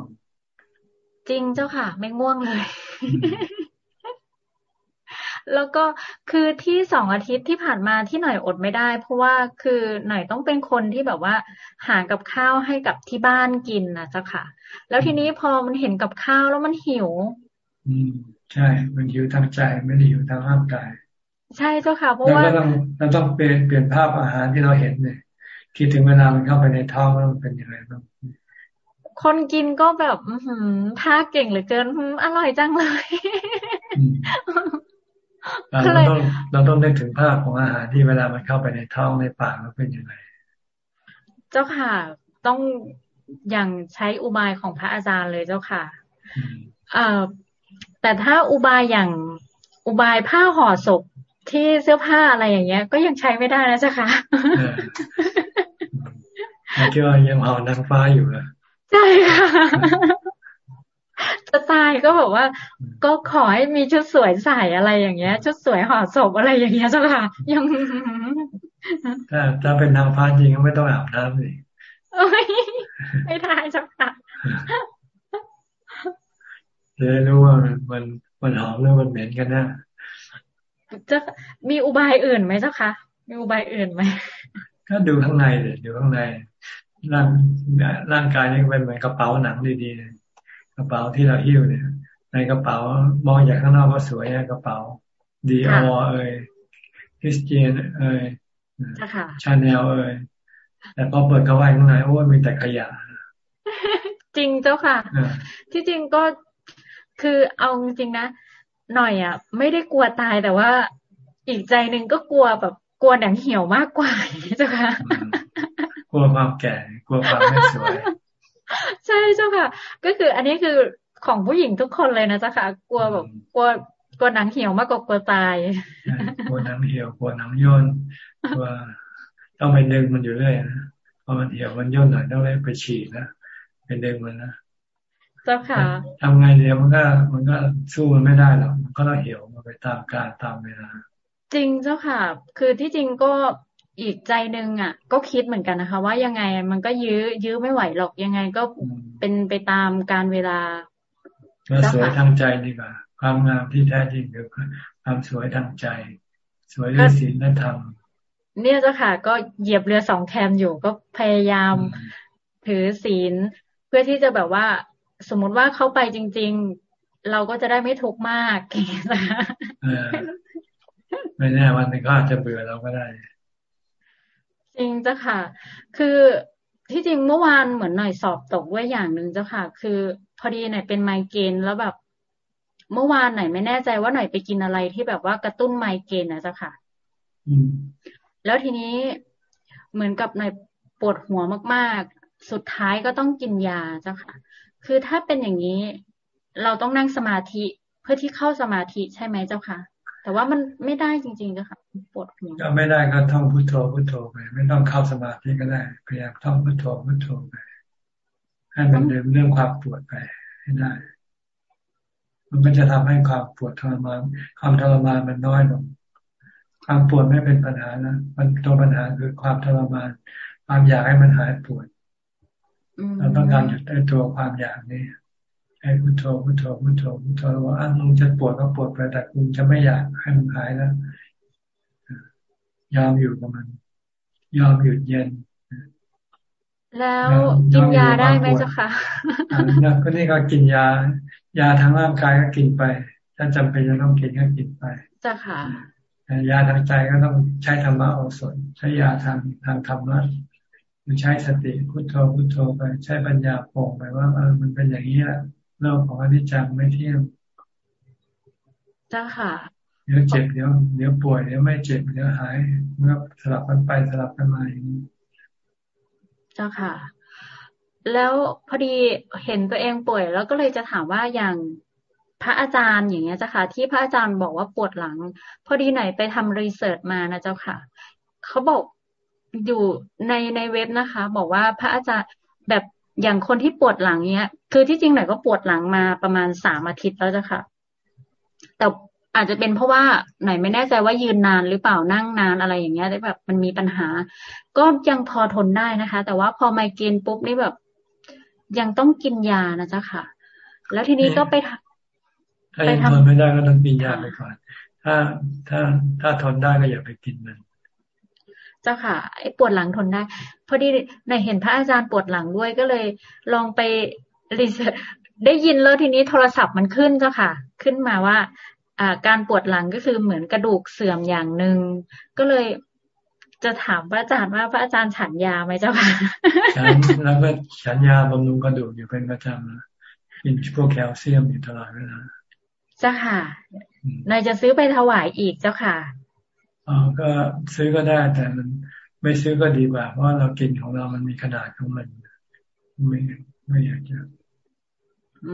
จริงเจ้าค่ะ ไม่ง่วงเลย แล้วก็คือที่สองอาทิตย์ที่ผ่านมาที่หน่อยอดไม่ได้ เพราะว่าคือหน่อยต้องเป็นคนที่แบบว่า หากับข้าวให้กับที่บ้านกินนะเจ้าค่ะ แล้วทีนี้พอมันเห็นกับข้าวแล้วมันหิว อืมใช่ มันหิวทางใจไม่ได้หิวทางร่างกาย ใช่เจ้าค่ะ เพราะว่าเราต้องเราต้องเปลี่ยนเปลี่ยนภาพอาหารที่เราเห็นเนี่ยคิดถึงเวลามันเข้าไปในท้องแล้วมันเป็นยังไงบ้างคนกินก็แบบหืมท่าเก่งเหลือเกินอร่อยจังเลย เราต้องเราต้องนึกถึงภาพของอาหารที่เวลามันเข้าไปในท้องในปากแล้วเป็นยังไง เจ้าค่ะ ต้องอย่างใช้อุบายของพระอาจารย์เลยเจ้าค่ะเอ่อแต่ถ้าอุบายอย่างอุบายผ้าห่อศพที่เสื้อผ้าอะไรอย่างเงี้ย ก็ยังใช้ไม่ได้นะเจ้าค่ะคิดว่ายังห่อนางฟ้าอยู่อะใช่ค่ะ จะตายก็บอกว่า ก็ขอให้มีชุดสวยใส่อะไรอย่างเงี้ย ชุดสวยห่อศพอะไรอย่างเงี้ยเจ้าค่ะ ยังถ้าถ้าเป็นนางฟ้าจริงก็ไม่ต้องอาบน้ำเลยไม่ได้เจ้าค่ะจะได้รู้ว่ามันมันหอมหรือมันเหม็นกันนะจะมีอุบายอื่นไหมเจ้าคะมีอุบายอื่นไหมก็ดูข้างในเลยดูข้างในร่างร่างกายนี่เป็นเหมือนกระเป๋าหนังดีๆ กระเป๋าที่เราหิ้วเนี่ย ในกระเป๋ามองจากข้างนอกก็สวยกระเป๋าดีดิออร์เอยคริสเตียนเอยชาแนลเอยแต่พอเปิดเข้าไปข้างในโอ้มีแต่ขยะ จริงเจ้าค่ะ ที่จริงก็คือเอาจริงนะ หน่อยอะ ไม่ได้กลัวตายแต่ว่าอีกใจหนึ่งก็กลัวแบบกลัวหนังเหี่ยวมากกว่าเจ้าค่ะ กลัวความแก่ กลัวความไม่สวย ใช่เจ้าค่ะ ก็คืออันนี้คือของผู้หญิงทุกคนเลยนะเจ้าค่ะ กลัวแบบกลัวกลัวหนังเหี่ยวมากกว่ากลัวตายกลัวหนังเหี่ยวกลัวหนังย่นกลัวต้องไปดึงมันอยู่เรื่อยนะพอมันเหี่ยวมันย่นหน่อยต้องเลยไปฉีดนะไปดึงมันนะเจ้าค่ะทำไงเดียวมันก็ มันก็สู้มันไม่ได้หรอกมันก็ต้องเหี่ยวมาไปตามการตามเวลาจริงเจ้าค่ะ คือที่จริงก็ อีกใจหนึ่งอะ ก็คิดเหมือนกันนะคะ ว่ายังไงมันก็ยื้อ ยื้อไม่ไหวหรอกยังไงก็เป็นไปตามการเวลาก็สวยทางใจดีกว่า ความงามที่แท้จริงคือความสวยทางใจ สวยด้วยศีลและธรรมเนี่ยเจ้าค่ะ ก็เหยียบเรือสองแคมอยู่ก็พยายามถือศีล เพื่อที่จะแบบว่า สมมุติว่าเขาไปจริง ๆ เราก็จะได้ไม่ทุกข์มากอย่างเงี้ยไม่แน่วันหนึ่งก็อาจจะเบื่อเราก็ได้ จริงเจ้าค่ะ คือที่จริงเมื่อวานเหมือนหน่อยสอบตกด้วยอย่างหนึ่งเจ้าค่ะ คือพอดีหน่อยเป็นไมเกรนแล้วแบบ เมื่อวานหน่อยไม่แน่ใจว่าหน่อยไปกินอะไรที่แบบว่ากระตุ้นไมเกรนนะเจ้าค่ะแล้วทีนี้เหมือนกับหน่อยปวดหัวมาก ๆ สุดท้ายก็ต้องกินยาเจ้าค่ะ คือถ้าเป็นอย่างนี้ เราต้องนั่งสมาธิเพื่อที่เข้าสมาธิใช่ไหมเจ้าค่ะ แต่ว่ามันไม่ได้จริงๆนะคะปวดหัวก็ไม่ได้ก็ท่องพุทโธพุทโธไป ไม่ต้องเข้าสมาธิก็ได้พยายามท่องพุทโธพุทโธไป ให้มันเดินเรื่องความปวดไปให้ได้ มันก็จะทำให้ความปวดทรมานความทรมานมันน้อยลงความปวดไม่เป็นปัญหานะมันตัวปัญหาคือความทรมานความอยากให้มันหายปวดเราต้องการหยุดได้ตัวความอยากนี้ ให้พุทโธพุทโธพุทโธพุทโธว่าอันมึงจะปวดก็ปวดไปแต่คุณจะไม่อยากให้มันหายแล้วยอมอยู่กับมัน ยอมหยุดเย็น แล้วกินยาได้ไหมเจ้าค่ะก็นี่ก็กินยา ยาทางร่างกายก็กินไป ถ้าจำเป็นจะต้องกินก็กินไปเจ้าค่ะยาทางใจก็ต้องใช้ธรรมะโอสถใช้ยาทางทางธรรมะหรือใช้สติพุทโธพุทโธไป ใช้ปัญญาโปร่งไปว่าเออมันเป็นอย่างนี้แหละ โลกของอนิจจังไม่เที่ยงเจ้าค่ะ เดี๋ยวเจ็บเดี๋ยวเดี๋ยวป่วยเดี๋ยวไม่เจ็บเดี๋ยวหายเมื่อสลับกันไปสลับกันมาอย่างนี้เจ้าค่ะ แล้วพอดีเห็นตัวเองป่วย แล้วก็เลยจะถามว่าอย่างพระอาจารย์อย่างเงี้ยเจ้าค่ะ ที่พระอาจารย์บอกว่าปวดหลัง พอดีไหนไปทำรีเสิร์ชมานะเจ้าค่ะเขาบอกอยู่ในในเว็บนะคะ บอกว่าพระอาจารย์แบบ อย่างคนที่ปวดหลังเนี้ย คือที่จริงหน่อยก็ปวดหลังมาประมาณสามอาทิตย์แล้วจ้ะค่ะ แต่อาจจะเป็นเพราะว่าไหนไม่แน่ใจว่ายืนนานหรือเปล่านั่งนานอะไรอย่างเงี้ยได้แบบมันมีปัญหา ก็ยังพอทนได้นะคะ แต่ว่าพอไมเกรนปุ๊บนี่แบบ ยังต้องกินยานะจ๊ะค่ะ แล้วทีนี้ก็ไปถ้ายังทนไม่ได้ก็ต้องกินยาไปก่อน ถ้าถ้าถ้าทนได้ก็อย่าไปกินมัน เจ้าค่ะไอ้ปวดหลังทนได้พอดีในเห็นพระอาจารย์ปวดหลังด้วยก็เลย ลองไปรีเสิร์ชได้ยินแล้วทีนี้โทรศัพท์มันขึ้นเจ้าค่ะ ขึ้นมาว่าอ่าการปวดหลังก็คือเหมือนกระดูกเสื่อมอย่างหนึ่งก็เลยจะถามพระอาจารย์ว่าพระอาจารย์ฉันยาไหมเจ้าค่ะฉันแล้วก็ฉันยาบำรุงกระดูกอยู่เป็นประจำนะกินพวกแคลเซียมอยู่ตลอดเวลาเจ้าค่ะนายจะซื้อไปถวายอีกเจ้าค่ะ อ๋อก็ซื้อก็ได้แต่มันไม่ซื้อก็ดีกว่า เพราะเรากินของเรามันมีขนาดของมัน ไม่ไม่อยากจะอื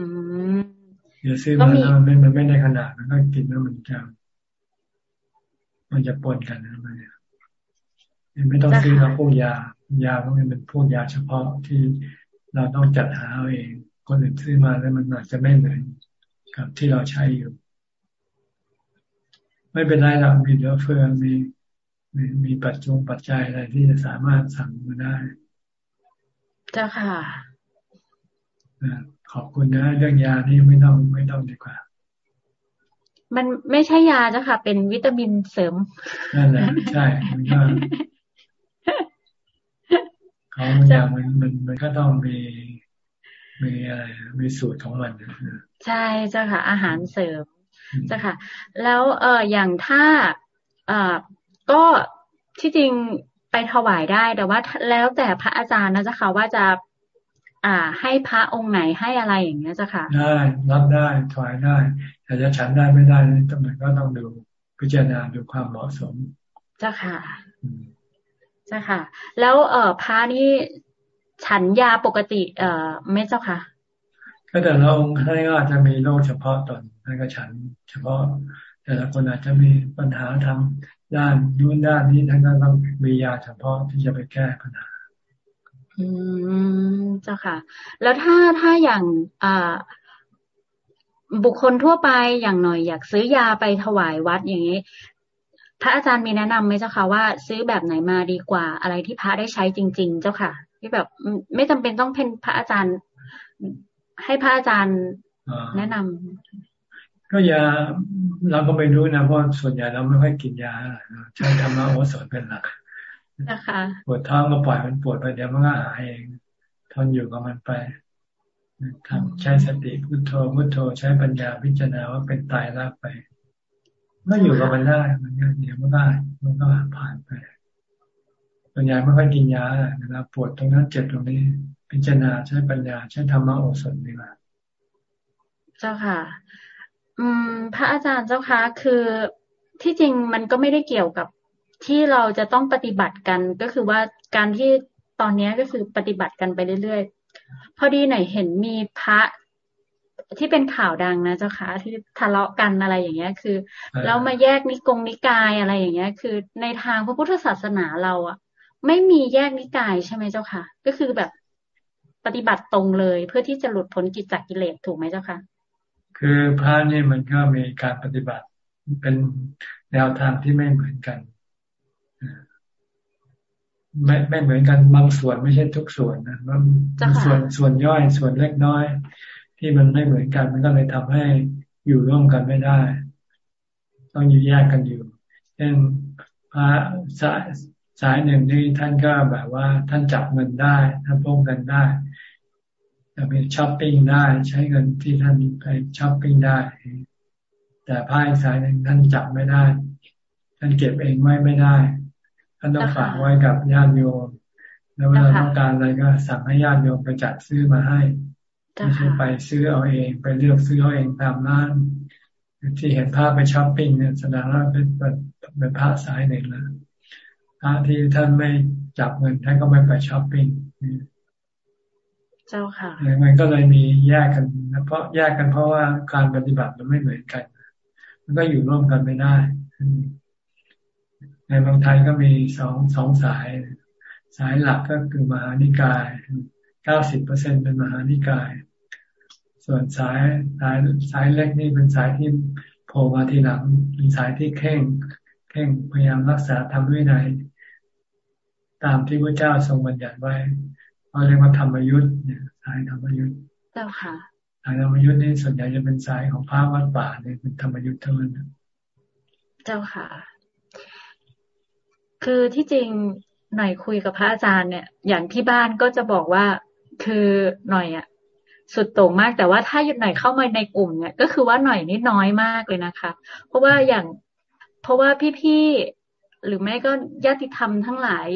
มเดี๋ยวซื้อมาแล้วมันมันไม่ได้ขนาดมันก็กินแล้วมันจะมันจะปนกันนะมันไม่ต้องซื้อเราพวกยายาพวกนี้เป็นพวกยาเฉพาะที่เราต้องจัดหาเอาเองคนอื่นซื้อมาแล้วมันอาจจะไม่เหมือนกับที่เราใช้อยู่ ไม่เป็นไรเรามีเหลือเฟือมีมีมีปัจจุปัจจัยอะไรที่จะสามารถสั่งมาได้ เจ้าค่ะขอบคุณนะเรื่องยาที่ไม่ต้องไม่ต้องดีกว่า มันไม่ใช่ยาเจ้าค่ะ เป็นวิตามินเสริมนั่นแหละใช่มันก็เขาอย่างมันมันมันก็ต้องมีมีอะไรมีสูตรของมันใช่เจ้าค่ะ อาหารเสริม เจ้าค่ะ แล้วเอออย่างถ้าเออก็ที่จริงไปถวายได้แต่ว่าแล้วแต่พระอาจารย์นะเจ้าค่ะว่าจะ อ่า ให้พระองค์ไหนให้อะไรอย่างเงี้ยเจ้าค่ะ ได้รับได้ถวายได้แต่จะฉันได้ไม่ได้นี่ต้องมันก็ต้องดูพิจารณาดูความเหมาะสมเจ้าค่ะเจ้าค่ะ แล้วเอ่อพระนี่ฉันยาปกติ เอ่อไม่เจ้าค่ะก็แต่ละองค์ท่านก็อาจจะมีโรคเฉพาะตน ท่านก็ฉัน เฉพาะแต่ละคนอาจจะมีปัญหาทางด้านนู้นด้านนี้ท่านก็ต้องมียาเฉพาะที่จะไปแก้ปัญหา อืมเจ้าค่ะ แล้วถ้าถ้าอย่างอ่าบุคคลทั่วไปอย่างหน่อยอยากซื้อยาไปถวายวัดอย่างนี้ พระอาจารย์มีแนะนำไหมเจ้าค่ะว่าซื้อแบบไหนมาดีกว่า อะไรที่พระได้ใช้จริง ๆ เจ้าค่ะ ที่แบบไม่จำเป็นต้องเป็นพระอาจารย์ ให้พระอาจารย์แนะนำ ก็ยาเราก็ไม่รู้นะเพราะส่วนใหญ่เราไม่ค่อยกินยาใช้ธรรมะโอสถเป็นหลักนะคะปวดท้องก็ปล่อยมันปวดไปเดี๋ยวมันก็หายเองทนอยู่กับมันไปทำใช้สติพุโทโธพุโทโธใช้ปัญญาพิจารณาว่าเป็นตายรักไปก็อยู่กับมันได้มันก็เดี๋ยวมันก็มันก็ผ่านไปปัญญาไม่ค่อยกินยาเวลาปวดตรงนั้นเจ็บตรงนี้ พิจารณาใช้ปัญญาใช้ธรรมะโอสถดีกว่าเจ้าค่ะ อืม พระอาจารย์เจ้าคะคือที่จริงมันก็ไม่ได้เกี่ยวกับที่เราจะต้องปฏิบัติกันก็คือว่าการที่ตอนนี้ก็คือปฏิบัติกันไปเรื่อยๆ พอดีไหนเห็นมีพระที่เป็นข่าวดังนะเจ้าคะที่ทะเลาะกันอะไรอย่างเงี้ย คือเรามาแยกนิกงนิกายอะไรอย่างเงี้ย คือในทางพระพุทธศาสนาเราอะ ไม่มีแยกนิกายใช่ไหมเจ้าคะก็คือแบบปฏิบัติตรงเลยเพื่อที่จะหลุดพ้นกิจจากกิเลสถูกไหมเจ้าคะ คือพระนี่มันก็มีการปฏิบัติเป็นแนวทางที่ไม่เหมือนกัน ไม่ไม่เหมือนกันบางส่วนไม่ใช่ทุกส่วนนะบางส่วนส่วนย่อยส่วนเล็กน้อย ที่มันไม่เหมือนกัน มันก็เลยทำให้อยู่ร่วมกันไม่ได้ ต้องอยู่แยกกันอยู่เช่นพระสายสายหนึ่งนี่ท่านก็แบบว่า ท่านจับเงินได้ ท่านพกเงินได้ จะไปช้อปปิ้งได้ใช้เงินที่ท่านไปช้อปปิ้งได้ แต่ฝ่ายสายหนึ่งท่านจับไม่ได้ ท่านเก็บเองไว้ไม่ได้ ท่านต้องฝากไว้กับญาติโยมแล้วเวลาต้องการอะไรก็สั่งให้ญาติโยมไปจัดซื้อมาให้ไม่ใช่ไปซื้อเอาเองไปเลือกซื้อเอาเองตามร้านที่เห็นภาพไปช้อปปิ้งเนี่ยแสดงว่าเป็นเป็นพระสายหนึ่งแล้วพระที่ท่านไม่จับเงินท่านก็ไม่ไปช้อปปิ้ง เจ้าค่ะมันก็เลยมีแยกกันเพราะแยกกันเพราะว่าการปฏิบัติมันไม่เหมือนกัน มันก็อยู่ร่วมกันไม่ได้ ในบางไทยก็มีสองสองสาย สายหลักก็คือมหานิกายเก้าสิบเปอร์เซ็นเป็นมหานิกาย ส่วนสายสายสายเล็กนี่เป็นสายที่โผล่มาทีหลังเป็นสายที่เข่งเข่งพยายามรักษาทำวินัยตามที่พระเจ้าทรงบัญญัติไว้ เขาเรียกว่าธรรมยุทธ์เนี่ยสายธรรมยุทธ์เจ้าค่ะสายธรรมยุทธ์นี่ส่วนใหญ่จะเป็นสายของพระวัดป่าเนี่ยเป็นธรรมยุทธ์เท่านั้นเจ้าค่ะ คือที่จริงหน่อยคุยกับพระอาจารย์เนี่ย อย่างที่บ้านก็จะบอกว่าคือหน่อยอะสุดโต่งมากแต่ว่าถ้าหยุดหน่อยเข้ามาในกลุ่มเนี่ยก็คือว่าหน่อยนี่น้อยมากเลยนะคะ เพราะว่าอย่างเพราะว่าพี่หรือไม่ก็ญาติธรรมทั้งหลาย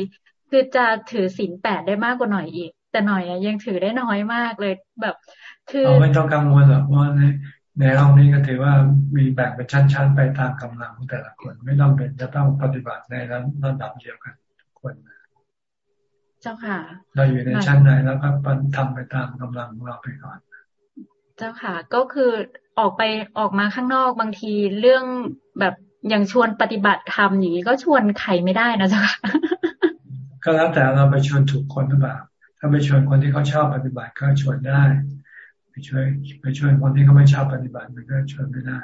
คือจะถือศีลแปดได้มากกว่าหน่อยอีก แต่หน่อยยังถือได้น้อยมากเลยแบบ คือไม่ต้องกังวลหรอกเพราะในในห้องนี้ก็ถือว่ามีแบ่งเป็นชั้น ๆ ไปตามกำลังของแต่ละคน ไม่ต้องเป็นจะต้องปฏิบัติในระดับเดียวกันทุกคนเจ้าค่ะ เราอยู่ในชั้นไหนแล้วก็ทำไปตามกำลังของเราไปก่อนเจ้าค่ะก็คือออกไปออกมาข้างนอกบางทีเรื่องแบบอย่างชวนปฏิบัติธรรมอย่างนี้ก็ชวนใครไม่ได้นะเจ้าค่ะ ก็แล้วแต่เราไปชวนถูกคนหรือเปล่า ถ้าไปชวนคนที่เขาชอบปฏิบัติก็ชวนได้ ไปช่วยไปช่วยคนที่เขาไม่ชอบปฏิบัติมันก็ชวนไม่ได้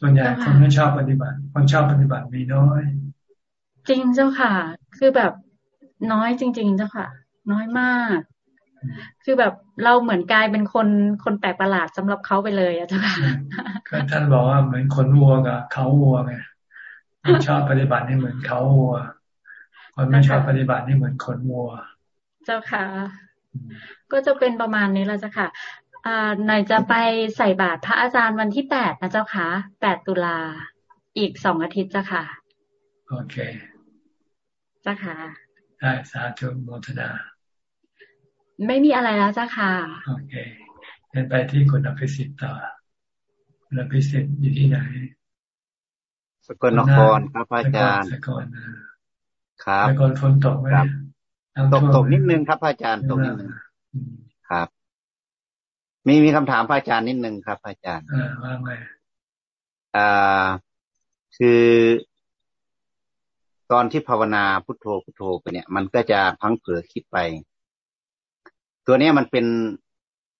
ส่วนใหญ่คนไม่ชอบปฏิบัติ คนชอบปฏิบัติมีน้อย จริงเจ้าค่ะ คือแบบน้อยจริง ๆ เจ้าค่ะ น้อยมาก คือแบบเราเหมือนกลายเป็นคนคนแปลกประหลาดสำหรับเขาไปเลยอะเจ้าค่ะก็ท่านบอกว่าเหมือนคนวัวกับเขาวัวไงคนชอบปฏิบัตินี่เหมือนเขาวัว คนไม่ชอบปฏิบัตินี่เหมือนคนวัว เจ้าค่ะ ก็จะเป็นประมาณนี้แล้วจ้ะค่ะอ่าหน่อยจะไปใส่บาตรพระอาจารย์วันที่แปดนะเจ้าค่ะแปดตุลา อีกสองอาทิตย์จ้ะค่ะ โอเคจ้ะค่ะ ได้สาธุโมทนา ไม่มีอะไรแล้วจ้ะค่ะ โอเคเดินไปที่คุณอภิสิทธิ์ต่อคุณอภิสิทธิ์อยู่ที่ไหน สกลนครครับอาจารย์สกล ครับสกลฝนตกไหมตกตกนิดนึงครับอาจารย์ตกนิดนึงครับ มีมีคำถามพระอาจารย์นิดนึงครับอาจารย์อ่าว่าไงอ่าคือ ตอนที่ภาวนาพุทโธพุทโธไปเนี่ย มันก็จะพังเผลอคิดไป ตัวเนี้ยมันเป็น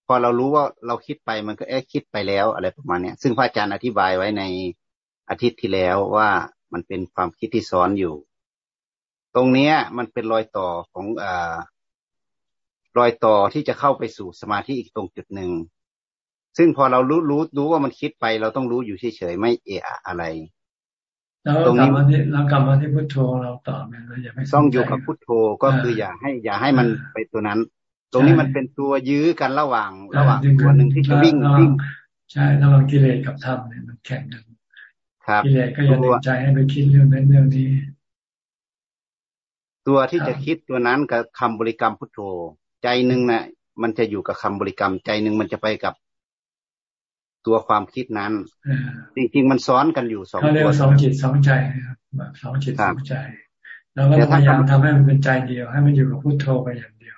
พอเรารู้ว่าเราคิดไปมันก็แอบคิดไปแล้วอะไรประมาณเนี้ยซึ่งพระอาจารย์อธิบายไว้ในอาทิตย์ที่แล้วว่ามันเป็นความคิดที่ซ้อนอยู่ ตรงเนี้ย มันเป็นรอยต่อของอ่ารอยต่อที่จะเข้าไปสู่สมาธิอีกตรงจุดหนึ่ง ซึ่งพอเรารู้รู้รู้ว่ามันคิดไป เราต้องรู้อยู่เฉยๆไม่เอะอะไรแล้วกลับมาที่เรากลับมาที่พุทโธเราต่อไปเราอย่าไปต้องอยู่กับพุทโธก็คืออย่าให้ อย่าให้มันไปตัวนั้น ตรงนี้มันเป็นตัวยื้อกันระหว่างระหว่างตัวหนึ่งที่จะวิ่งวิ่งใช่ระหว่างกิเลสกับธรรมเนี่ยมันแข่งกันครับกิเลสก็อย่าดึงใจให้ไปคิดเรื่องนั้นเรื่องนี้ ตัวที่จะคิดตัวนั้นกับคำบริกรรมพุทโธ ใจหนึ่งนะ่ะ มันจะอยู่กับคำบริกรรม ใจหนึ่งมันจะไปกับตัวความคิดนั้น จริงๆมันซ้อนกันอยู่สองเขาเรียกว่าสองจิตสองใจแบบสองจิตสองใจแล้วก็พยายามทำให้มันเป็นใจเดียว ให้มันอยู่กับพุทโธไปอย่างเดียว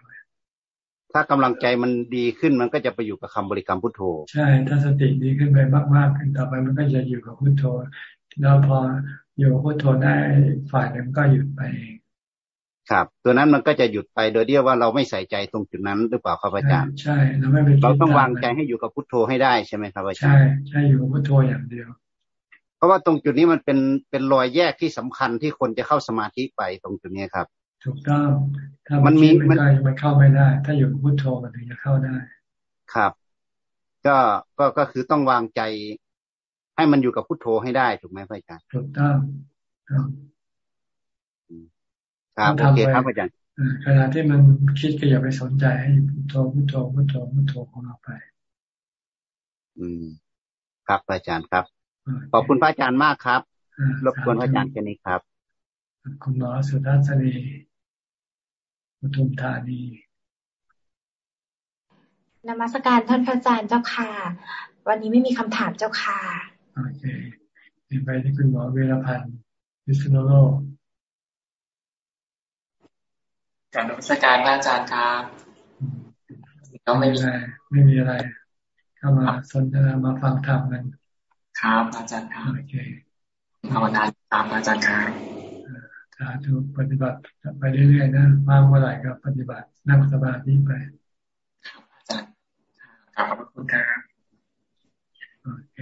ถ้ากำลังใจมันดีขึ้นมันก็จะไปอยู่กับคำบริกรรมพุทโธ ใช่ ถ้าสติดีขึ้นไปมากๆขึ้นต่อไปมันก็จะอยู่กับพุทโธ แล้วพออยู่กับพุทโธได้ฝ่ายหนึ่งก็หยุดไปเอง ครับ ตัวนั้นมันก็จะหยุดไปโดยเดียวว่าเราไม่ใส่ใจตรงจุดนั้นหรือเปล่าครับอาจารย์ใช่เราไม่ไปเราต้องวางใจให้อยู่กับพุทโธให้ได้ใช่ไหมครับอาจารย์ใช่ใช่อยู่กับพุทโธอย่างเดียว เพราะว่าตรงจุดนี้มันเป็นเป็นรอยแยกที่สำคัญที่คนจะเข้าสมาธิไปตรงจุดนี้ครับ ถูกต้องถ้ามันมีมันมันเข้าไม่ได้ ถ้าอยู่กับพุทโธมันถึงจะเข้าได้ ครับ ก็ก็ก็คือต้องวางใจให้มันอยู่กับพุทโธให้ได้ถูกไหมพระอาจารย์ถูกต้อง ครับโอเคครับอาจารย์ขณะที่มันคิดก็อย่าไปสนใจให้พุทโธพุทโธพุทโธพุทโธของเราไป อืม ครับอาจารย์ครับ ขอบคุณพระอาจารย์มากครับรบกวนพระอาจารย์แค่นี้ครับ คุณหมอสุทัศนีปทุมธานีนมัสการท่านพระอาจารย์เจ้าค่ะ วันนี้ไม่มีคำถามเจ้าค่ะ โอเคไปที่คุณหมอเวรพันธ์วิศนุโลก กับนักสการพระอาจารย์ครับก็ไม่มีอะไรไม่มีอะไร เข้ามาสนทนามาฟังธรรมกันครับอาจารย์ครับโอเคภาวนาตามอาจารย์ครับสาธุปฏิบัติไปเรื่อยๆนะว่างเมื่อไหร่ก็ปฏิบัตินั่งสมาธิไปอาจารย์ขอบพระคุณครับโอเค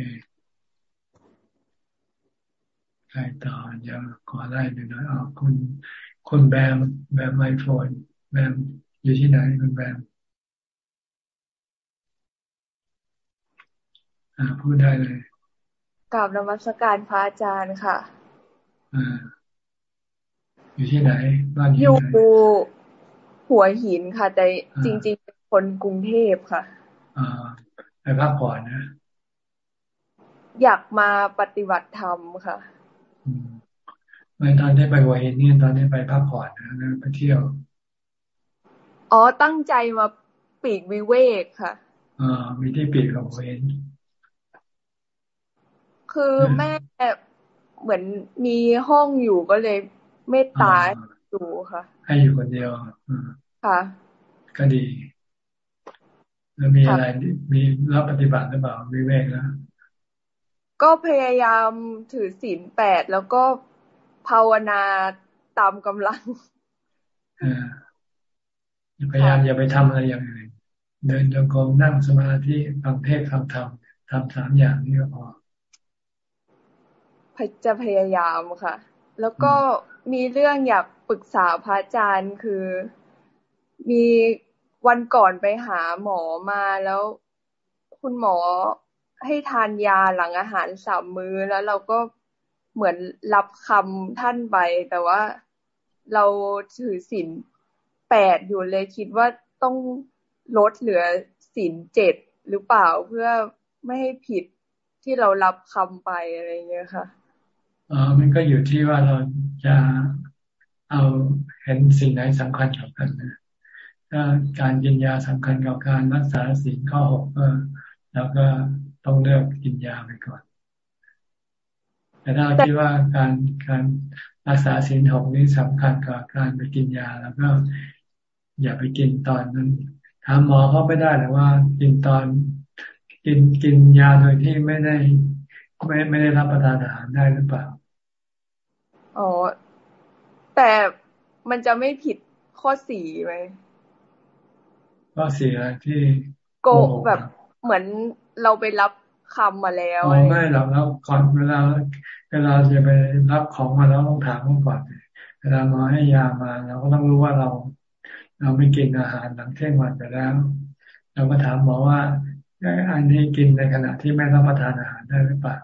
ใครต่อเดี๋ยวขอไล่ดูหน่อยอ๋อคุณ คุณแบมแบมไมโฟนแบมอยู่ที่ไหนคุณแบมอ่าพูดได้เลยกราบนมัสการพระอาจารย์ค่ะอ่าอยู่ที่ไหนบ้านอยู่หัวหินค่ะ แต่จริง ๆ เป็นคนกรุงเทพค่ะอ่าไปพักผ่อนนะ อยากมาปฏิบัติธรรมค่ะไม่ ตอนนี้ไปหัวหินนี่ตอนนี้ไปพักผ่อนนะไปเที่ยว อ๋อตั้งใจมาปีกวิเวกค่ะอ่ามีที่ปีกของหัวหินคือแม่เหมือนมีห้องอยู่ก็เลยเมตตาอยู่ค่ะ ให้อยู่คนเดียวค่ะ ก็ดีแล้วมีอะไรมีรับปฏิบัติหรือเปล่าวิเวกแล้วก็พยายามถือศีลแปดแล้วก็ ภาวนาตามกำลังพยายามอย่าไปทำอะไรอย่างอื่นเดินจงกรมนั่งสมาธิฟังเทศฟังธรรมทำสามอย่างนี้ก็พอจะพยายามค่ะ แล้วก็มีเรื่องอยากปรึกษาพระอาจารย์คือมีวันก่อนไปหาหมอมาแล้วคุณหมอให้ทานยาหลังอาหารสามมื้อแล้วเราก็ เหมือนรับคำท่านไปแต่ว่าเราถือศีลแปดอยู่เลยคิดว่าต้องลดเหลือศีลเจ็ดหรือเปล่าเพื่อไม่ให้ผิดที่เรารับคำไปอะไรเงี้ยค่ะอ๋อมันก็อยู่ที่ว่าเราจะเอาเห็นสิ่งไหนสำคัญกับกันนะถ้าการกินยาสำคัญกับการรักษาสิ่งข้อหกก็เราก็ต้องเลือกกินยาไปก่อน แต่ถ้าคิดว่าการการรักษาสิ่งหกนี้สำคัญกับการไปกินยาแล้วก็ อย่าไปกินตอนนั้นถามหมอเขาไม่ได้หรือว่ากินตอนกินกินยาโดยที่ไม่ได้ไม่ไม่ได้รับประทานอาหารได้หรือเปล่าอ๋อแต่มันจะไม่ผิดข้อสี่ไหมข้อสี่อะไรที่โกแบบเหมือนเราไปรับ คำมาแล้วอ๋อไม่หรอกแล้วก่อนเวลาเวลาจะไปรับของมาแล้วต้องถามก่อนเวลาหมอให้ยามาเราก็ต้องรู้ว่าเรา เราไม่กินอาหารหลังเที่ยงวันไปแล้ว เราก็ถามหมอว่าอันนี้กินในขณะที่ไม่รับประทานอาหารได้หรือเปล่า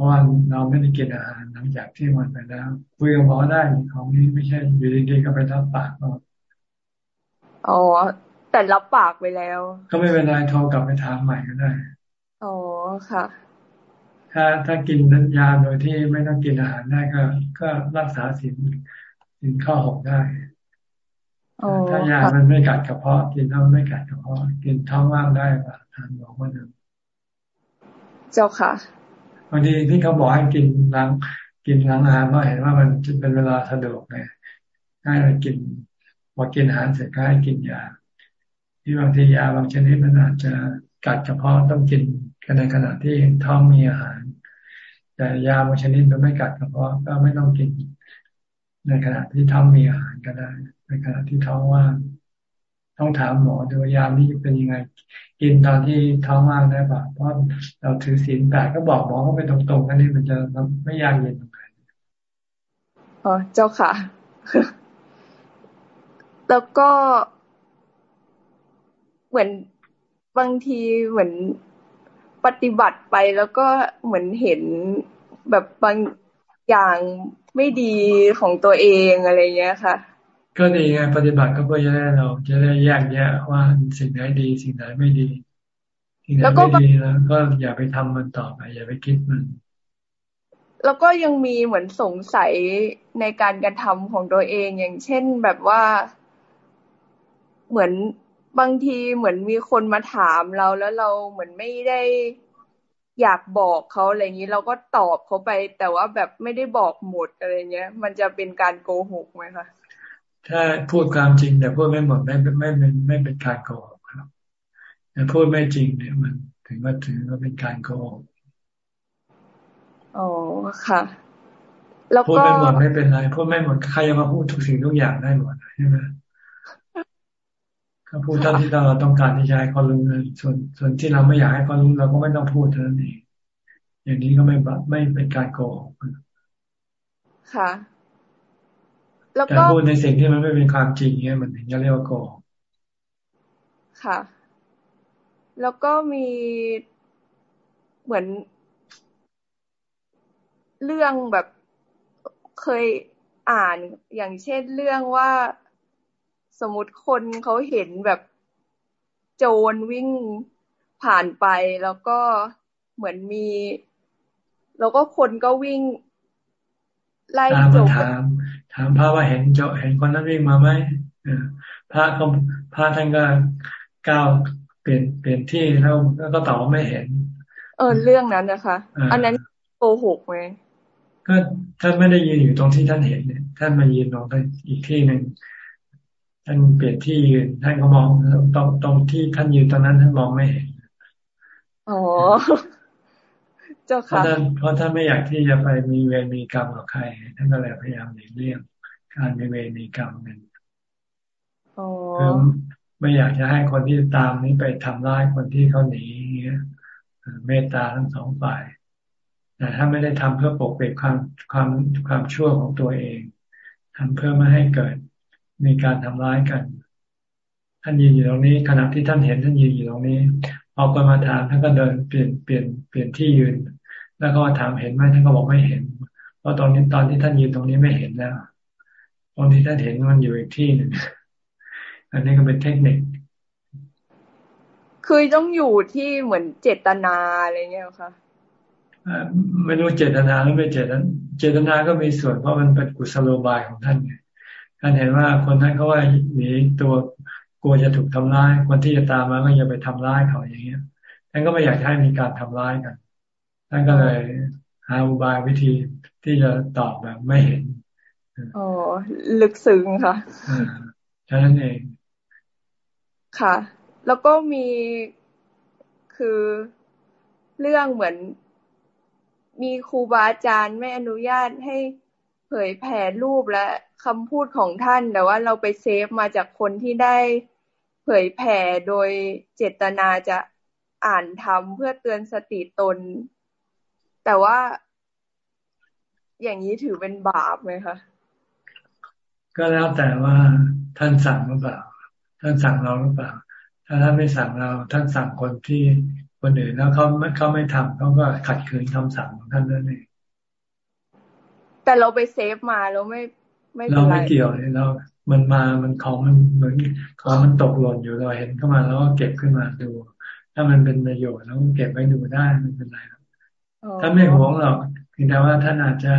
ราะว่าเราไม่ได้กินอาหารหลังจากที่มันไปแล้วคุยกับหมอได้ของนี้ไม่ใช่อยู่ดีๆก็ไปรับปากเราอ๋อแต่รับปากไปแล้ว ก็ไม่เป็นไรโทรกลับไปถามใหม่ก็ได้ อ๋อค่ะ ถ้าถ้ากินยาโดยที่ไม่ต้องกินอาหารได้ก็ ก็รักษาสินสินข้อหกได้ถ้ายามันไม่กัดกระเพาะกินแล้วไม่กัดกระเพาะกินท้องว่างได้ป่ะทานบอกว่าเดิมเจ้าค่ะบางทีที่เขาบอกให้กินหลัง กินหลังอาหารเพราะเห็นว่ามันจะเป็นเวลาสะดวกไงให้เรากินพอกินอาหารเสร็จก็ให้กินยาที่บางทียาบางชนิดมันอาจจะกัดเฉพาะต้องกิน กันในขณะที่ท้องมีอาหาร แต่ยาบางชนิดมันไม่กัดเฉพาะก็ไม่ต้องกิน ในขณะที่ท้องมีอาหารก็ได้ ในขณะที่ท้องว่างต้องถามหมอดูยามนี้เป็นยังไง กินตอนที่ท้องว่างได้ปะเพราะเราถือศีลแปดก็บอกหมอเขาไปตรงๆกันนี่มันจะไม่ยากเย็นตรงไหนอ๋อเจ้าค่ะ แล้วก็เหมือนบางทีเหมือน ปฏิบัติไปแล้วก็เหมือนเห็นแบบบางอย่างไม่ดีของตัวเองอะไรเงี้ยค่ะ ก็ดีไงปฏิบัติก็เพื่อจะได้เราจะได้แยกแยะว่าสิ่งไหนดี สิ่งไหนไม่ดีสิ่งไหนไม่ดีแล้ว ก็อย่าไปทำมันต่อไป อย่าไปคิดมัน แล้วก็ยังมีเหมือนสงสัยในการกระทำของตัวเองอย่างเช่นแบบว่า เหมือน บางทีเหมือนมีคนมาถามเราแล้วเราเหมือนไม่ได้อยากบอกเขาอะไรอย่างนี้เราก็ตอบเขาไป แต่ว่าแบบไม่ได้บอกหมดอะไรเงี้ย มันจะเป็นการโกหกไหมคะถ้าพูดความจริงแต่พูดไม่หมดไม่ไม่เป็นไม่เป็นการโกหกครับแต่พูดไม่จริงเนี่ยมันถึงว่าถือว่าเป็นการโกหกอ๋อค่ะแล้วก็พูดไม่หมดไม่เป็นไรพูดไม่หมดใครจะมาพูดทุกสิ่งทุกอย่างได้หมดใช่ไหม เขาพูดเท่าที่เราต้องการที่จะให้เขารู้ส่วนส่วนที่เราไม่อยากให้เขารู้เราก็ไม่ต้องพูดเท่านั้นเองอย่างนี้ก็ไม่ไม่เป็นการโกหกค่ะ แล้วก็พูดในสิ่งที่มันไม่เป็นความจริงเนี่ยมันถึงจะเรียกว่าโกหกค่ะ แล้วก็มีเหมือน เรื่องแบบเคยอ่านอย่างเช่นเรื่องว่า สมมติคนเขาเห็นแบบโจรวิ่งผ่านไปแล้วก็เหมือนมี แล้วก็คนก็วิ่ง ไล่จบถามถามพระว่าเห็นเจาเห็นคนนั้นวิ่งมาไหมพระก็พระท่านก็ก้าวเปลี่ยนเปลี่ยนที่แล้วแล้วก็ตอบว่าไม่เห็น เออเรื่องนั้นนะคะ อันนั้นโกหกไหมก็ท่านไม่ได้ยืนอยู่ตรงที่ท่านเห็นเนี่ยท่านมายืนตรงอีกที่หนึ่ง ท่านเปลี่ยนที่ยืนท่านก็มองตรงตรงที่ท่านยืนตรงนั้นท่านมองไม่เห็นอ๋อเจ้าค่ะเพราะท่านเพราะท่านไม่อยากที่จะไปมีเวรมีกรรมกับใครท่านก็เลยพยายามหลีกเลี่ยงการมีเวรมีกรรมนั่นคือไม่อยากจะให้คนที่ตามนี้ไปทำร้ายคนที่เขาหนีเมตตาทั้งสองฝ่ายแต่ถ้าไม่ได้ทำเพื่อปกปิดความความความชั่วของตัวเองทำเพื่อไม่ให้เกิด มีการทำร้ายกัน ท่านยืนอยู่ตรงนี้ ขณะที่ท่านเห็นท่านยืนอยู่ตรงนี้พอคนมาถามท่านก็เดินเปลี่ยนเปลี่ยนเปลี่ยนที่ยืน แล้วก็ถามเห็นไหมท่านก็บอกไม่เห็นเพราะตอนนี้ตอนที่ท่านยืนตรงนี้ไม่เห็นแล้วตอนที่ท่านเห็นมันอยู่อีกที่หนึ่งอันนี้ก็เป็นเทคนิคคือต้องอยู่ที่เหมือนเจตนาอะไรเงี้ยค่ะไม่รู้เจตนาหรือไม่เจตนา เจตนาก็มีส่วนเพราะมันเป็นกุศโลบายของท่านไง ท่านเห็นว่าคนนั้นเขาว่าหนีตัวกลัวจะถูกทำร้าย คนที่จะตามมาก็อย่าไปทำร้ายเขาอย่างเงี้ยท่านก็ไม่อยากให้มีการทำร้ายกันท่านก็เลยหาอุบายวิธีที่จะตอบแบบไม่เห็นอ๋อลึกซึ้งค่ะฉะนั้นเองค่ะ แล้วก็มีคือเรื่องเหมือนมีครูบาอาจารย์ไม่อนุญาตให้ เผยแผ่รูปและคำพูดของท่าน แต่ว่าเราไปเซฟมาจากคนที่ได้เผยแผ่โดยเจตนาจะอ่านทำเพื่อเตือนสติตน แต่ว่าอย่างนี้ถือเป็นบาปไหมคะ ก็แล้วแต่ว่าท่านสั่งหรือเปล่า ท่านสั่งเราหรือเปล่า ถ้าท่านไม่สั่งเรา ท่านสั่งคนที่คนอื่นแล้วเขาเขาไม่ทำเขาก็ขัดขืนคำสั่งของท่านนั่นเอง แต่เราไปเซฟมาเราไม่ ไม่เราไม่เกี่ยวเลยเรา มันมา มันของมันเหมือนของมันตกหล่นอยู่เราเห็นเข้ามาแล้วก็เก็บขึ้นมาดู ถ้ามันเป็นประโยชน์แล้วเก็บไว้ดูได้ไม่เป็นไรถ้าไม่หวงหรอกเพียงแต่ว่าท่านอาจจะ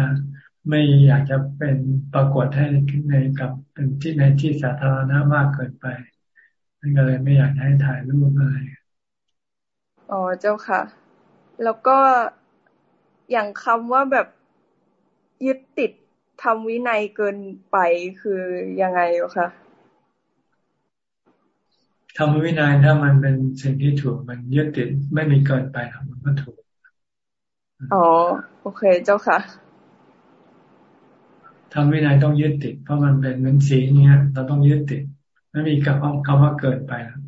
ไม่อยากจะเป็นปรากฏให้ในกับเป็นที่ในที่สาธารณะมากเกินไปนั่นก็เลยไม่อยากให้ถ่ายรูปอะไร อ๋อเจ้าค่ะ แล้วก็อย่างคำว่าแบบ ยึดติดทำวินัยเกินไปคือยังไงคะทำวินัยถ้ามันเป็นสิ่งที่ถูกมันยึดติดไม่มีเกินไปมันก็ถูก อ๋อ โอเคเจ้าค่ะทำวินัยต้องยึดติด เพราะมันเป็นเหมือนสีเนี้ยเราต้องยึดติด ไม่มีคำคำว่าเกินไปแล้ว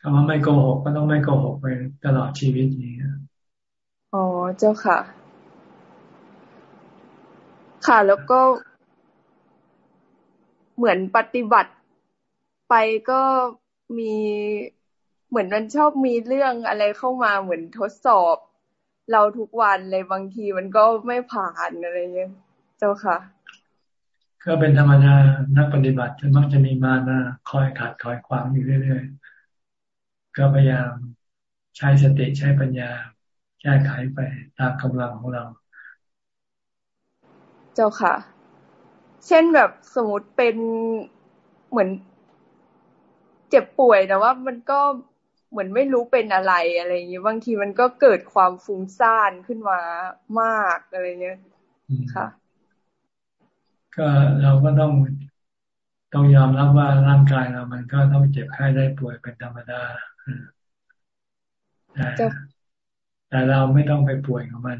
คำว่าไม่โกหกก็ต้องไม่โกหกไปตลอดชีวิตนี้อ๋อเจ้าค่ะ ค่ะ แล้วก็เหมือนปฏิบัติไปก็มีเหมือนมันชอบมีเรื่องอะไรเข้ามาเหมือนทดสอบ เราทุกวันเลยบางทีมันก็ไม่ผ่านอะไรเงี้ยเจ้าค่ะ ก็เป็นธรรมดานักปฏิบัติจะมักจะมีมานะคอยขัดคอยขวางอยู่เรื่อยๆก็พยายามใช้สติใช้ปัญญาแก้ไขไปตามกำลังของเรา เจ้าค่ะ เช่นแบบสมมติเป็นเหมือนเจ็บป่วยแต่ว่ามันก็เหมือนไม่รู้เป็นอะไรอะไรอย่างเงี้ยบางทีมันก็เกิดความฟุ้งซ่านขึ้นมามากอะไรเงี้ยค่ะ ก็เราก็ต้องต้องยอมรับว่าร่างกายเรา มันก็ต้องเจ็บไข้ได้ป่วยเป็นธรรมดาแต่แต่เราไม่ต้องไปป่วยกับมัน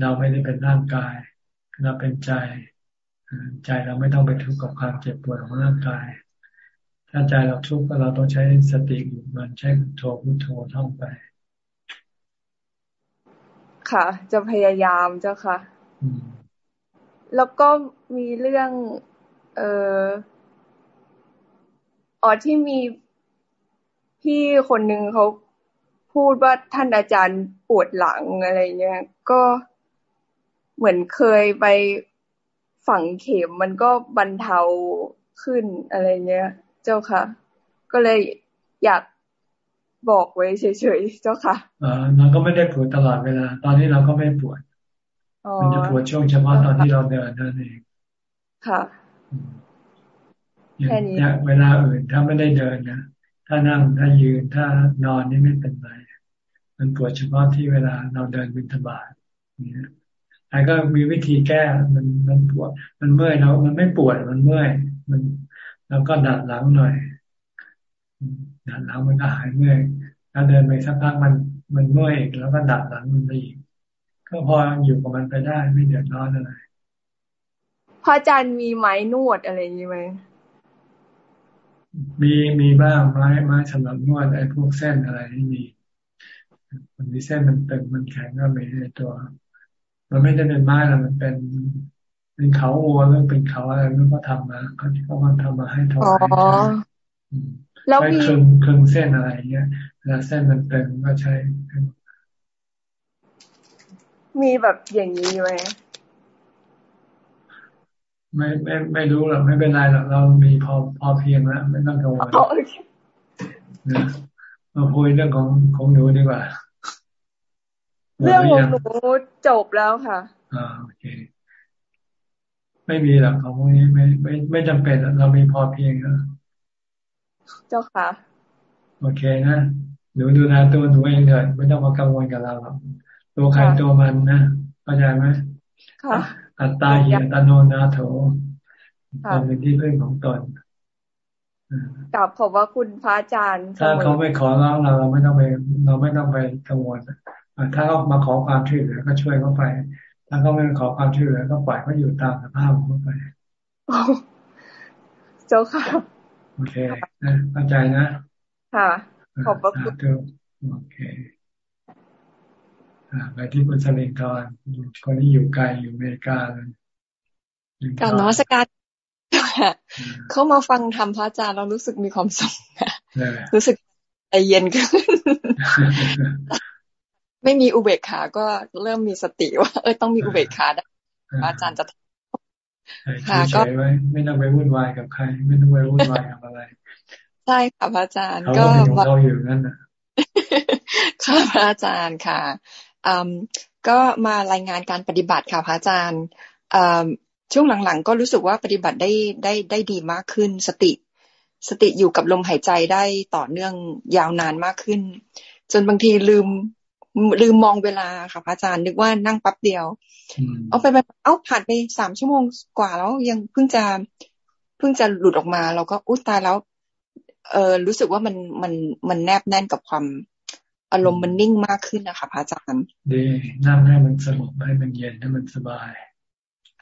เราไม่ได้เป็นร่างกาย เราเป็นใจ ใจเราไม่ต้องไปทุกข์กับความเจ็บป่วยของร่างกาย ถ้าใจเราทุกข์ก็เราต้องใช้สติอยู่มันใช้พุทโธพุทโธท่องไป ค่ะ จะพยายามเจ้าค่ะแล้วก็มีเรื่อง เอออ๋อที่มีพี่คนหนึ่งเขาพูดว่าท่านอาจารย์ปวดหลังอะไรเงี้ย ก็ เหมือนเคยไปฝังเข็มมันก็บรรเทาขึ้นอะไรเงี้ย เจ้าค่ะ ก็เลยอยากบอกไว้เฉยๆเจ้าค่ะอ่าเราก็ไม่ได้ปวดตลอดเวลา ตอนนี้เราก็ไม่ปวดมันจะปวดช่วงเฉพาะตอนที่เราเดินนั่นเองค่ะแค่นี้เวลาอื่นถ้าไม่ได้เดินนะถ้านั่งถ้ายืนถ้านอนนี่ไม่เป็นไรมันปวดเฉพาะที่เวลาเราเดินบินทบาทนี่ ไอ้ก็มีวิธีแก้มันมันปวด มันเมื่อยเรา มันไม่ปวดมันเมื่อย มันแล้วก็ดัดหลังหน่อยดัดหลังมันก็หายเมื่อยถ้าเดินไปสักพักมันมันเมื่อยอีกแล้วก็ดัดหลังมันไปอีกก็พออยู่กับมันไปได้ไม่เดือดร้อนอะไรพระอาจารย์มีไม้นวดอะไรอย่างนี้ไหมมีมีบ้างไม้ไม้สำหรับนวดไอ้พวกเส้นอะไรนี่มีมันมีเส้นมันตึงมันแข็งก็มีในตัว มันไม่ได้เป็นไม้แล้วมันเป็นเป็นเขาวัวหรือเป็นเขาอะไรมันก็ทำมาเขาเขาก็ทำมาให้ถอดแล้วมีครึ่งครึ่งเส้นอะไรเงี้ยแล้วเส้นมันตึงก็ใช้ มีแบบอย่างนี้ไหมไม่ไม่ไม่รู้หรอกไม่เป็นไรหรอกเรามีพอพอเพียงแล้วไม่ต้องกังวลนะมาพูดเรื่องของของหนูดีกว่า เรื่องของหนูจบแล้วค่ะอ่าโอเค ไม่มีหรอกของพวกนี้ไม่ไม่ไม่จำเป็นเรามีพอเพียงแล้วเจ้าค่ะ โอเคนะหนูดูแลตัวหนูเองเถิดไม่ต้องมากังวลกับเราหรอกตัวใครตัวมันนะเข้าใจไหมค่ะอัตตาหิอัตโนนาโถตนเป็นที่พึ่งของตนกลับขอบว่าคุณพระอาจารย์ ถ้าเขาไม่ขอร้องเราเราไม่ต้องไป เราไม่ต้องไปกังวล ถ้าเขามาขอความช่วยเหลือก็ช่วยเขาไป ถ้าเขาไม่ขอความช่วยเหลือก็ปล่อยเขาอยู่ตามสภาพของเขาไปเจ้าค่ะโอเคเข้าใจนะ ค่ะ ขอบพระคุณโอเคไปที่คุณสลิงทอนคนนี้อยู่ไกลอยู่อเมริกาเลยการนวัตการเข้ามาฟังธรรมพระอาจารย์เรารู้สึกมีความสุขรู้สึกใจเย็นขึ้น ไม่มีอุเบกขา ก็เริ่มมีสติว่าเออต้องมีอุเบกขาได้อาจารย์จะค่ะก็ไม่ต้องไปวุ่นวายกับใคร ไม่ต้องไปวุ่นวายกับอะไรใช่ค่ะพระอาจารย์ก็เราอยู่นั่นนะค่ะพระอาจารย์ค่ะก็มารายงานการปฏิบัติค่ะพระอาจารย์ช่วงหลังๆ ก็รู้สึกว่าปฏิบัติได้ได้ได้ดีมากขึ้น สติ สติอยู่กับลมหายใจได้ต่อเนื่องยาวนานมากขึ้น จนบางทีลืม ลืมมองเวลาค่ะพระอาจารย์นึกว่านั่งปั๊บเดียว เอาไปไปเอ้าผ่านไปสามชั่วโมงกว่าแล้วยังเพิ่งจะเพิ่งจะหลุดออกมา เราก็อุ้ตายแล้ว เออรู้สึกว่ามันมันมันแนบแน่นกับความอารมณ์มันนิ่งมากขึ้นนะคะพระอาจารย์ดีนั่งให้มันสงบให้มันเย็นให้มันสบาย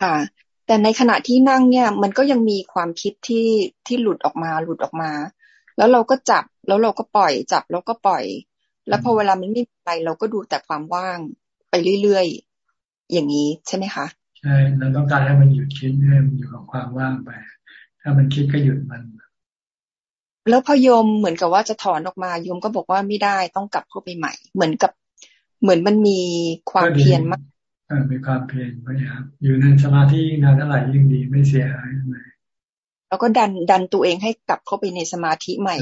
ค่ะ แต่ในขณะที่นั่งเนี่ย มันก็ยังมีความคิดที่ที่หลุดออกมาหลุดออกมา แล้วเราก็จับแล้วเราก็ปล่อยจับแล้วก็ปล่อย แล้วพอเวลามันไม่ไปเราก็ดูแต่ความว่างไปเรื่อยๆ อย่างนี้ใช่ไหมคะ ใช่เราต้องการให้มันหยุดคิดให้มันอยู่กับความว่างไป ถ้ามันคิดก็หยุดมัน แล้วพอโยมเหมือนกับว่าจะถอนออกมาโยมก็บอกว่าไม่ได้ต้องกลับเข้าไปใหม่ เหมือนกับเหมือนมันมีความเพียรมากมีความเพียรพยายามอยู่ในสมาธินานเท่าไหร่ยิ่งดีไม่เสียหายเลยแล้วก็ดันดันตัวเองให้กลับเข้าไปในสมาธิใหม่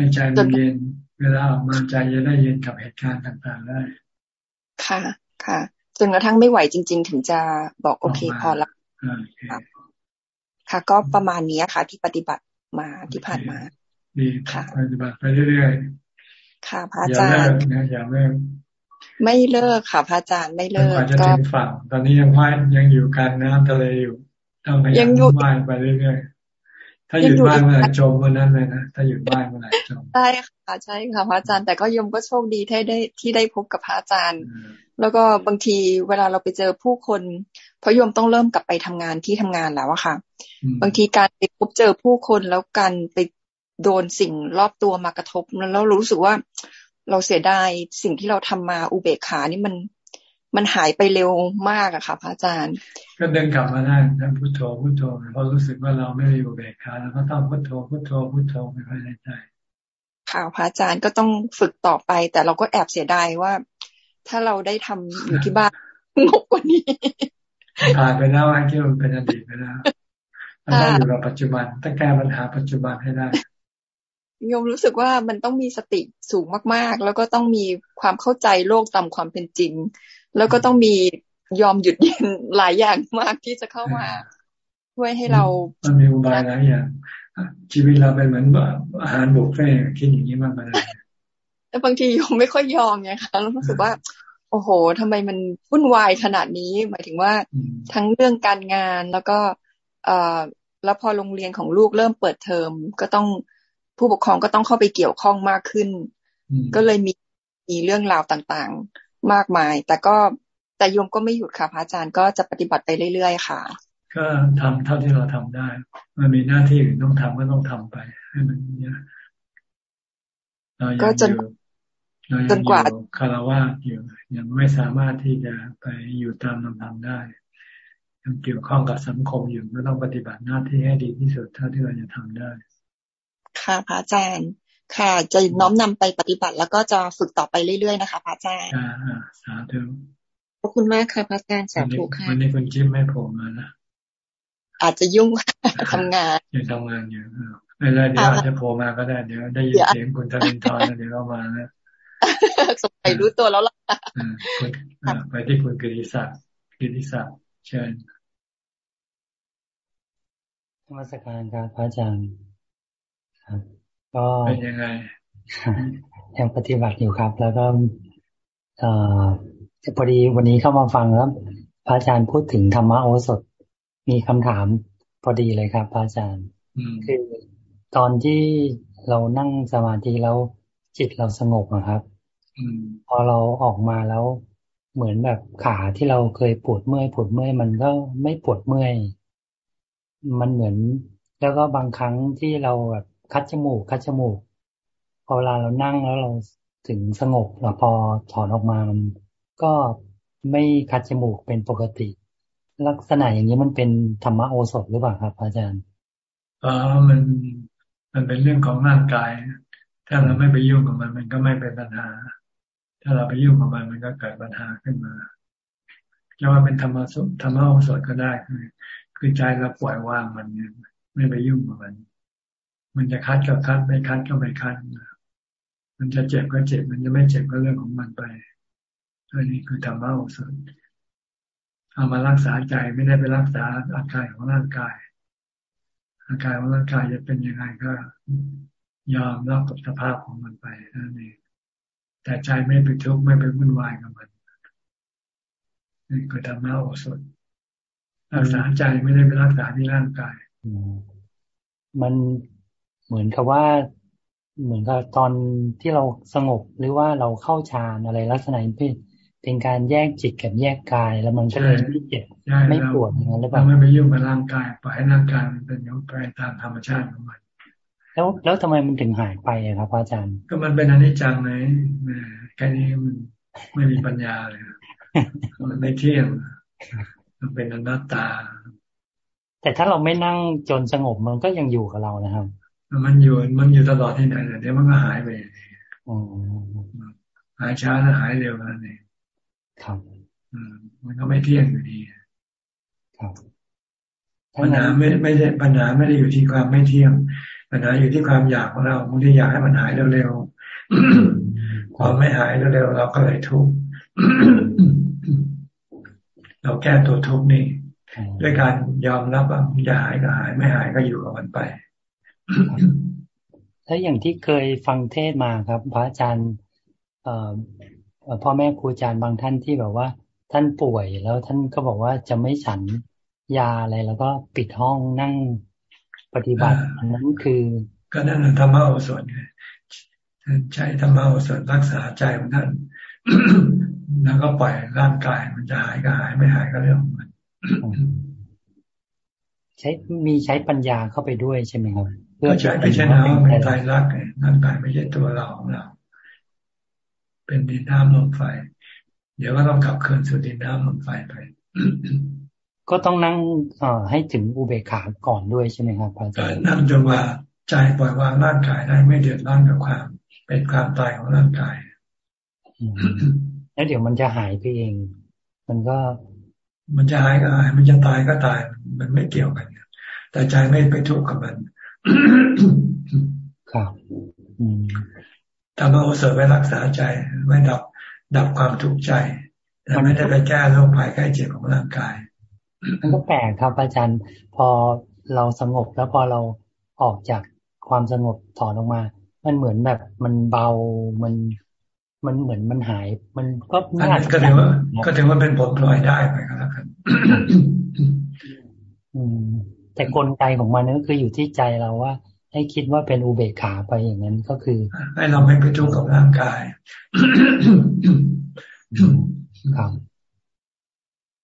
ให้ใจมันเย็น เวลาออกมาใจจะได้เย็นกับเหตุการณ์ต่างๆได้ ค่ะ ค่ะ จนกระทั่งไม่ไหวจริง ๆ ถึงจะบอกโอเคพอละค่ะ ก็ประมาณนี้ค่ะ ที่ปฏิบัติมาที่ผ่านมาดีค่ะปฏิบัติไปเรื่อยๆค่ะพระอาจารย์อย่าเลิกไม่เลิกค่ะพระอาจารย์ไม่เลิกก็จะถึงฝั่งตอนนี้ยังว่ายยังอยู่กันน้ำทะเลอยู่ต้องพยายามว่ายไปเรื่อยๆ ถ้าหยุดบ้านเมื่อไหร่จมเมื่อนั้นเลยนะถ้าหยุดบ้านเมื่อไหร่จมใช่ค่ะใช่ค่ะพระอาจารย์แต่ก็ยมก็โชคดีที่ได้ที่ได้พบกับพระอาจารย์ แล้วก็บางทีเวลาเราไปเจอผู้คนเพราะยมต้องเริ่มกลับไปทำงานที่ทำงานแล้วอะค่ะ บางทีการไปพบเจอผู้คนแล้วการไปโดนสิ่งรอบตัวมากระทบแล้วเรารู้สึกว่าเราเสียดายสิ่งที่เราทำมาอุเบกขานี่มัน มันหายไปเร็วมากอะค่ะ พระอาจารย์ ก็เดินกลับมาได้นะพุทโธพุทโธพอรู้สึกว่าเราไม่มีอุเบกขาแล้วก็ต้องพุทโธพุทโธพุทโธไปภายในใจค่ะพระอาจารย์ก็ต้องฝึกต่อไป แต่เราก็แอบเสียดายว่า ถ้าเราได้ทำอยู่ที่บ้านงกกว่านี้ผ่านไปแล้วไอ้ที่มันเป็นอดีตไปแล้วต้องอยู่กับปัจจุบันต้องแก้ปัญหาปัจจุบันให้ได้โยมรู้สึกว่ามันต้องมีสติสูงมากๆ แล้วก็ต้องมีความเข้าใจโลกตามความเป็นจริง แล้วก็ต้องมียอมหยุดเย็นหลายอย่างมากที่จะเข้ามาช่วยให้เรา มันมีอุบายหลายอย่าง ชีวิตเราเป็นเหมือนอาหารบุฟเฟ่คิดอย่างนี้มากเลยแต่บางทียอมไม่ค่อยยอมไงคะแล้วรู้สึกว่า โอ้โหทำไมมันวุ่นวายขนาดนี้ หมายถึงว่าทั้งเรื่องการงานแล้วก็ เอ่อแล้วพอโรงเรียนของลูกเริ่มเปิดเทอมก็ต้องผู้ปกครองก็ต้องเข้าไปเกี่ยวข้องมากขึ้น ก็เลยมีมีเรื่องราวต่างๆ มากมาย แต่ก็แต่โยมก็ไม่หยุดค่ะพระอาจารย์ก็จะปฏิบัติไปเรื่อยๆค่ะ ก็ทำเท่าที่เราทำได้ มันมีหน้าที่อื่นต้องทำก็ต้องทำไปให้มันเนี้ยเรายังอยู่เรายังอยู่คารวะอยู่ยังไม่สามารถที่จะไปอยู่ตามลำพังได้ยังเกี่ยวข้องกับสังคมอยู่ก็ต้องปฏิบัติหน้าที่ให้ดีที่สุดเท่าที่เราจะทำได้ ค่ะพระอาจารย์ ค่ะ จะน้อมนำไปปฏิบัติ แล้วก็จะฝึกต่อไปเรื่อยๆนะคะพระอาจารย์อ่าสาธุขอบคุณมากค่ะพระอาจารย์สาธุค่ะวันนี้คุณจิ๊บไม่โผล่มานะอาจจะยุ่งทำงานยังทำงานอยู่ไม่ได้เดี๋ยวอาจจะโผล่มาก็ได้เดี๋ยวได้ยินเสียงคุณธนินทร์เดี๋ยวเรามานะสงสัยรู้ตัวแล้วล่ะไปที่คุณกิติศักดิ์กิติศักดิ์เชิญรมสการครับพระอาจารย์ครับ ก็เป็นยังไงยังปฏิบัติอยู่ครับ แล้วก็เอ่อพอดีวันนี้เข้ามาฟังแล้วพระอาจารย์พูดถึงธรรมะโอสถมีคำถามพอดีเลยครับพระอาจารย์คือตอนที่เรานั่งสมาธิแล้วจิตเราสงบนะครับพอเราออกมาแล้วเหมือนแบบขาที่เราเคยปวดเมื่อยปวดเมื่อยมันก็ไม่ปวดเมื่อย มันเหมือน แล้วก็บางครั้งที่เราแบบ คัดจมูก คัดจมูก พอเวลาเรานั่งแล้วเราถึงสงบแล้วพอถอนออกมามันก็ไม่คัดจมูกเป็นปกติ ลักษณะอย่างนี้มันเป็นธรรมโอสถหรือเปล่าครับ อาจารย์อ๋อมันมันเป็นเรื่องของร่างกาย ถ้าเราไม่ไปยุ่งกับมัน มันก็ไม่เป็นปัญหา ถ้าเราไปยุ่งกับมันมันก็เกิดปัญหาขึ้นมาจะว่าเป็นธรรมสุธรรมโอสถก็ได้คือคือใจเราปล่อยวางมันเนี่ยไม่ไปยุ่งกับมัน มันจะคัดก็คัดไม่คัดก็ไม่คัดมันจะเจ็บก็เจ็บ มันจะไม่เจ็บก็เรื่องของมันไปอันนี้คือธรรมะโอสถเอามารักษาใจไม่ได้ไปรักษาอาการของร่างกาย อาการของร่างกายจะเป็นยังไงก็ ยอมรับกับสภาพของมันไปนั่นเองแต่ใจไม่ไปทุกข์ไม่ไปวุ่นวายกับมันนี่คือธรรมะโอสถรักษาใจไม่ได้ไปรักษาที่ร่างกาย มัน เหมือนกับว่าเหมือนกับตอนที่เราสงบหรือว่าเราเข้าฌานอะไรลักษณะนี้เป็นเป็นการแยกจิตกับแยกกาย แล้วมันก็เลยไม่เจ็บไม่ปวดอย่างนั้นหรือเปล่าไม่ไปยุ่งกับร่างกายปล่อยให้ร่างกายมันเป็นไปตามธรรมชาติของมันแล้วแล้วทำไมมันถึงหายไปครับอาจารย์ ก็มันเป็นอนิจจังเลยแค่นี้มันไม่มีปัญญาเลยมันไม่เที่ยงมันเป็นอนัตตา แต่ถ้าเราไม่นั่งจนสงบมันก็ยังอยู่กับเรานะครับ มันอยู่มันอยู่ตลอดที่ไหนเดี๋ยวมันก็หายไปหายช้าแล้วหายเร็วนั่นเองครับมันก็ไม่เที่ยงอยู่ดีครับปัญหาไม่ไม่ใช่ปัญหาไม่ได้อยู่ที่ความไม่เที่ยงปัญหาอยู่ที่ความอยากของเราบางทีอยากให้มันหายเร็วๆความไม่หายเร็วๆเราก็เลยทุกข์เราแก้ตัวทุกข์นี่ด้วยการยอมรับว่าจะหายก็หาย ไม่หายก็อยู่กับมันไป แล้วอย่างที่เคยฟังเทศมาครับ พระอาจารย์เอ่อพ่อแม่ครูอาจารย์บางท่านที่แบบว่า ท่านป่วยแล้วท่านก็บอกว่าจะไม่ฉันยาอะไรแล้วก็ปิดห้องนั่งปฏิบัติอันนั้นคือ ก็นั่นธรรมะโอสถไงใช้ธรรมะโอสถรักษาใจของท่านแล้วก็ปล่อยร่างกายมันจะหายก็หายไม่หายก็เรื่องของมันใช้มีใช้ปัญญาเข้าไปด้วยใช่ไหมครับ เพื่อใช้ไม่ใช่น้ำเป็นใจรักร่างกายไม่ใช่ตัวเราของเรา เป็นดินน้ำลมไฟ เดี๋ยวก็ต้องกลับคืนสู่ดินน้ำลมไฟไป ก็ต้องนั่งเอ่อให้ถึงอุเบกขาก่อนด้วยใช่ไหมครับอาจารย์นั่งจนว่าใจปล่อยวางร่างกายได้ไม่เดือดร้อนกับความ เป็นความตายของร่างกายแล้วเดี๋ยวมันจะหายไปเอง มันก็ มันจะหายก็หาย มันจะตายก็ตาย มันไม่เกี่ยวกันแต่ใจไม่ไปทุกข์กับมัน ครับทำเอาเสริมไว้รักษาใจไม่ดับดับความทุกข์ใจแต่แต่ไม่ได้ไปแก้โรคภัยไข้เจ็บของร่างกายมันก็แปลกครับอาจารย์ พอเราสงบแล้วพอเราออกจากความสงบถอนออกมา มันเหมือนแบบมันเบามันมันเหมือนมันหาย มันก็น่าก็ถือว่า ก็ถือว่าเป็นผลพลอยได้ไปก็แล้วกันอืม แต่กลไกของมันก็คืออยู่ที่ใจเราว่า ให้คิดว่าเป็นอุเบกขาไปอย่างนั้นก็คือ ให้เราไม่ไปทุกข์กับร่างกายครับ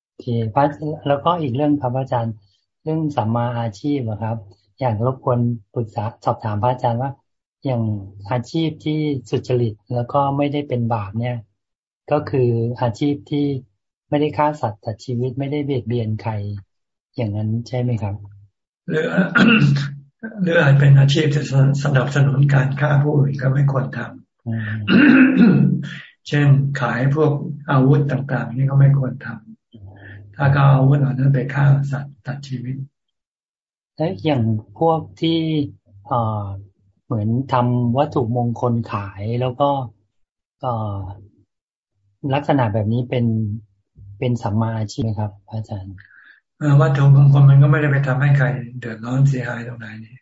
โอเคพระแล้วก็อีกเรื่องครับอาจารย์ เรื่องสัมมาอาชีพครับ อย่างรบกวนปรึกษาสอบถามพระอาจารย์ว่า อย่างอาชีพที่สุจริตแล้วก็ไม่ได้เป็นบาปเนี่ย ก็คืออาชีพที่ไม่ได้ฆ่าสัตว์ตัดชีวิตไม่ได้เบียดเบียนใครอย่างนั้นใช่ไหมครับ หรือหรืออาจเป็นอาชีพที่สนับสนุนการฆ่าผู้อื่นก็ไม่ควรทำเช่นขายพวกอาวุธต่าง ๆ นี่ก็ไม่ควรทำถ้าเขาเอาอาวุธเหล่านั้นไปฆ่าสัตว์ตัดชีวิตแล้วอย่างพวกที่เอ่อเหมือนทำวัตถุมงคลขายแล้วก็เอ่อลักษณะแบบนี้เป็นเป็นสัมมาอาชีพไหมครับ อาจารย์ วัตถุมงคลมันก็ไม่ได้ไปทำให้ใครเดือดร้อนเสียหายตรงไหนนี่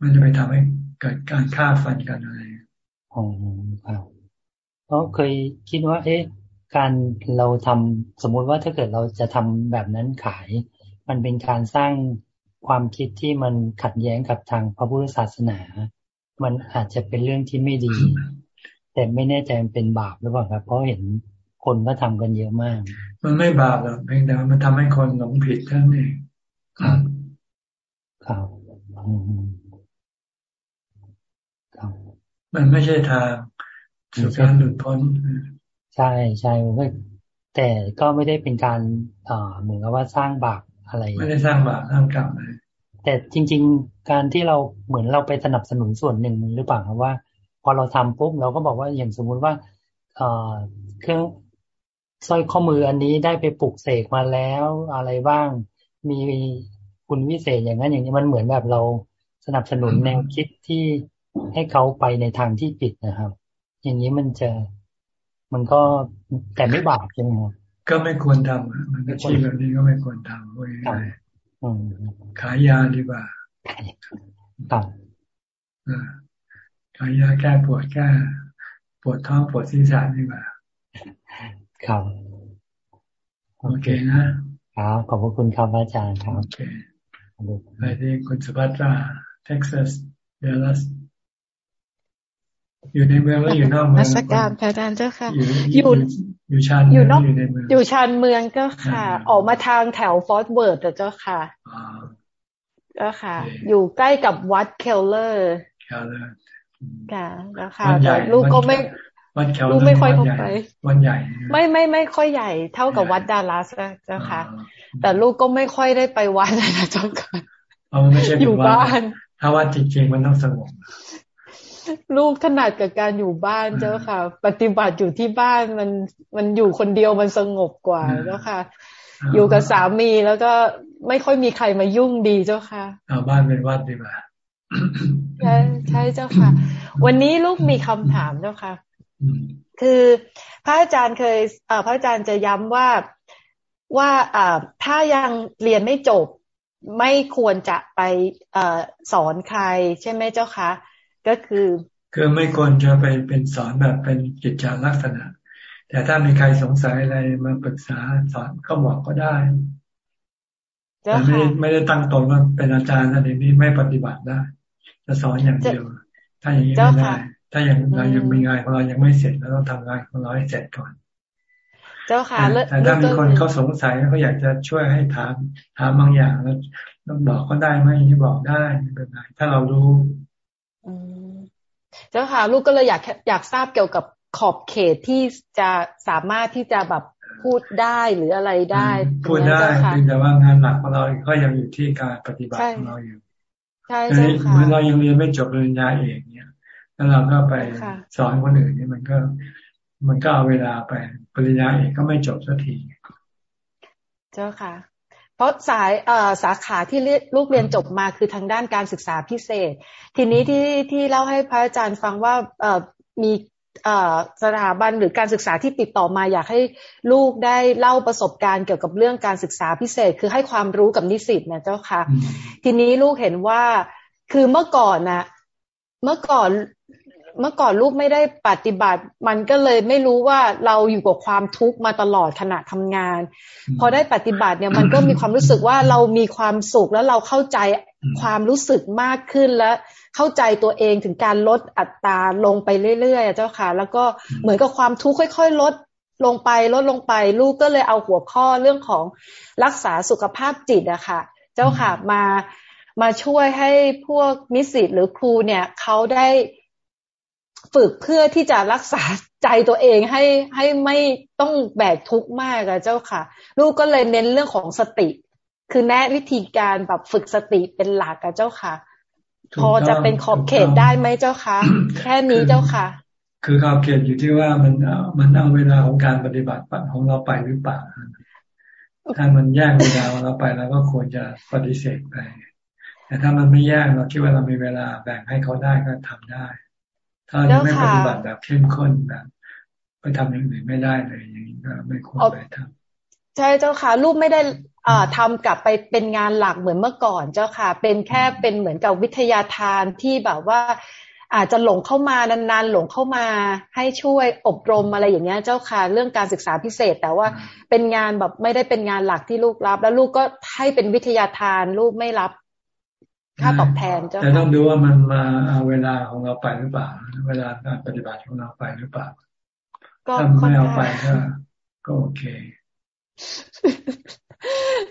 มันจะไปทำให้เกิดการฆ่าฟันกันอะไรอ๋อครับเพราะเคยคิดว่า เอ๊ะ การเราทำสมมุติว่าถ้าเกิดเราจะทำแบบนั้นขาย มันเป็นการสร้างความคิดที่มันขัดแย้งกับทางพระพุทธศาสนา มันอาจจะเป็นเรื่องที่ไม่ดี แต่ไม่แน่ใจมันเป็นบาปหรือเปล่าครับ เพราะเห็น คนก็ทำกันเยอะมาก มันไม่บาปหรอกเพียงแต่มันทำให้คนหลงผิดเท่านั้นเองครับครับครับมันไม่ใช่ทางสู่การหลุดพ้นใช่ใช่แต่ก็ไม่ได้เป็นการอ่าเหมือนกับว่าสร้างบาปอะไร ไม่ได้สร้างบาปสร้างกรรมเลยแต่จริง ๆ การที่เราเหมือนเราไปสนับสนุนส่วนหนึ่งหรือเปล่าครับว่า พอเราทำปุ๊บเราก็บอกว่าอย่างสมมุติว่าเอ่อเครื่อง สร้อยข้อมืออันนี้ได้ไปปลุกเสกมาแล้วอะไรบ้าง มีคุณวิเศษอย่างนั้นอย่างนี้มันเหมือนแบบเราสนับสนุนแนวคิดที่ให้เขาไปในทางที่ผิดนะครับ อย่างนี้มันจะมันก็แต่ไม่บาปใช่ไหมครับก็ไม่ควรทำมันก็ชีพแบบนี้ก็ไม่ควรทำเว้ยขายยาดีกว่าครับขายยาแก้ปวดแก้ปวดท้องปวดศีรษะดีกว่า ครับโอเคนะครับขอบพระคุณครับอาจารย์ครับโอเคไปที่คุณสุภัตราเท็กซัสเดลัสอยู่ในเมืองแล้วอยู่นอกเมืองนักการพระอาจารย์เจ้าค่ะ อยู่อยู่ชานอยู่นอกอยู่ชานเมืองก็ค่ะ ออกมาทางแถว Fort Worth เจ้าค่ะก็ค่ะ อยู่ใกล้กับวัด Keller ค่ะแล้วค่ะแต่ลูกก็ไม่ วัดแคลลูกไม่ค่อยเข้าไปวัดใหญ่ ไม่ไม่ไม่ค่อยใหญ่ เท่ากับวัดดัลลัสเจ้าค่ะ แต่ลูกก็ไม่ค่อยได้ไปวัดนะเจ้าค่ะอยู่บ้าน ถ้าวัดจริงๆมันต้องสงบลูกถนัดกับการอยู่บ้านเจ้าค่ะ ปฏิบัติอยู่ที่บ้านมันมันอยู่คนเดียวมันสงบกว่าเจ้าค่ะ อยู่กับสามีแล้วก็ไม่ค่อยมีใครมายุ่งดีเจ้าค่ะเอาบ้านเป็นวัดดีกว่าใช่ใช่เจ้าค่ะ วันนี้ลูกมีคำถามเจ้าค่ะ คือพระอาจารย์เคยพระอาจารย์จะย้ำว่าว่าถ้ายังเรียนไม่จบไม่ควรจะไปอสอนใครใช่ไหมเจ้าคะ ก็คือ คือไม่ควรจะไปเป็นสอนแบบเป็นกิจจาลักษณะ แต่ถ้ามีใครสงสัยอะไรมาปรึกษาสอนก็บอกก็ได้แต่ไม่ไม่ได้ตั้งตนว่าเป็นอาจารย์อะไรนี้ไม่ปฏิบัติได้จะสอนอย่างเดียว ถ้าอย่างนี้ไม่ได้ ถ้ายังเรายังมีงานของเรายังไม่เสร็จเราต้องทำงานของเราให้เสร็จก่อน เจ้าค่ะแต่ถ้ามีคนเขาสงสัยเขาอยากจะช่วยให้ถามถามบางอย่างแล้วต้องบอกก็ได้ไหมที่บอกได้ไม่เป็นไรถ้าเรารู้เจ้าค่ะ ลูกก็เลยอยากอยากทราบเกี่ยวกับขอบเขตที่จะสามารถที่จะแบบพูดได้หรืออะไรได้ พูดได้แต่ว่างานหลักของเราก็ยังอยู่ที่การปฏิบัติของเราอยู่ใช่เจ้าค่ะเมื่อเรายังเรียนไม่จบปริญญาเอกเนี่ย แล้วเราก็ไปสอนคนอื่นนี่มันก็ มันก็เอาเวลาไปปริญญาเอกก็ไม่จบสักที เจ้าค่ะ เพราะสายเอ่อสาขาที่ลูกเรียนจบมาคือทางด้านการศึกษาพิเศษ ทีนี้ที่ที่เล่าให้พระอาจารย์ฟังว่าเอ่อมีสถาบันหรือการศึกษาที่ติดต่อมาอยากให้ลูกได้เล่าประสบการณ์เกี่ยวกับเรื่องการศึกษาพิเศษ คือให้ความรู้กับนิสิตนะเจ้าค่ะ ทีนี้ลูกเห็นว่าคือเมื่อก่อนนะเมื่อก่อน เมื่อก่อนลูกไม่ได้ปฏิบัติ มันก็เลยไม่รู้ว่าเราอยู่กับความทุกข์มาตลอดขณะทำงาน พอได้ปฏิบัติเนี่ยมันก็มีความรู้สึกว่าเรามีความสุขแล้วเราเข้าใจความรู้สึกมากขึ้นแล้วเข้าใจตัวเองถึงการลดอัตราลงไปเรื่อยๆเจ้าค่ะ แล้วก็เหมือนกับความทุกข์ค่อย ๆ ลดลงไปลดลงไป ลูกก็เลยเอาหัวข้อเรื่องของรักษาสุขภาพจิตอะค่ะ เจ้าค่ะมามาช่วยให้พวกนิสิตหรือครูเนี่ยเขาได้ ฝึกเพื่อที่จะรักษาใจตัวเองให้ให้ไม่ต้องแบกทุกข์มากอะเจ้าค่ะ ลูกก็เลยเน้นเรื่องของสติ คือแนะวิธีการแบบฝึกสติเป็นหลักอะเจ้าค่ะ พอจะเป็นขอบเขตได้ไหมเจ้าคะแค่นี้เจ้าค่ะ คือขอบเขตอยู่ที่ว่ามันมันเอาเวลาของการปฏิบัติของเราไปหรือเปล่าถ้ามันแย่งเวลาเราไปเราก็ควรจะปฏิเสธไป แต่ถ้ามันไม่แย่งเราคิดว่าเรามีเวลาแบ่งให้เขาได้ก็ทำได้ ถ้าเราไม่ปฏิบัติแบบเข้มข้นแบบไปทำอย่างอื่นไม่ได้เลยอย่างนี้ก็ไม่ควรไปทำใช่เจ้าค่ะลูกไม่ได้อ่าทำกลับไปเป็นงานหลักเหมือนเมื่อก่อนเจ้าค่ะ เป็นแค่เป็นเหมือนกับวิทยาทานที่แบบว่า อาจจะหลงเข้ามานานๆหลงเข้ามา ให้ช่วยอบรมอะไรอย่างเงี้ยเจ้าค่ะ เรื่องการศึกษาพิเศษ แต่ว่าเป็นงานแบบไม่ได้เป็นงานหลักที่ลูกรับ แล้วลูกก็ให้เป็นวิทยาทานลูกไม่รับ ค่าตอบแทนเจ้าค่ะแต่ต้องดูว่ามันมาเอาเวลาของเราไปหรือเปล่า เวลาการปฏิบัติของเราไปหรือเปล่าถ้าไม่เอาไปก็ก็โอเค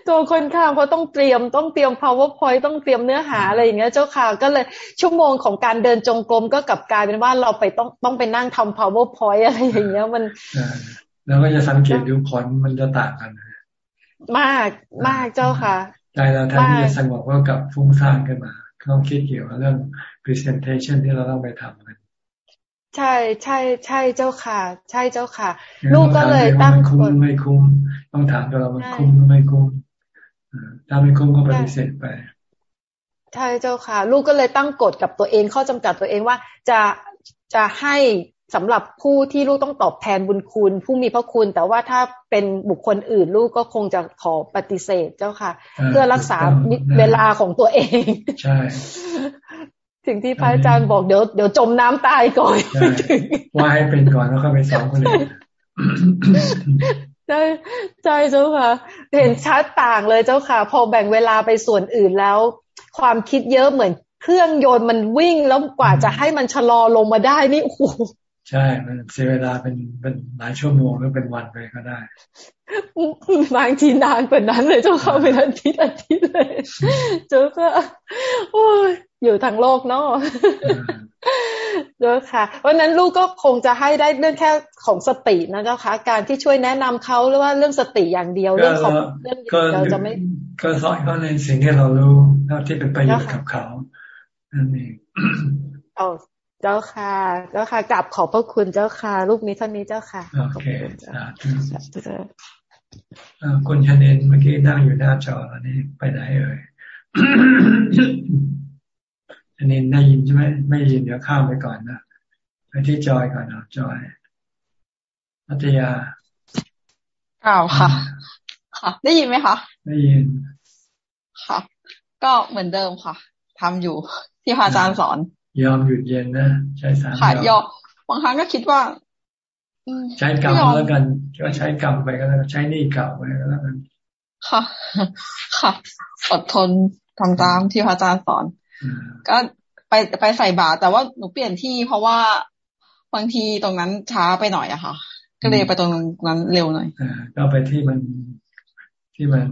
ตัวคนข้ามเขาต้องเตรียมต้องเตรียม powerpoint ต้องเตรียมเนื้อหาอะไรอย่างเงี้ยเจ้าค่ะ ก็เลยชั่วโมงของการเดินจงกรมก็กลับกลายเป็นว่าเราไปต้องต้องไปนั่งทำ powerpoint อะไรอย่างเงี้ยมันแล้วก็จะสังเกตดูผลมันจะต่างกันมากมากเจ้าค่ะ ใจเราแทนที่จะสงบก็กลับฟุ้งซ่านขึ้นมาต้องคิดเกี่ยวกับเรื่อง presentation ที่เราต้องไปทำกันใช่ใช่ใช่เจ้าค่ะ ใช่เจ้าค่ะ ลูกก็เลยตั้งคุ้มไม่คุ้ม ต้องถามตัวเรามันคุ้มไม่คุ้มถ้าไม่คุ้มก็ปฏิเสธไปใช่เจ้าค่ะ ลูกก็เลยตั้งกฎกับตัวเองข้อจำกัดตัวเองว่าจะจะให้ สำหรับผู้ที่ลูกต้องตอบแทนบุญคุณ ผู้มีพระคุณ แต่ว่าถ้าเป็นบุคคลอื่นลูกก็คงจะขอปฏิเสธเจ้าค่ะ เพื่อรักษาเวลาของตัวเองใช่สิ่งที่พระอาจารย์บอกเดี๋ยวเดี๋ยวจมน้ำตายก่อนว่าให้เป็นก่อนแล้วค่อยไปสอนคนอื่นใช่ใช่เจ้าค่ะ เห็นชัดต่างเลยเจ้าค่ะ พอแบ่งเวลาไปส่วนอื่นแล้ว ความคิดเยอะเหมือนเครื่องยนต์มันวิ่งแล้วกว่าจะให้มันชะลอลงมาได้นี่โอ้โห ใช่ มันเสียเวลาเป็นเป็นหลายชั่วโมงหรือเป็นวันไปก็ได้ บางทีนานกว่านั้นเลยเจ้าค่ะเป็นอาทิตย์อาทิตย์เลย เจ้าค่ะโอ้ยอยู่ทางโลกเนาะเจ้าค่ะ เพราะนั้นลูกก็คงจะให้ได้เรื่องแค่ของสตินะเจ้าค่ะ การที่ช่วยแนะนำเขาหรือว่าเรื่องสติอย่างเดียวเรื่องของเรื่องเราจะไม่ ก็สอนเขาในสิ่งที่เรารู้เท่าที่เป็นประโยชน์กับเขานั่นเอง เอาเจ้าค่ะ เจ้าค่ะกลับขอบพระคุณเจ้าค่ะลูกนี้เท่านี้เจ้าค่ะโอเคคุณชนเนนเมื่อกี้นั่งอยู่หน้าจออันนี้ไปไหนเอ่ยอันนี้ได้ยินใช่ไหมไม่ยินเดี๋ยวข้ามไปก่อนนะไปที่จอยก่อนนะจอยพัทยาอ้าวค่ะ ค่ะ ได้ยินไหมคะได้ยิน ค่ะ ก็เหมือนเดิมค่ะทำอยู่ที่พระอาจารย์สอน ยอมหยุดเย็นนะใช้สามค่ะยอมบางครั้งก็คิดว่าใช้กรรมแล้วกัน ก็ใช้กรรมไปก็แล้วใช้นี่เก่าไปก็แล้วกันค่ะ ค่ะอดทนทำตามที่พระอาจารย์สอน ก็ไปไปใส่บาตรแต่ว่าหนูเปลี่ยนที่เพราะว่าบางทีตรงนั้นช้าไปหน่อยอะค่ะ ก็เลยไปตรงนั้นเร็วหน่อยอก็ไปที่มันที่มัน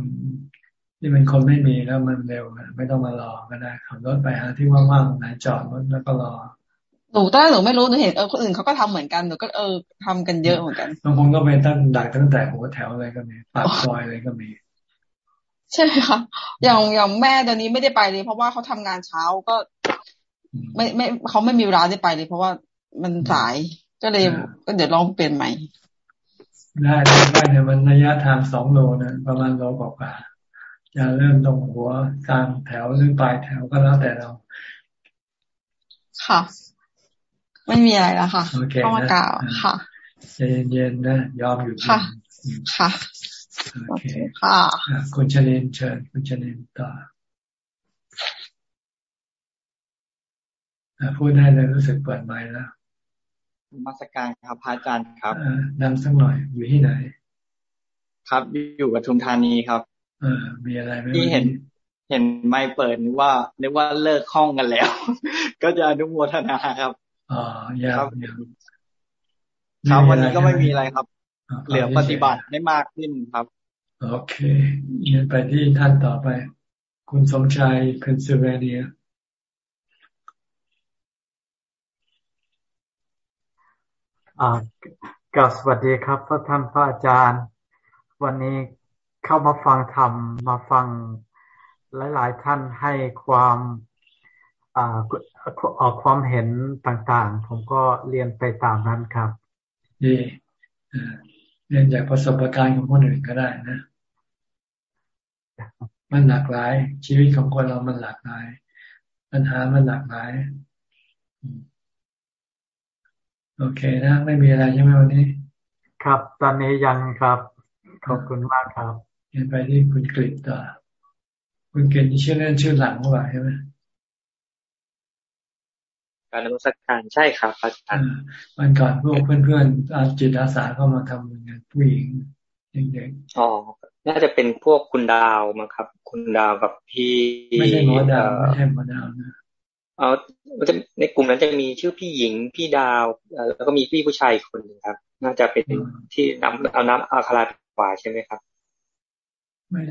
ที่มันคนไม่มีแล้วมันเร็วไม่ต้องมารอก็ได้ขับรถไปหาที่ว่างๆไหนจอดรถแล้วก็รอหนูตอนหนูไม่รู้หนูเห็นเออคนอื่นเขาก็ทำเหมือนกันหนูก็เออทำกันเยอะเหมือนกันบางคนก็ไปตั้งดักตั้งแต่หัวแถวอะไรก็มีปากซอยอะไรก็มี ใช่ค่ะอย่างอย่างแม่เดี๋ยวนี้ไม่ได้ไปเลย เพราะว่าเขาทำงานเช้าก็ ไม่ไม่เขาไม่มีเวลาได้ไปเลย เพราะว่ามันสายก็เลยก็เดี๋ยวลองเปลี่ยนใหม่ได้ได้เนี่ยมันระยะทางสองโลนะประมาณโลกว่า จะเริ่มตรงหัวกลางแถวหรือปลายแถวก็แล้วแต่เรา ค่ะ ไม่มีอะไรแล้วค่ะเข้ามากล่าวค่ะใจเย็นๆนะยอมอยู่ค่ะ ค่ะโอเคค่ะคุณชลินเชิญคุณชลินต่อพูดได้เลยรู้สึกเปิดไมค์แล้วมาสการครับพระอาจารย์ครับนำสักหน่อยอยู่ที่ไหน ครับอยู่ปทุมธานีครับเออมีอะไรไหมที่เห็น เห็นไม่เปิดนึกว่านึกว่าเลิกห้องกันแล้ว ก็จะอนุโมทนาครับอ๋อยาวครับวันนี้ก็ไม่มีอะไรครับ เหลือปฏิบัติได้มากขึ้นครับ โอเคเรียนไปที่ท่านต่อไป คุณสมชายเพนซิลเวเนียอ่ากาสวัสดีครับพระท่านพระอาจารย์ วันนี้ เข้ามาฟังธรรมมาฟังหลาย ๆ ท่านให้ความอ่าออกความเห็นต่าง ๆ ผมก็เรียนไปตามนั้นครับดีเรียนจากประสบการณ์ของคนอื่นก็ได้นะ มันหลากหลาย ชีวิตของคนเรามันหลากหลาย ปัญหามันหลากหลาย โอเคนะ ไม่มีอะไรใช่ไหมวันนี้ ครับ ตอนนี้ยังครับ ขอบคุณมากครับ เห็นไปที่คุณกฤษต่อคุณเกณฑ์ชื่อเล่นชื่อหลังว่าใช่ไหมการนมัสการใช่ครับอาจารย์วันก่อนพวกเพื่อนๆอาจิตอาสาเข้ามาทำงานผู้หญิงเด็กๆอ๋อน่าจะเป็นพวกคุณดาวมั้งครับ คุณดาวกับพี่ไม่ใช่หมอดาวไม่ใช่หมอดาวนะเอาจะในกลุ่มนั้นจะมีชื่อพี่หญิงพี่ดาวแล้วก็มีพี่ผู้ชายคนหนึ่งครับ น่าจะเป็นที่น้ำเอาน้ำอาคาราขวาใช่ไหมครับ ไม่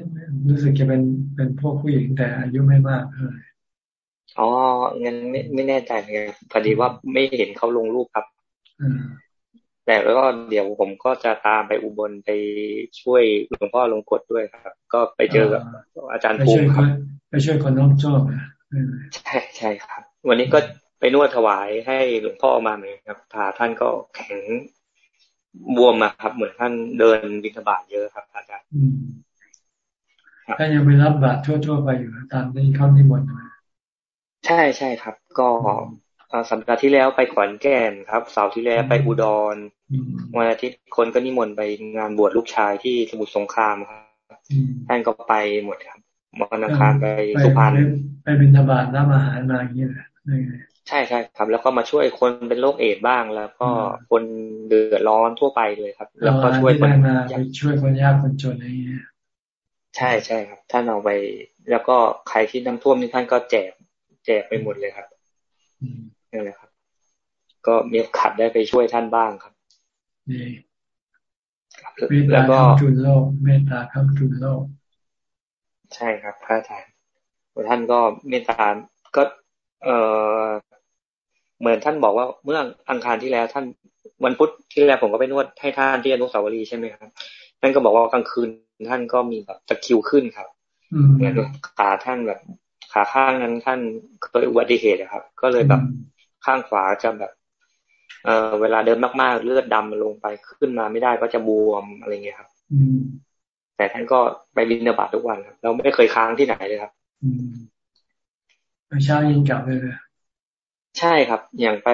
รู้สึกจะเป็นเป็นพวกผู้หญิงแต่อายุไม่มากเลยอ๋องั้นไม่ไม่แน่ใจเลยพอดีว่าไม่เห็นเขาลงรูปครับแต่แล้วก็เดี๋ยวผมก็จะตามไปอุบลไปช่วยหลวงพ่อลงกดด้วยครับ ก็ไปเจอกับอาจารย์ภูมิครับไปช่วยคนน้องโจ้ใช่ใช่ครับ วันนี้ก็ไปนวดถวายให้หลวงพ่อมาเหมือนครับขาท่านก็แข็งบวมมาครับ เหมือนท่านเดินบิณฑบาตเยอะครับ อาจารย์ ท่านยังไปรับบาตรทั่ว ๆ ไปอยู่ตามที่เขานิมนต์มาใช่ใช่ครับ ก็สัปดาห์ที่แล้วไปขอนแก่นครับเสาร์ที่แล้วไปอุดรวันอาทิตย์คนก็นิมนต์ไปงานบวชลูกชายที่สมุทรสงครามครับท่านก็ไปหมดครับวันอังคารไปสุพรรณไปบิณฑบาตรับอาหารมาอย่างนี้แหละใช่ใช่ครับ แล้วก็มาช่วยคนเป็นโรคเอดบ้างแล้วก็คนเดือดร้อนทั่วไปเลยครับ แล้วก็ช่วยคนช่วยคนยากคนจนอะไรเงี้ย ใช่ใช่ครับ ท่านเอาไป แล้วก็ใครที่น้ำท่วมนี่ท่านก็แจก แจกไปหมดเลยครับนั่นแหละครับ ก็มีโอกาสได้ไปช่วยท่านบ้างครับแล้วก็จุนโลกเมตตาคำจุนโลก ใช่ครับ พระอาจารย์ท่านก็เมตตาก็เออเหมือนท่านบอกว่าเมื่ออังคารที่แล้ว ท่านวันพุธที่แล้วผมก็ไปนวดให้ท่านที่อนุสาวรีย์ใช่ไหมครับท่านก็บอกว่ากลางคืน ท่านก็มีแบบตะคิวขึ้นครับเหมือนขาท่านแบบขาข้างนั้นท่านเคยอุบัติเหตุครับ ก็เลยแบบข้างขวาจะแบบ เออเวลาเดินมากๆ เลือดดำลงไปขึ้นมาไม่ได้ก็จะบวมอะไรเงี้ยครับแต่ท่านก็ไปบินบาตทุกวันครับเราไม่เคยค้างที่ไหนเลยครับเช้ายิงกลับเลยใช่ครับ อย่างไป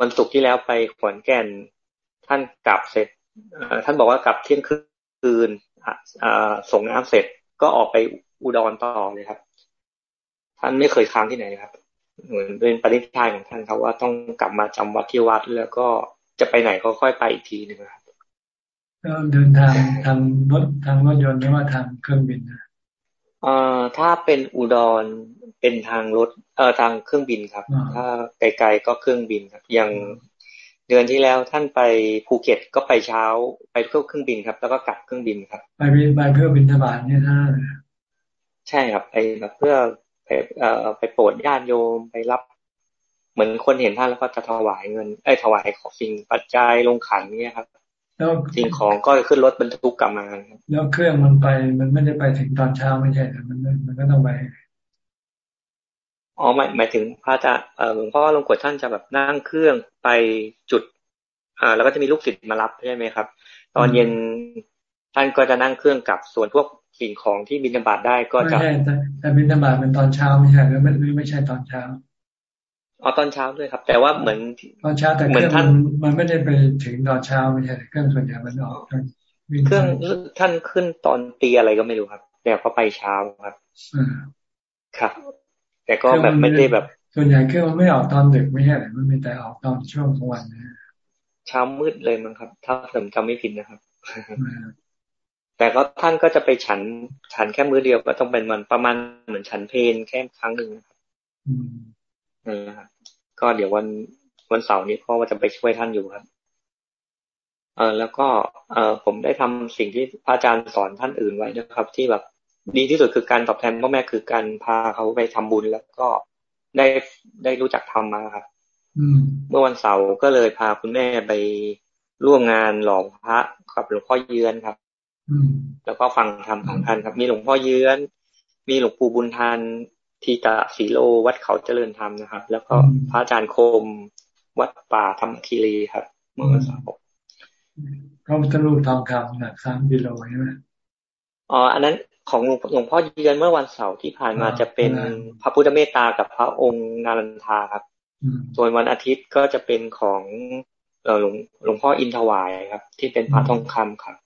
วันศุกร์ที่แล้วไปขอนแก่น ท่านกลับเสร็จท่านบอกว่ากลับเที่ยงคืน ส่งน้ำเสร็จก็ออกไปอุดรต่อเลยครับ ท่านไม่เคยค้างที่ไหนครับ เหมือนเป็นปฏิทานของท่านครับว่าต้องกลับมาจำวัดที่วัดแล้วก็จะไปไหนก็ค่อยไปอีกทีหนึ่งครับก็เดินทางทางรถทางรถยนต์หรือว่าทางเครื่องบินนะเอ่อถ้าเป็นอุดรเป็นทางรถเอ่อทางเครื่องบินครับ ถ้าไกลๆก็เครื่องบินครับ อย่าง เดือนที่แล้วท่านไปภูเก็ตก็ไปเช้าไปเพื่อเครื่องบินครับ แล้วก็กลับเครื่องบินครับ ไปไปเพื่อบินทบาทเนี่ยท่าใช่ครับ ไปแบบเพื่อไปเอ่อไปโปรดญาติโยมไปรับ เหมือนคนเห็นท่านแล้วก็จะถวายเงินไอ้ถวายของสิ่งปัจจัยลงขันเนี่ยครับแล้วสิ่งของก็ขึ้นรถบรรทุกกลับมาแล้วเครื่องมันไปมันไม่ได้ไปถึงตอนเช้าไม่ใช่มันมันก็ต้องไป อ๋อหมายหมายถึงพระจะเอ่อหลวงพ่อหลวงกวดท่านจะแบบนั่งเครื่องไปจุด อ่า แล้วก็จะมีลูกศิษย์มารับใช่ไหมครับ ตอนเย็นท่านก็จะนั่งเครื่องกลับส่วนพวกสิ่งของที่บินบาตได้ก็จะไม่ใช่แต่บินบาตเป็นตอนเช้าไม่ใช่หรือไม่ไม่ใช่ตอนเช้าอ๋อตอนเช้าด้วยครับ แต่ว่าเหมือนตอนเช้าแต่เหมือนท่านมันไม่ได้ไปถึงตอนเช้าไม่ใช่เครื่องส่วนใหญ่มันออกเครื่องท่านขึ้นตอนตีอะไรก็ไม่รู้ครับแต่เขาไปเช้าครับครับ แต่ก็แบบไม่ได้แบบ ส่วนใหญ่เครื่องมันไม่ออกตอนดึกไม่ใช่หรือมันมีแต่ออกตอนช่วงกลางวันนะเช้ามืดเลยมั้งครับ ถ้าผมจำไม่ผิดนะครับ แต่ก็ท่านก็จะไปฉัน ฉันแค่มื้อเดียวก็ต้องเป็นวันประมาณเหมือนฉันเพลแค่ครั้งหนึ่งครับนะครับก็เดี๋ยววันวันเสาร์นี้พ่อว่าจะไปช่วยท่านอยู่ครับเออแล้วก็เออผมได้ทำสิ่งที่พระอาจารย์สอนท่านอื่นไว้นะครับ ที่แบบ ดีที่สุดคือการตอบแทนพ่อแม่คือการพาเขาไปทำบุญแล้วก็ได้ได้รู้จักทำมาครับเมื่อวันเสาร์ก็เลยพาคุณแม่ไปร่วมงานหล่อพระกับหลวงพ่อเยือนครับแล้วก็ฟังธรรมของท่านครับ มีหลวงพ่อเยือน มีหลวงปู่บุญทันทีตะสีโลวัดเขาเจริญธรรมนะครับ แล้วก็พระอาจารย์โคม วัดป่าธรรมคีรีครับ เมื่อวันเสาร์พระพุทธรูปทองคำหนักสามกิโลใช่ไหมอ๋ออันนั้น ของหลวงพ่อเยือนเมื่อวันเสาร์ที่ผ่านมาจะเป็นพระพุทธเมตตากับพระองค์นารันทาครับ ส่วนวันอาทิตย์ก็จะเป็นของหลวงหลวงพ่ออินทวายครับ ที่เป็นพระทองคำครับ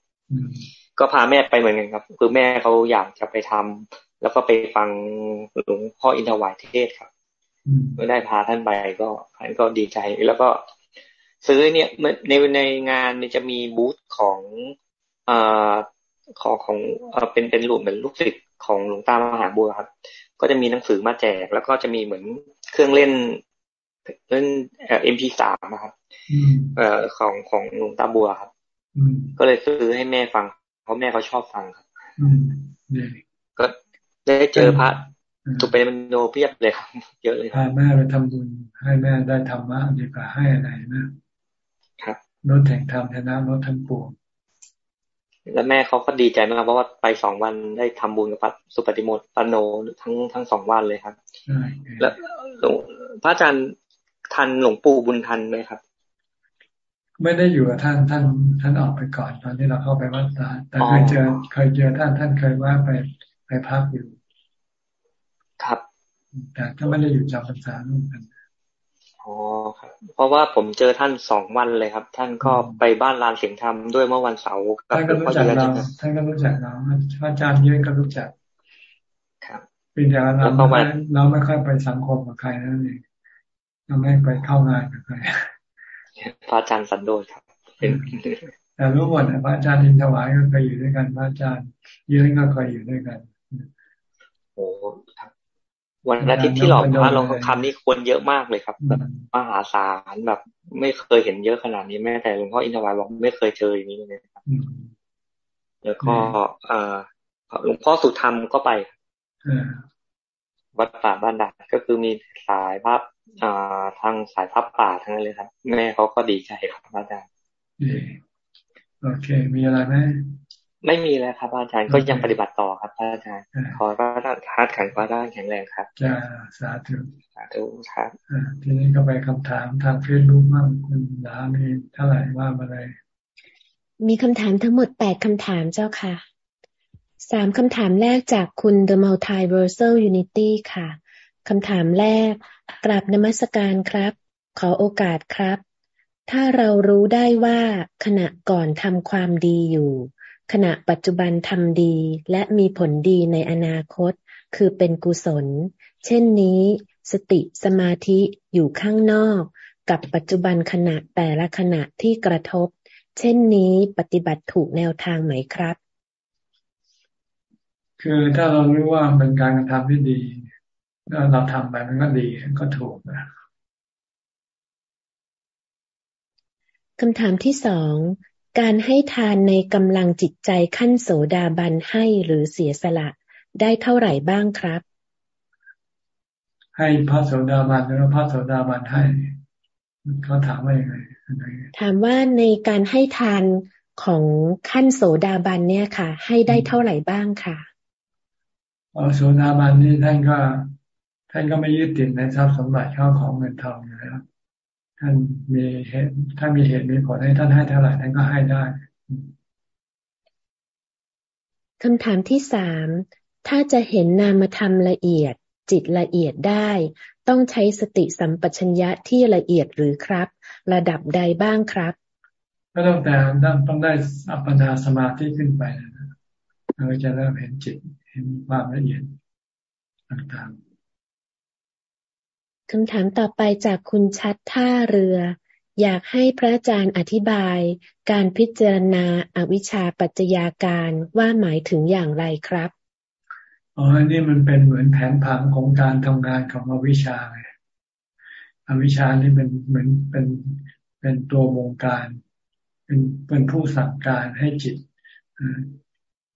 ก็พาแม่ไปเหมือนกันครับ คือแม่เขาอยากจะไปทำแล้วก็ไปฟังหลวงพ่ออินทวายเทศครับเมื่อได้พาท่านไปก็ท่านก็ดีใจแล้วก็ซื้อเนี่ยในในงานมันจะมีบูธของอ่า ของของเป็นเป็นรูปเหมือนลูกศิษย์ของหลวงตามหาบัวครับ ก็จะมีหนังสือมาแจก แล้วก็จะมีเหมือนเครื่องเล่นเล่นเอ็มพีสามครับเอ่อของของหลวงตาบัวครับก็เลยซื้อให้แม่ฟัง เพราะแม่เขาชอบฟังครับก็ได้เจอพระตุเปนโนเพียบเลยครับเยอะเลยพาแม่ไปทำบุญให้แม่ได้ธรรมะดีกว่าให้อะไรนะครับรถแห่งธรรมชนะรถทั้งปวง แล้วแม่เขาก็ดีใจมากเพราะว่าไปสองวันได้ทำบุญกับพระสุปฏิโมทปโนทั้งทั้งสองวันเลยครับแล้วพระอาจารย์ทันหลวงปู่บุญทันไหมครับ ไม่ได้อยู่กับท่านท่านท่านออกไปก่อนตอนที่เราเข้าไปวัดตาแต่เคยเจอเคยเจอท่านท่านเคยว่าไปไปพักอยู่ ครับ แต่ก็ไม่ได้อยู่จำพรรษาร่วมกัน อ๋อครับ เพราะว่าผมเจอท่านสองวันเลยครับ ท่านก็ไปบ้านลานเสียงธรรมด้วยเมื่อวันเสาร์ท่านก็รู้จักเราท่านก็รู้จักเราอาจารย์เยอะก็รู้จัก ครับเป็นอย่างเราไม่เราไม่ค่อยไปสังคมกับใครนั่นเองเราไม่ไปเข้างานกับใครพระอาจารย์สันโดษครับแต่รู้หมดนะพระอาจารย์อินทวายก็เคยอยู่ด้วยกันพระอาจารย์เยอะก็เคยอยู่ด้วยกันโอ้ครับ วันอาทิตย์ที่หลอกพระลองคำนี้คนเยอะมากเลยครับ แบบมหาศาลแบบ ไม่เคยเห็นเยอะขนาดนี้แม้แต่หลวงพ่ออินทวายบอกไม่เคยเจออย่างนี้เลยครับ แล้วก็หลวงพ่อสุธรรมก็ไปวัดป่าบ้านดักก็คือมีสายภาพทางสายภาพป่าทั้งนั้นเลยครับ แม่เขาก็ดีใจครับอาจารย์โอเค มีอะไรไหม ไม่มีแล้วครับ อาจารย์ก็ยังปฏิบัติต่อครับอาจารย์ขอพระธาตุขันพระด้านแข็งแรงครับจ้าสาธุสาธุครับทีนี้ก็ไปคำถามทางเฟซบุ๊กบ้างคุณดามีเท่าไหร่ว่ามาเลยมีคำถามทั้งหมดแปดคำถามเจ้าค่ะสามคำถามแรกจากคุณ The Multiversal Unity ค่ะคำถามแรกกราบนมัสการครับ ขอโอกาสครับ ถ้าเรารู้ได้ว่าขณะก่อนทำความดีอยู่ ขณะปัจจุบันทำดีและมีผลดีในอนาคต คือเป็นกุศล เช่นนี้ สติสมาธิอยู่ข้างนอก กับปัจจุบันขณะแต่ละขณะที่กระทบ เช่นนี้ปฏิบัติถูกแนวทางไหมครับ คือถ้าเรารู้ว่าเป็นการกระทำที่ดีแล้วเราทำไปมันก็ดีก็ถูกนะคำถามที่สอง การให้ทานในกำลังจิตใจขั้นโสดาบันให้หรือเสียสละได้เท่าไหร่บ้างครับ ให้พระโสดาบันหรือพระโสดาบันให้เขาถามว่ายังไงถามว่าในการให้ทานของขั้นโสดาบันเนี่ยค่ะ ให้ได้เท่าไหร่บ้างค่ะอ๋อโสดาบันนี่ท่านก็ท่านก็ไม่ยึดติดในทรัพย์สมบัติเข้าของเงินทองอยู่แล้ว ท่านมีเหตุถ้ามีเหตุมีผลให้ท่านให้เท่าไหร่ท่านก็ให้ได้คำถามที่สามถ้าจะเห็นนามธรรมละเอียด จิตละเอียดได้ ต้องใช้สติสัมปชัญญะที่ละเอียดหรือครับ ระดับใดบ้างครับ ก็ต้องแต่ต้องได้อัปปนาสมาธิขึ้นไปนะเราจะเริ่มเห็นจิตเห็นความละเอียดต่างๆ คำถามต่อไปจากคุณชัดท่าเรือ อยากให้พระอาจารย์อธิบาย การพิจารณาอาวิชชาปัจจยาการว่าหมายถึงอย่างไรครับอ๋ออันนี้มันเป็นเหมือนแผนผังของการทำงานของอวิชชาไงอวิชชานี่เป็นเหมือนเป็นเป็นตัววงการ เป็นเป็นผู้สั่งการให้จิต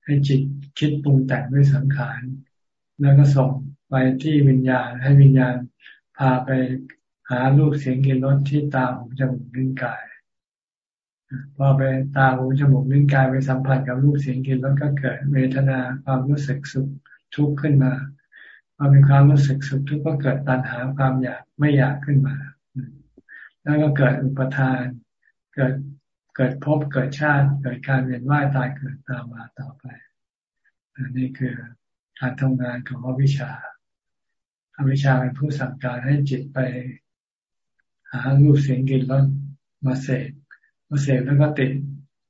ให้จิตคิดปรุงแต่งด้วยสังขาร แล้วก็ส่งไปที่วิญญาณให้วิญญาณ พาไปหารูปเสียงกลิ่นรสที่ตาหูจมูกลิ้นกาย พอไปตาหูจมูกลิ้นกายไปสัมผัสกับรูปเสียงกลิ่นรสก็เกิดเวทนาความรู้สึกสุขทุกข์ขึ้นมาพอมีความรู้สึกสุขทุกข์ก็เกิดตัณหาความอยากไม่อยากขึ้นมา แล้วก็เกิดอุปทาน เกิดเกิดภพเกิดชาติเกิดการเวียนว่ายตายเกิดตามมาต่อไปอันนี้คือการทำงานของวิชา อวิชชาเป็นผู้สั่งการให้จิตไป หารูปเสียงกลิ่นรสมาเสพมาเสพแล้วก็ติด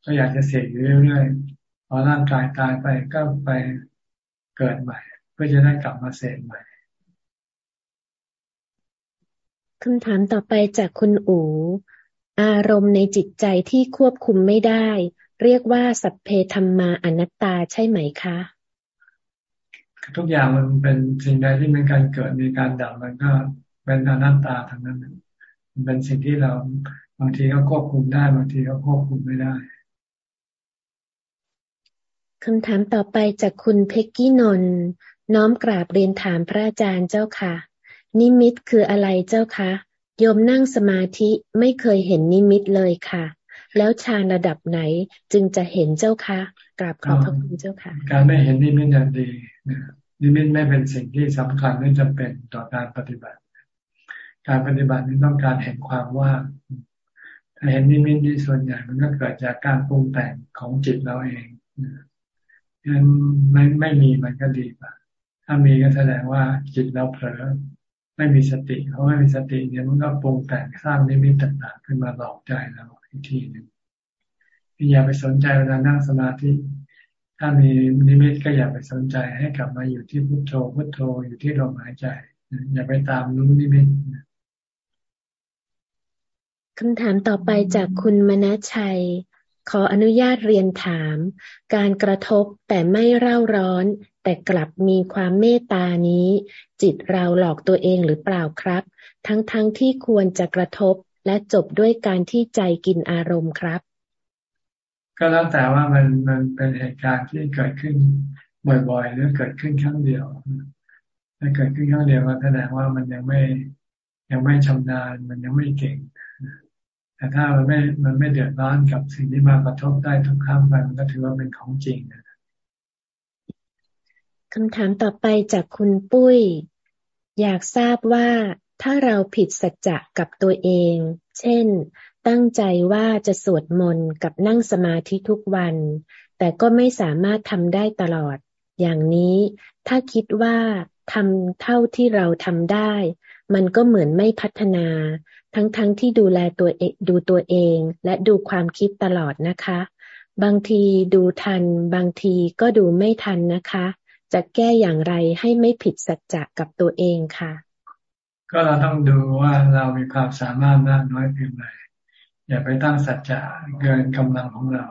ก็อยากจะเสพอยู่เรื่อยๆพอร่างกายตายไปก็ไปเกิดใหม่ เพื่อจะได้กลับมาเสพใหม่คำถามต่อไปจากคุณอูอารมณ์ในจิตใจที่ควบคุมไม่ได้ เรียกว่าสัพเพธรรมาอนัตตาใช่ไหมคะ ทุกอย่างมันเป็นสิ่งใดที่มีการเกิดมีการดับมันก็เป็นอนัตตาทั้งนั้นมันเป็นสิ่งที่เราบางทีก็ควบคุมได้บางทีก็ควบคุมไม่ได้คำถามต่อไปจากคุณเพ็กกี้นนท์น้อมกราบเรียนถามพระอาจารย์เจ้าค่ะ นิมิตคืออะไรเจ้าคะโยมนั่งสมาธิไม่เคยเห็นนิมิตเลยค่ะ แล้วฌานระดับไหนจึงจะเห็นเจ้าคะกราบขอบพระคุณเจ้าค่ะ การไม่เห็นนิมิตนั้นดีนิมิตไม่เป็นสิ่งที่สำคัญไม่จำเป็นต่อการปฏิบัติ การปฏิบัตินี้ต้องการเห็นความว่างถ้าเห็นนิมิตที่ส่วนใหญ่มันก็เกิดจากการปรุงแต่งของจิตเราเองงั้นไม่ไม่มีมันก็ดีกว่าถ้ามีก็แสดงว่าจิตเราเผลอไม่มีสติเพราะไม่มีสติเนี่ยมันก็ปรุงแต่งสร้างนิมิตต่างๆ ขึ้นมาหลอกใจเรา อีกทีหนึ่งอย่าไปสนใจเวลานั่งสมาธิ ถ้ามีนิมิตก็อย่าไปสนใจให้กลับมาอยู่ที่พุทโธพุทโธอยู่ที่ลมหายใจ อย่าไปตามรู้นิมิตคำถามต่อไปจากคุณมณชัย ขออนุญาตเรียนถาม การกระทบแต่ไม่เร่าร้อน แต่กลับมีความเมตตานี้ จิตเราหลอกตัวเองหรือเปล่าครับ ทั้งๆทที่ควรจะกระทบ และจบด้วยการที่ใจกินอารมณ์ครับ ก็แล้วแต่ว่ามันมันเป็นเหตุการณ์ที่เกิดขึ้นบ่อยๆ หรือเกิดขึ้นครั้งเดียวถ้าเกิดขึ้นครั้งเดียวก็แสดงว่ามันยังไม่ยังไม่ชำนาญ มันยังไม่เก่ง แต่ถ้ามันไม่มันไม่เดือดร้อนกับสิ่งที่มากระทบได้ทุกครั้งไปมันก็ถือว่าเป็นของจริงนะคำถามต่อไปจากคุณปุ้ย อยากทราบว่า ถ้าเราผิดสัจจะกับตัวเอง เช่น ตั้งใจว่าจะสวดมนต์กับนั่งสมาธิทุกวัน แต่ก็ไม่สามารถทำได้ตลอด อย่างนี้ถ้าคิดว่าทำเท่าที่เราทำได้ มันก็เหมือนไม่พัฒนา ทั้งๆทที่ดูแลตัวเองดูตัวเอง และดูความคิดตลอดนะคะ บางทีดูทัน บางทีก็ดูไม่ทันนะคะ จะแก้อย่างไรให้ไม่ผิดสัจจะกับตัวเองค่ะ ก็เราต้องดูว่าเรามีความสามารถมากน้อยเพียงไรอย่าไปตั้งสัจจะเกินกำลังของเรา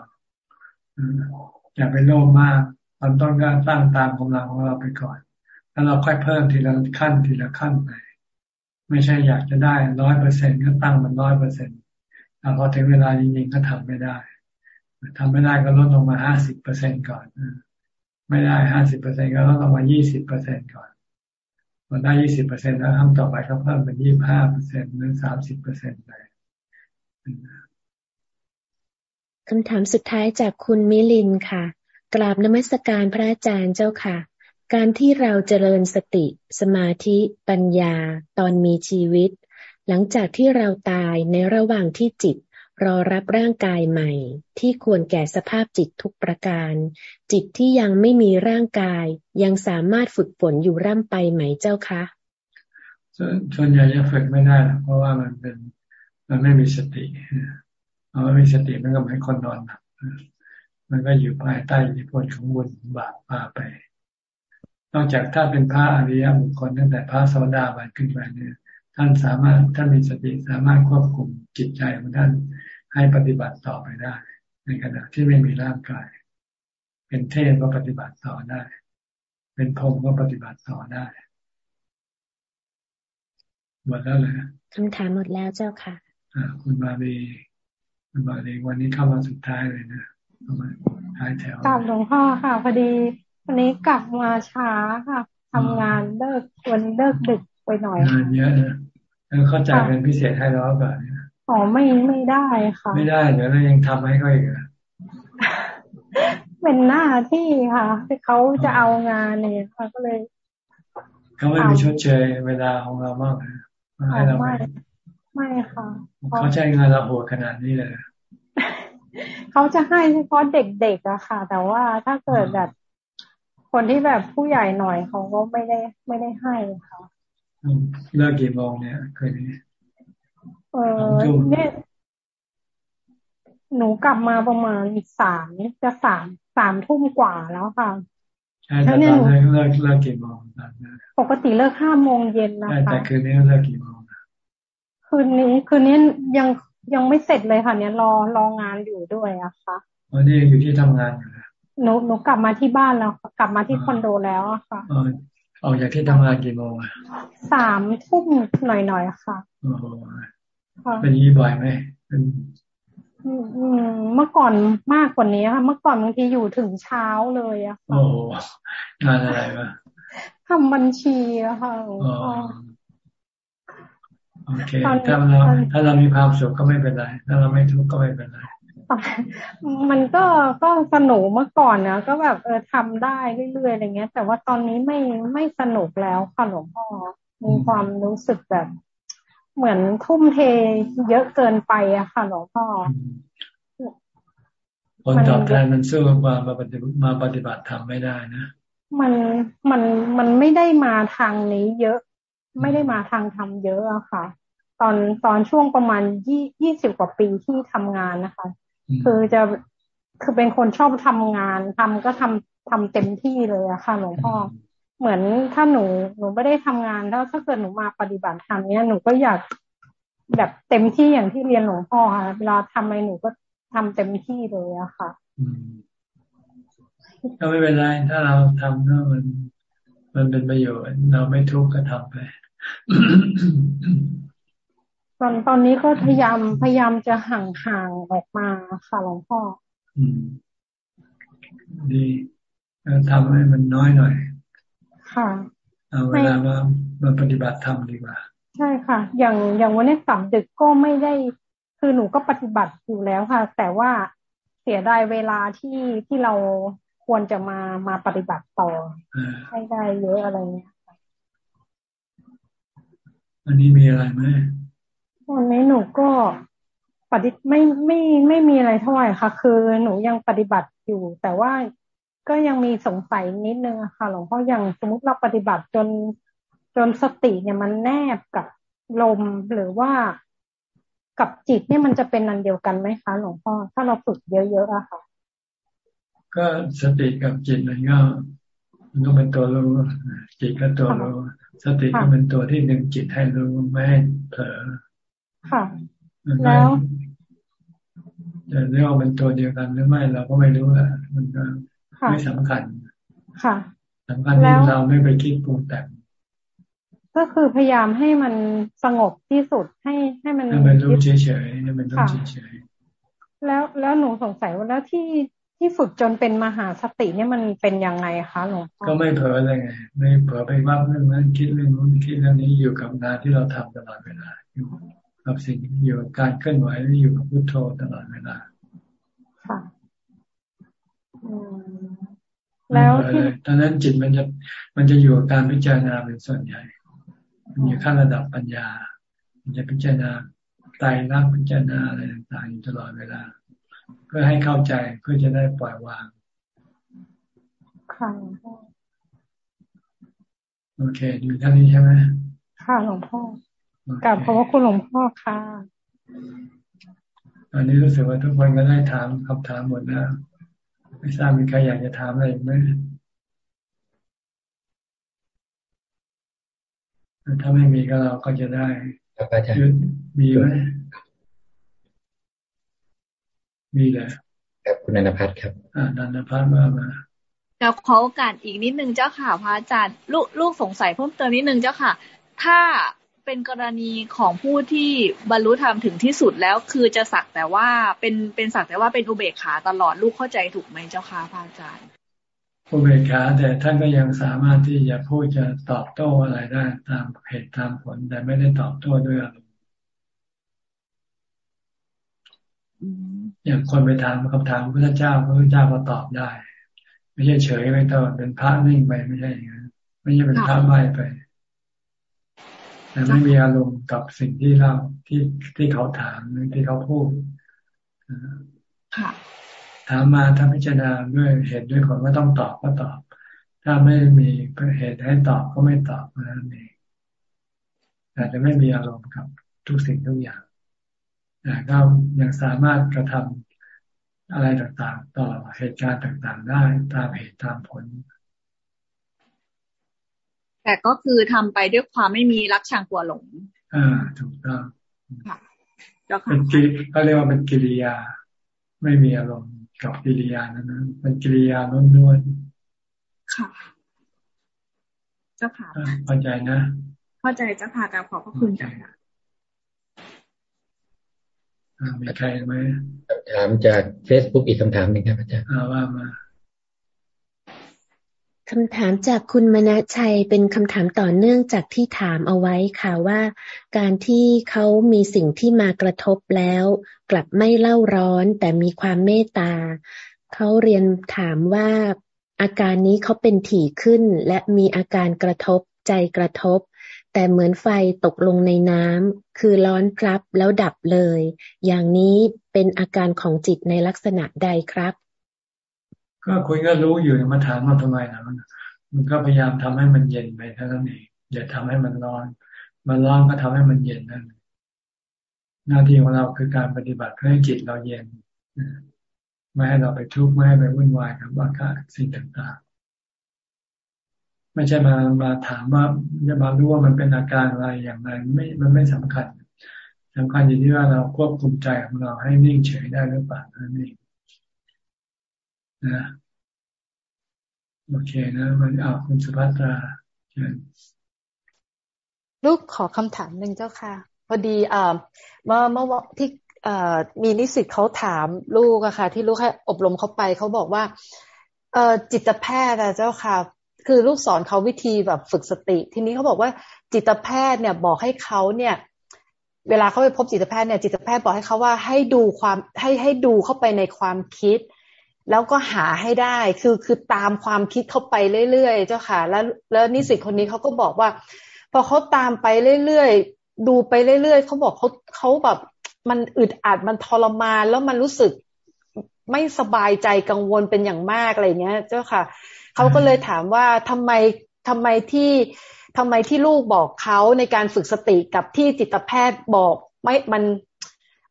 อย่าไปโลภมากตอนต้นก็ตั้งตามกำลังของเราไปก่อน แล้วเราค่อยเพิ่มทีละขั้นทีละขั้นไป ไม่ใช่อยากจะได้ร้อยเปอร์เซ็นก็ตั้งมันร้อยเปอร์เซ็นต์พอถึงเวลาจริงๆก็ทำไม่ได้ทำไม่ได้ก็ลดลงมาห้าสิบเปอร์เซ็นก่อน ไม่ได้ห้าสิบเปอร์เซ็นก็ลดลงมายี่สิบเปอร์เซ็นก่อน พอได้ยี่สิบเปอร์เซ็นแล้วทำต่อไปก็เพิ่มเป็นยี่บห้าเปอร์เซ็นต์หรือสามสิบเปอร์เซ็นต์ไปคำถามสุดท้ายจากคุณมิลินค่ะ กราบนมัสการพระอาจารย์เจ้าค่ะ การที่เราเจริญสติ สมาธิปัญญา ตอนมีชีวิต หลังจากที่เราตายในระหว่างที่จิต รอรับร่างกายใหม่ ที่ควรแก่สภาพจิตทุกประการ จิตที่ยังไม่มีร่างกาย ยังสามารถฝึกฝนอยู่ร่ำไปไหมเจ้าคะส่วนใหญ่จะฝึกไม่ได้เพราะว่ามันเป็นมันไม่มีสติเอาไม่มีสติมันก็เหมือนคนนอนหลับมันก็อยู่ภายใต้อิทธิพลของบุญบาปพาไป นอกจากถ้าเป็นพระอริยบุคคลตั้งแต่พระโสดาบันขึ้นไปเนี่ยท่านสามารถท่านมีสติสามารถควบคุมจิตใจของท่าน ให้ปฏิบัติต่อไปได้ ในขณะที่ไม่มีร่างกาย เป็นเทพก็ปฏิบัติต่อได้ เป็นพรหมก็ปฏิบัติต่อได้หมดแล้วเลยคำถามหมดแล้วเจ้าค่ะอ่าคุณมาลีคุณมาลีวันนี้เข้ามาสุดท้ายเลยนะเข้ามาท้ายแถวกลับหลวงพ่อค่ะ พอดี วันนี้กลับมาช้าค่ะทำงานเลิกวันเลิกดึกไปหน่อยงานเยอะนะแล้วเข้าใจเป็นพิเศษให้เราแบบนี้ อ๋อไม่ไม่ได้ค่ะ ไม่ได้เดี๋ยวเรายังทำให้เขาอีกเป็นหน้าที่ค่ะที่เขาจะเอางานเนี่ยค่ะก็เลยเขาไม่มีชดเชยเวลาของเรามากเลยให้เราไม่ไม่ค่ะเขาใช้งานเราโหดขนาดนี้เลยเขาจะให้เฉพาะเด็กๆอะค่ะ แต่ว่าถ้าเกิดแบบคนที่แบบผู้ใหญ่หน่อยเขาก็ไม่ได้ไม่ได้ให้ค่ะเลิกกี่โมงเนี่ยเคยนี้ เออเนี่ยหนูกลับมาประมาณสามจะสามสามทุ่มกว่าแล้วค่ะใช่แต่ตอนเลิกเลิกกี่โมงปกติเลิกห้าโมงเย็นนะคะแต่คืนนี้เลิกกี่โมงคืนนี้คืนนี้ยังยังไม่เสร็จเลยค่ะเนี่ยรอรองานอยู่ด้วยอะค่ะวันนี้อยู่ที่ทำงานอยู่นะหนูหนูกลับมาที่บ้านแล้วกลับมาที่คอนโดแล้วอะค่ะออกจากที่ทำงานกี่โมงอะสามทุ่มหน่อยๆค่ะ เป็นยี่บ่อยไหมเป็นเมื่อก่อนมากกว่านี้ค่ะ เมื่อก่อนบางทีอยู่ถึงเช้าเลยอะโอ้งานอะไรวะทำบัญชีอะค่ะโอเคถ้าเราถ้าเรามีความสุขก็ไม่เป็นไรถ้าเราไม่ทุกข์ก็ไม่เป็นไรมันก็ก็สนุกเมื่อก่อนนะก็แบบเออทำได้เรื่อยๆอะไรเงี้ย แต่ว่าตอนนี้ไม่ไม่สนุกแล้วค่ะหลวงพ่อมีความรู้สึกแบบ เหมือนทุ่มเทเยอะเกินไปอะค่ะหลวงพ่อผลตอบแทนมันสู้มามาปฏิบัติมาปฏิบัติทำไม่ได้นะ มันมันมันไม่ได้มาทางนี้เยอะ ไม่ได้มาทางทำเยอะอะค่ะ ตอนตอนช่วงประมาณยี่ยี่สิบกว่าปีที่ทำงานนะคะ คือจะคือเป็นคนชอบทำงานทำก็ทำทำเต็มที่เลยอะค่ะหลวงพ่อ เหมือนถ้าหนูหนูไม่ได้ทำงานแล้วถ้าเกิดหนูมาปฏิบัติธรรมเนี้ยหนูก็อยากแบบเต็มที่อย่างที่เรียนหลวงพ่อค่ะเวลาทำอะไรหนูก็ทำเต็มที่เลยอะค่ะก็ไม่เป็นไรถ้าเราทำแล้วมัน มันเป็นประโยชน์ เราไม่ทุกข์ก็ทำไปตอนตอนนี้ก็พยายามพยายามจะห่างห่างออกมาค่ะหลวงพ่อดีทำให้มันน้อยหน่อย ค่ะเอาเวลามามาปฏิบัติธรรมดีกว่า ใช่ค่ะ อย่างอย่างวันนี้สามดึกก็ไม่ได้ คือหนูก็ปฏิบัติอยู่แล้วค่ะ แต่ว่าเสียดายเวลาที่ที่เราควรจะมามาปฏิบัติต่อให้ได้เยอะอะไรเงี้ยอันนี้มีอะไรไหมวันนี้หนูก็ปฏิไม่ไม่ไม่มีอะไรเท่าไหร่ค่ะ คือหนูยังปฏิบัติอยู่ แต่ว่า ก็ยังมีสงสัยนิดนึงอะค่ะหลวงพ่ออย่างสมมติเราปฏิบัติจนจนสติเนี่ยมันแนบกับลมหรือว่ากับจิตเนี่ยมันจะเป็นนันเดียวกันไหมคะหลวงพ่อถ้าเราฝึกเยอะๆอะค่ะ ก็สติกับจิตมันก็มันก็เป็นตัวรู้จิตก็ตัวรู้สติก็เป็นตัวที่ดึงจิตให้รู้ไม่ให้เผลอค่ะแล้วจะเรียกว่าเป็นตัวเดียวกันหรือไม่เราก็ไม่รู้อะมันก็ ไม่สำคัญ ค่ะสำคัญที่เราไม่ไปคิดปรุงแต่งก็คือพยายามให้มันสงบที่สุดให้ให้มันให้มันรู้เฉยๆให้มันรู้เฉยๆแล้วแล้วหนูสงสัยว่าแล้วที่ที่ฝึกจนเป็นมหาสติเนี่ยมันเป็นยังไงคะหลวงพ่อก็ไม่เผลออะไรไงไม่เผลอไปว่าเรื่องนั้นคิดเรื่องนู้นคิดเรื่องนี้อยู่กับงานที่เราทำตลอดเวลาอยู่กับสิ่งอยู่กับการเคลื่อนไหวอยู่กับพุทโธตลอดเวลาค่ะ แล้วที่ตอนนั้นจิตมันจะมันจะอยู่กับการพิจารณาเป็นส่วนใหญ่ มันอยู่ขั้นระดับปัญญา มันจะพิจารณาไตรลักษณ์พิจารณาอะไรต่างๆอยู่ตลอดเวลา เพื่อให้เข้าใจเพื่อจะได้ปล่อยวางค่ะโอเคดูท่านนี้ใช่ไหมค่ะหลวงพ่อกลับขอบคุณหลวงพ่อค่ะตอนนี้รู้สึกว่าทุกคนก็ได้ถามคำถามหมดแล้ว ไม่ทราบมีใครอยากจะถามอะไรไหมถ้าไม่มีก็เราก็จะได้ยุดมีไหมมีแหละครับคุณนันพัฒน์ครับอ่านันพัฒน์มามาเราขอโอกาสอีกนิดนึงเจ้าค่ะพระอาจารย์ลูกลูกสงสัยเพิ่มเติมนิดนึงเจ้าค่ะ ถ้า เป็นกรณีของผู้ที่บรรลุธรรมถึงที่สุดแล้วคือจะสักแต่ว่าเป็นเป็นสักแต่ว่าเป็นอุเบกขาตลอดลูกเข้าใจถูกไหมเจ้าค่ะพระอาจารย์อุเบกขาแต่ท่านก็ยังสามารถที่จะพูดจะตอบโต้อะไรได้ตามเหตุตามผลแต่ไม่ได้ตอบโต้ด้วยอารมณ์อย่างคนไปถามคำถามพระเจ้าพระเจ้าก็ตอบได้ ไม่ใช่เฉยไปตลอดเป็นพระนิ่งไปไม่ใช่อย่างนั้นไม่ใช่เป็นพระไม่ไป แต่ไม่มีอารมณ์กับสิ่งที่เราที่ที่เขาถามหรือที่เขาพูดถามมาถ้าพิจารณาด้วยเหตุด้วยผลว่าต้องตอบก็ตอบ ถ้าไม่มีเหตุให้ตอบก็ไม่ตอบนั่นเองอาจจะไม่มีอารมณ์กับทุกสิ่งทุกอย่างแต่ก็ยังสามารถกระทำอะไรต่างๆ ต่อเหตุการณ์ต่างๆ ได้ตามเหตุตามผล แต่ก็คือทำไปด้วยความไม่มีรักชังกลัวหลง อ่า ถูกต้องเป็นกิเขาเรียกว่าเป็นกิริยา ไม่มีอารมณ์กับกิริยานั้นนะเป็นกิริยาล้วนๆค่ะ เจ้าค่ะเข้าใจนะเข้าใจเจ้าค่ะกับขอบพระคุณจ้ะมีใครไหมถามจากเฟซบุ๊กอีกคำถามหนึ่งครับอาจารย์ว่ามา คำถามจากคุณมณชัยเป็นคำถามต่อเนื่องจากที่ถามเอาไว้ค่ะว่า การที่เขามีสิ่งที่มากระทบแล้ว กลับไม่เล่าร้อนแต่มีความเมตตาเขาเรียนถามว่าอาการนี้เขาเป็นถี่ขึ้น และมีอาการกระทบใจกระทบ แต่เหมือนไฟตกลงในน้ำคือร้อนครับแล้วดับเลย อย่างนี้เป็นอาการของจิตในลักษณะใดครับ ก็คุณก็รู้อยู่มาถามมาทำไมนะมันก็พยายามทำให้มันเย็นไปเท่านั้นเองอย่าทำให้มันร้อน มันร้อนก็ทำให้มันเย็นนั่นหน้าที่ของเราคือการปฏิบัติเพื่อให้จิตเราเย็นไม่ให้เราไปทุกข์ไม่ให้ไปวุ่นวายกับอากาศสิ่งต่างๆ ไม่ใช่มามาถามว่าจะมารู้ว่ามันเป็นอาการอะไรอย่างไรไม่มันไม่สำคัญสำคัญอยู่ที่ว่าเราควบคุมใจของเราให้นิ่งเฉยได้หรือเปล่านั่นเอง นะโอเคนะมันเอาคุณสุภัตราเชิญลูกขอคำถามหนึ่งเจ้าค่ะ พอดีอ่าเมื่อเมื่อที่อ่ามีนิสิตเขาถามลูกอะค่ะ ที่ลูกให้อบรมเขาไปเขาบอกว่า เอ่อจิตแพทย์อะเจ้าค่ะ คือลูกสอนเขาวิธีแบบฝึกสติ ทีนี้เขาบอกว่าจิตแพทย์เนี่ยบอกให้เขาเนี่ย เวลาเขาไปพบจิตแพทย์เนี่ยจิตแพทย์บอกให้เขาว่าให้ดูความให้ให้ดูเข้าไปในความคิด แล้วก็หาให้ได้คือคือตามความคิดเข้าไปเรื่อยๆ เจ้าค่ะ แล้วแล้วนิสิตคนนี้เขาก็บอกว่า พอเขาตามไปเรื่อยๆ ดูไปเรื่อยๆเขาบอกเขาเขาแบบมันอึดอัดมันทรมานแล้วมันรู้สึกไม่สบายใจกังวลเป็นอย่างมากอะไรเงี้ย เจ้าค่ะเขาก็เลยถามว่าทำไมทำไมที่ทำไมที่ลูกบอกเขาในการฝึกสติกับที่จิตแพทย์บอกไม่มัน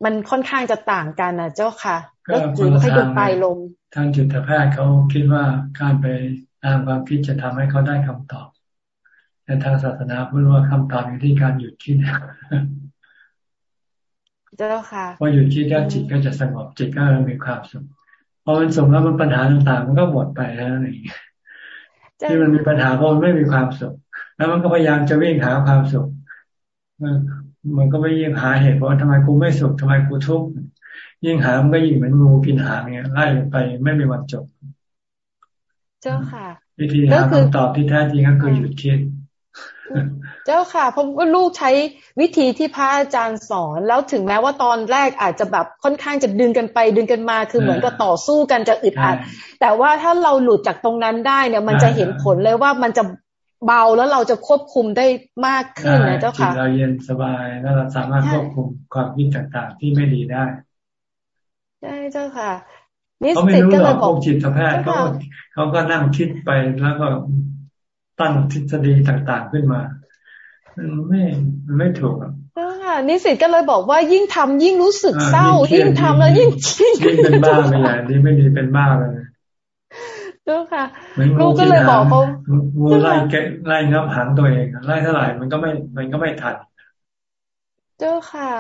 มันค่อนข้างจะต่างกันนะเจ้าค่ะก็คนละทางไปลง ทางจิตแพทย์เขาคิดว่าการไปตามความคิดจะทำให้เขาได้คำตอบ แต่ทางศาสนาพูดว่าคำตอบอยู่ที่การหยุดคิดเจ้าค่ะพอหยุดคิดแล้วจิตก็จะสงบจิตก็มีความสุขพอมันสงแล้วมันปัญหาต่างๆ มันก็หมดไปแล้วนี่ที่มันมีปัญหาเพราะมันไม่มีความสุข แล้วมันก็พยายามจะวิ่งหาความสุขมันก็ไม่ยิ่งหาเหตุว่าทำไมกูไม่สุขทำไมกูทุกข์ ยิ่งหามันก็ยิ่งเหมือนงูกินหางเงี้ยไล่ไปไม่มีวันจบ เจ้าค่ะ วิธีหาคำตอบที่แท้จริงก็คือหยุดคิด เจ้าค่ะผมก็ลูกใช้วิธีที่พระอาจารย์สอน แล้วถึงแม้ว่าตอนแรกอาจจะแบบค่อนข้างจะดึงกันไป ดึงกันมาคือเหมือนกับต่อสู้กันจะอึดอัดแต่ว่าถ้าเราหลุดจากตรงนั้นได้เนี่ย มันจะเห็นผลเลยว่ามันจะเบาแล้วเราจะควบคุมได้มากขึ้นนะเจ้าค่ะจิตเราเย็นสบายแล้วเราสามารถควบคุมความคิดต่างๆ ที่ไม่ดีได้ ใช่เจ้าค่ะนิสิตก็เลยบอกจิตแพทย์เขาเขาก็นั่งคิดไปแล้วก็ตั้งทฤษฎีต่างๆขึ้นมามันไม่มันไม่ถูกอะนิสิตก็เลยบอกว่ายิ่งทำยิ่งรู้สึกเศร้า ยิ่งทำแล้วยิ่งยิ่งเป็นบ้าไปใหญ่ดีไม่ดีเป็นบ้าเลยดูค่ะลูกก็เลยบอกเขางูไล่แกไล่งับหางตัวเองไล่เท่าไหร่มันก็ไม่มันก็ไม่ทันเจ้าค่ะ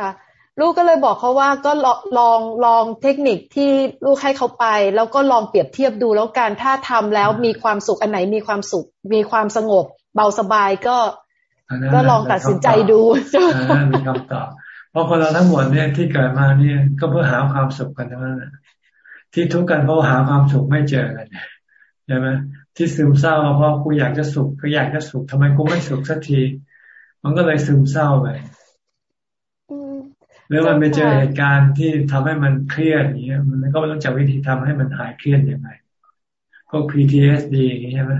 ลูกก็เลยบอกเขาว่าก็ลองลองเทคนิคที่ลูกให้เขาไป แล้วก็ลองเปรียบเทียบดูแล้วการถ้าทำแล้วมีความสุขอันไหนมีความสุข มีความสงบ เบาสบายก็ ก็ลองตัดสินใจดูมีคำตอบเพราะคนเราทั้งหมดเนี่ยที่เกิดมาเนี่ยก็เพื่อหาความสุขกันทั้งนั้นที่ทุกข์กันเพราะหาความสุขไม่เจอกันใช่ไหมที่ซึมเศร้าเพราะกูอยากจะสุขก็อยากจะสุขทำไมกูไม่สุขสักที มันก็เลยซึมเศร้าไปห รือมันไปเจอเหตุการณ์ที่ทำให้มันเครียดอย่างเงี้ย มันก็ต้องจับวิธีทำให้มันหายเครียดยังไงพวก PTSD อย่างเงี้ยใช่ไหม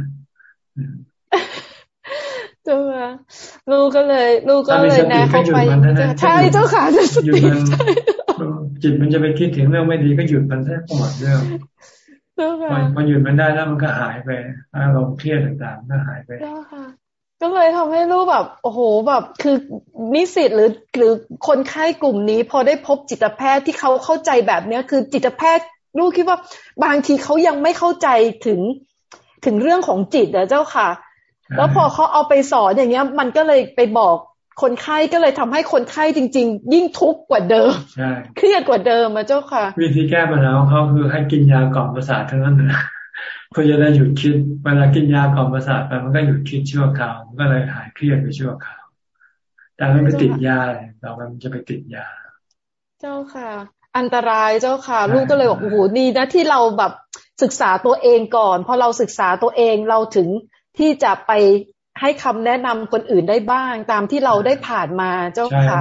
เจ้าค่ะลูกก็เลยลูกก็เลยนะเข้าไปใช่เจ้าค่ะจะสติจิตมันจะไปคิดถึงเรื่องไม่ดีก็หยุดมันแค่หมดเรื่องพอหยุดมันได้แล้วมันก็หายไปอารมณ์เครียดต่างๆก็หายไป ก็เลยทำให้ลูกแบบ โอ้โหแบบคือนิสิตหรือหรือคนไข้กลุ่มนี้ พอได้พบจิตแพทย์ที่เขาเข้าใจแบบเนี้ย คือจิตแพทย์ลูกคิดว่าบางทีเขายังไม่เข้าใจถึงถึงเรื่องของจิตอะเจ้าค่ะ แล้วพอเขาเอาไปสอนอย่างเงี้ย มันก็เลยไปบอกคนไข้ก็เลยทำให้คนไข้จริง ๆ ยิ่งทุกข์กว่าเดิมเครียดกว่าเดิมมาเจ้าค่ะ วิธีแก้ปัญหาของเขาคือให้กินยากล่อมประสาททั้งนั้นนะ เพื่อจะได้หยุดคิดเวลากินยากล่อมประสาทไปมันก็หยุดคิดชั่วคราวมันก็เลยหายเครียดไปชั่วคราว แต่ไม่ไปติดยาเลยต่อไปมันจะไปติดยา เจ้าค่ะ อันตรายเจ้าค่ะ ลูกก็เลยบอกโอ้โหดีนะที่เราแบบศึกษาตัวเองก่อนพอเราศึกษาตัวเองเราถึงที่จะไปให้คำแนะนำคนอื่นได้บ้าง ตามที่เราได้ผ่านมาเจ้าค่ะ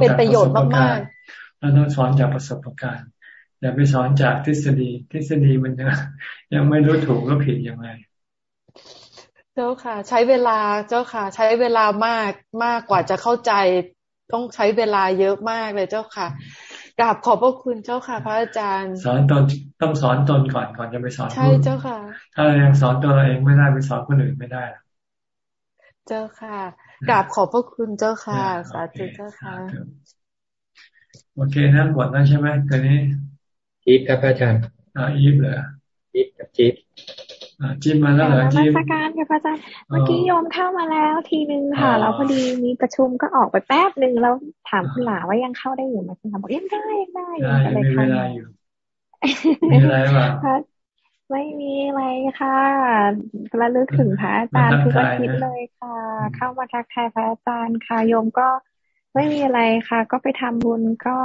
เป็นประโยชน์มากๆเราต้องสอนจากประสบการณ์ อย่าไปสอนจากทฤษฎี ทฤษฎีมันยังยังไม่รู้ถูกก็ผิดยังไง เจ้าค่ะ ใช้เวลาเจ้าค่ะ ใช้เวลามากมากกว่าจะเข้าใจต้องใช้เวลาเยอะมากเลยเจ้าค่ะกราบขอบพระคุณเจ้าค่ะ พระอาจารย์ สอนตนต้องสอนตนก่อนก่อนจะไปสอนใช่เจ้าค่ะ ถ้ายังสอนตัวเราเองไม่ได้ไปสอนคนอื่นไม่ได้ เจ้าค่ะกราบขอบพระคุณเจ้าค่ะ สาธุเจ้าค่ะ โอเคนั้นหมดแล้วใช่ไหมตอนนี้ จีบครับอาจารย์อ่าอีฟเลยจีบกับจีบจิมมาแล้วเหรอจิมมาการค่ะพระอาจารย์เมื่อกี้โยมเข้ามาแล้วทีนึงค่ะแล้วพอดีมีประชุมก็ออกไปแป๊บหนึ่งแล้วถามคุณหลาว่ายังเข้าได้อยู่ไหมคุณหลาบอกยังได้ยังได้ยังเลยเข้ามีอะไรบ้างไม่มีอะไรค่ะระลึกถึงพระอาจารย์ทุกอาทิตย์เลยค่ะ เข้ามาทักทายพระอาจารย์ค่ะโยมก็ไม่มีอะไรค่ะ ก็ไปทำบุญก็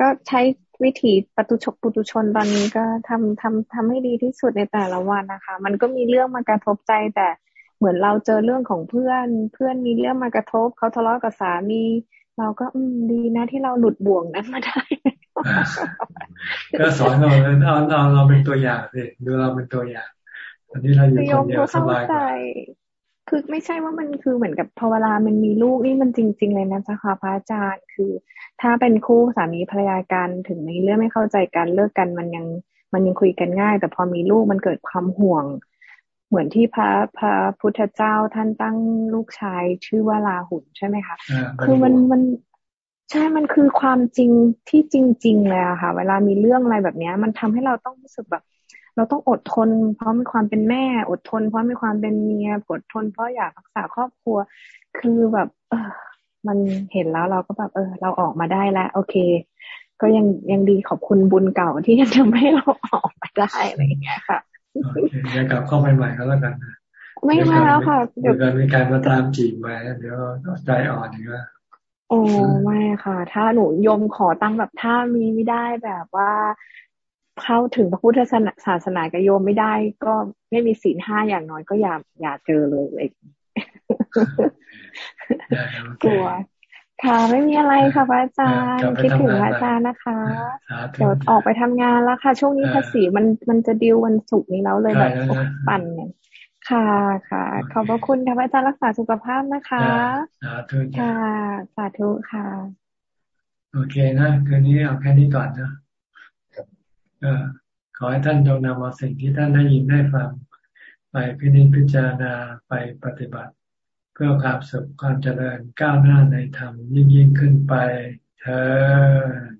ก็ใช้ วิถีปตุชกปุตุชนตอนนี้ก็ทำทำทำให้ดีที่สุดในแต่ละวันนะคะ มันก็มีเรื่องมากระทบใจแต่เหมือนเราเจอเรื่องของเพื่อน เพื่อนมีเรื่องมากระทบเขาทะเลาะกับสามี เราก็อืมดีนะที่เราหลุดบ่วงนั้นมาได้ ก็สอนเราเอาเราเราเป็นตัวอย่างสิดูเราเป็นตัวอย่างอันนี้เราอยู่คนเดียวสบายกว่า คือไม่ใช่ว่ามันคือเหมือนกับพอเวลามันมีลูกนี่มันจริง ๆ เลยนะจ๊ะค่ะพระอาจารย์คือ ถ้าเป็นคู่สามีภรรยากันถึงในเรื่องไม่เข้าใจกันเลิกกันมันยังมันยังคุยกันง่าย แต่พอมีลูกมันเกิดความห่วง เหมือนที่พระพระพุทธเจ้าท่านตั้งลูกชายชื่อว่าลาหุนใช่ไหมคะคือมันมันใช่มันคือความจริงที่จริงๆเลยอะค่ะ เวลามีเรื่องอะไรแบบนี้มันทำให้เราต้องรู้สึกแบบ เราต้องอดทน เพราะมีความเป็นแม่ อดทน เพราะมีความเป็นเมียอดทน เพราะอยากรักษาครอบครัว คือแบบเออมันเห็นแล้วเราก็แบบ เออ เราออกมาได้แล้ว โอเค ก็ยังยังดีขอบคุณบุญเก่าที่ยังทำให้เราออกมาได้อะไรอย่างเงี้ยค่ะเดี๋ยวกลับเข้าไปใหม่ก็แล้วกันนะไม่มาแล้วค่ะเดี๋ยวการมีการมาตามจีบมาเดี๋ยวใจอ่อนอีกว่าโอ้ไม่ค่ะ ถ้าหนูยมขอตั้งแบบถ้ามีไม่ได้แบบว่า เข้าถึงพระพุทธศาสนากับโยมไม่ได้ ก็ไม่มีศีลห้าอย่างน้อยก็อย่าอย่าเจอเลยเลยกลัวค่ะไม่มีอะไรค่ะพระอาจารย์คิดถึงพระอาจารย์นะคะเดี๋ยวออกไปทำงานแล้วค่ะ ช่วงนี้ภาษีมันมันจะดิววันศุกร์นี้แล้วเลยแบบปั่นเนี่ยค่ะค่ะ ขอบพระคุณค่ะอาจารย์รักษาสุขภาพนะคะสาธุค่ะสาธุค่ะ โอเคนะคืนนี้เอาแค่นี้ก่อนนะก็ ขอให้ท่านจงนำเอาสิ่งที่ท่านได้ยินได้ฟัง ไปพิจิตพิจารณาไปปฏิบัติ เพื่อความสุขความเจริญก้าวหน้าในธรรมยิ่งยิ่งขึ้นไปเธอ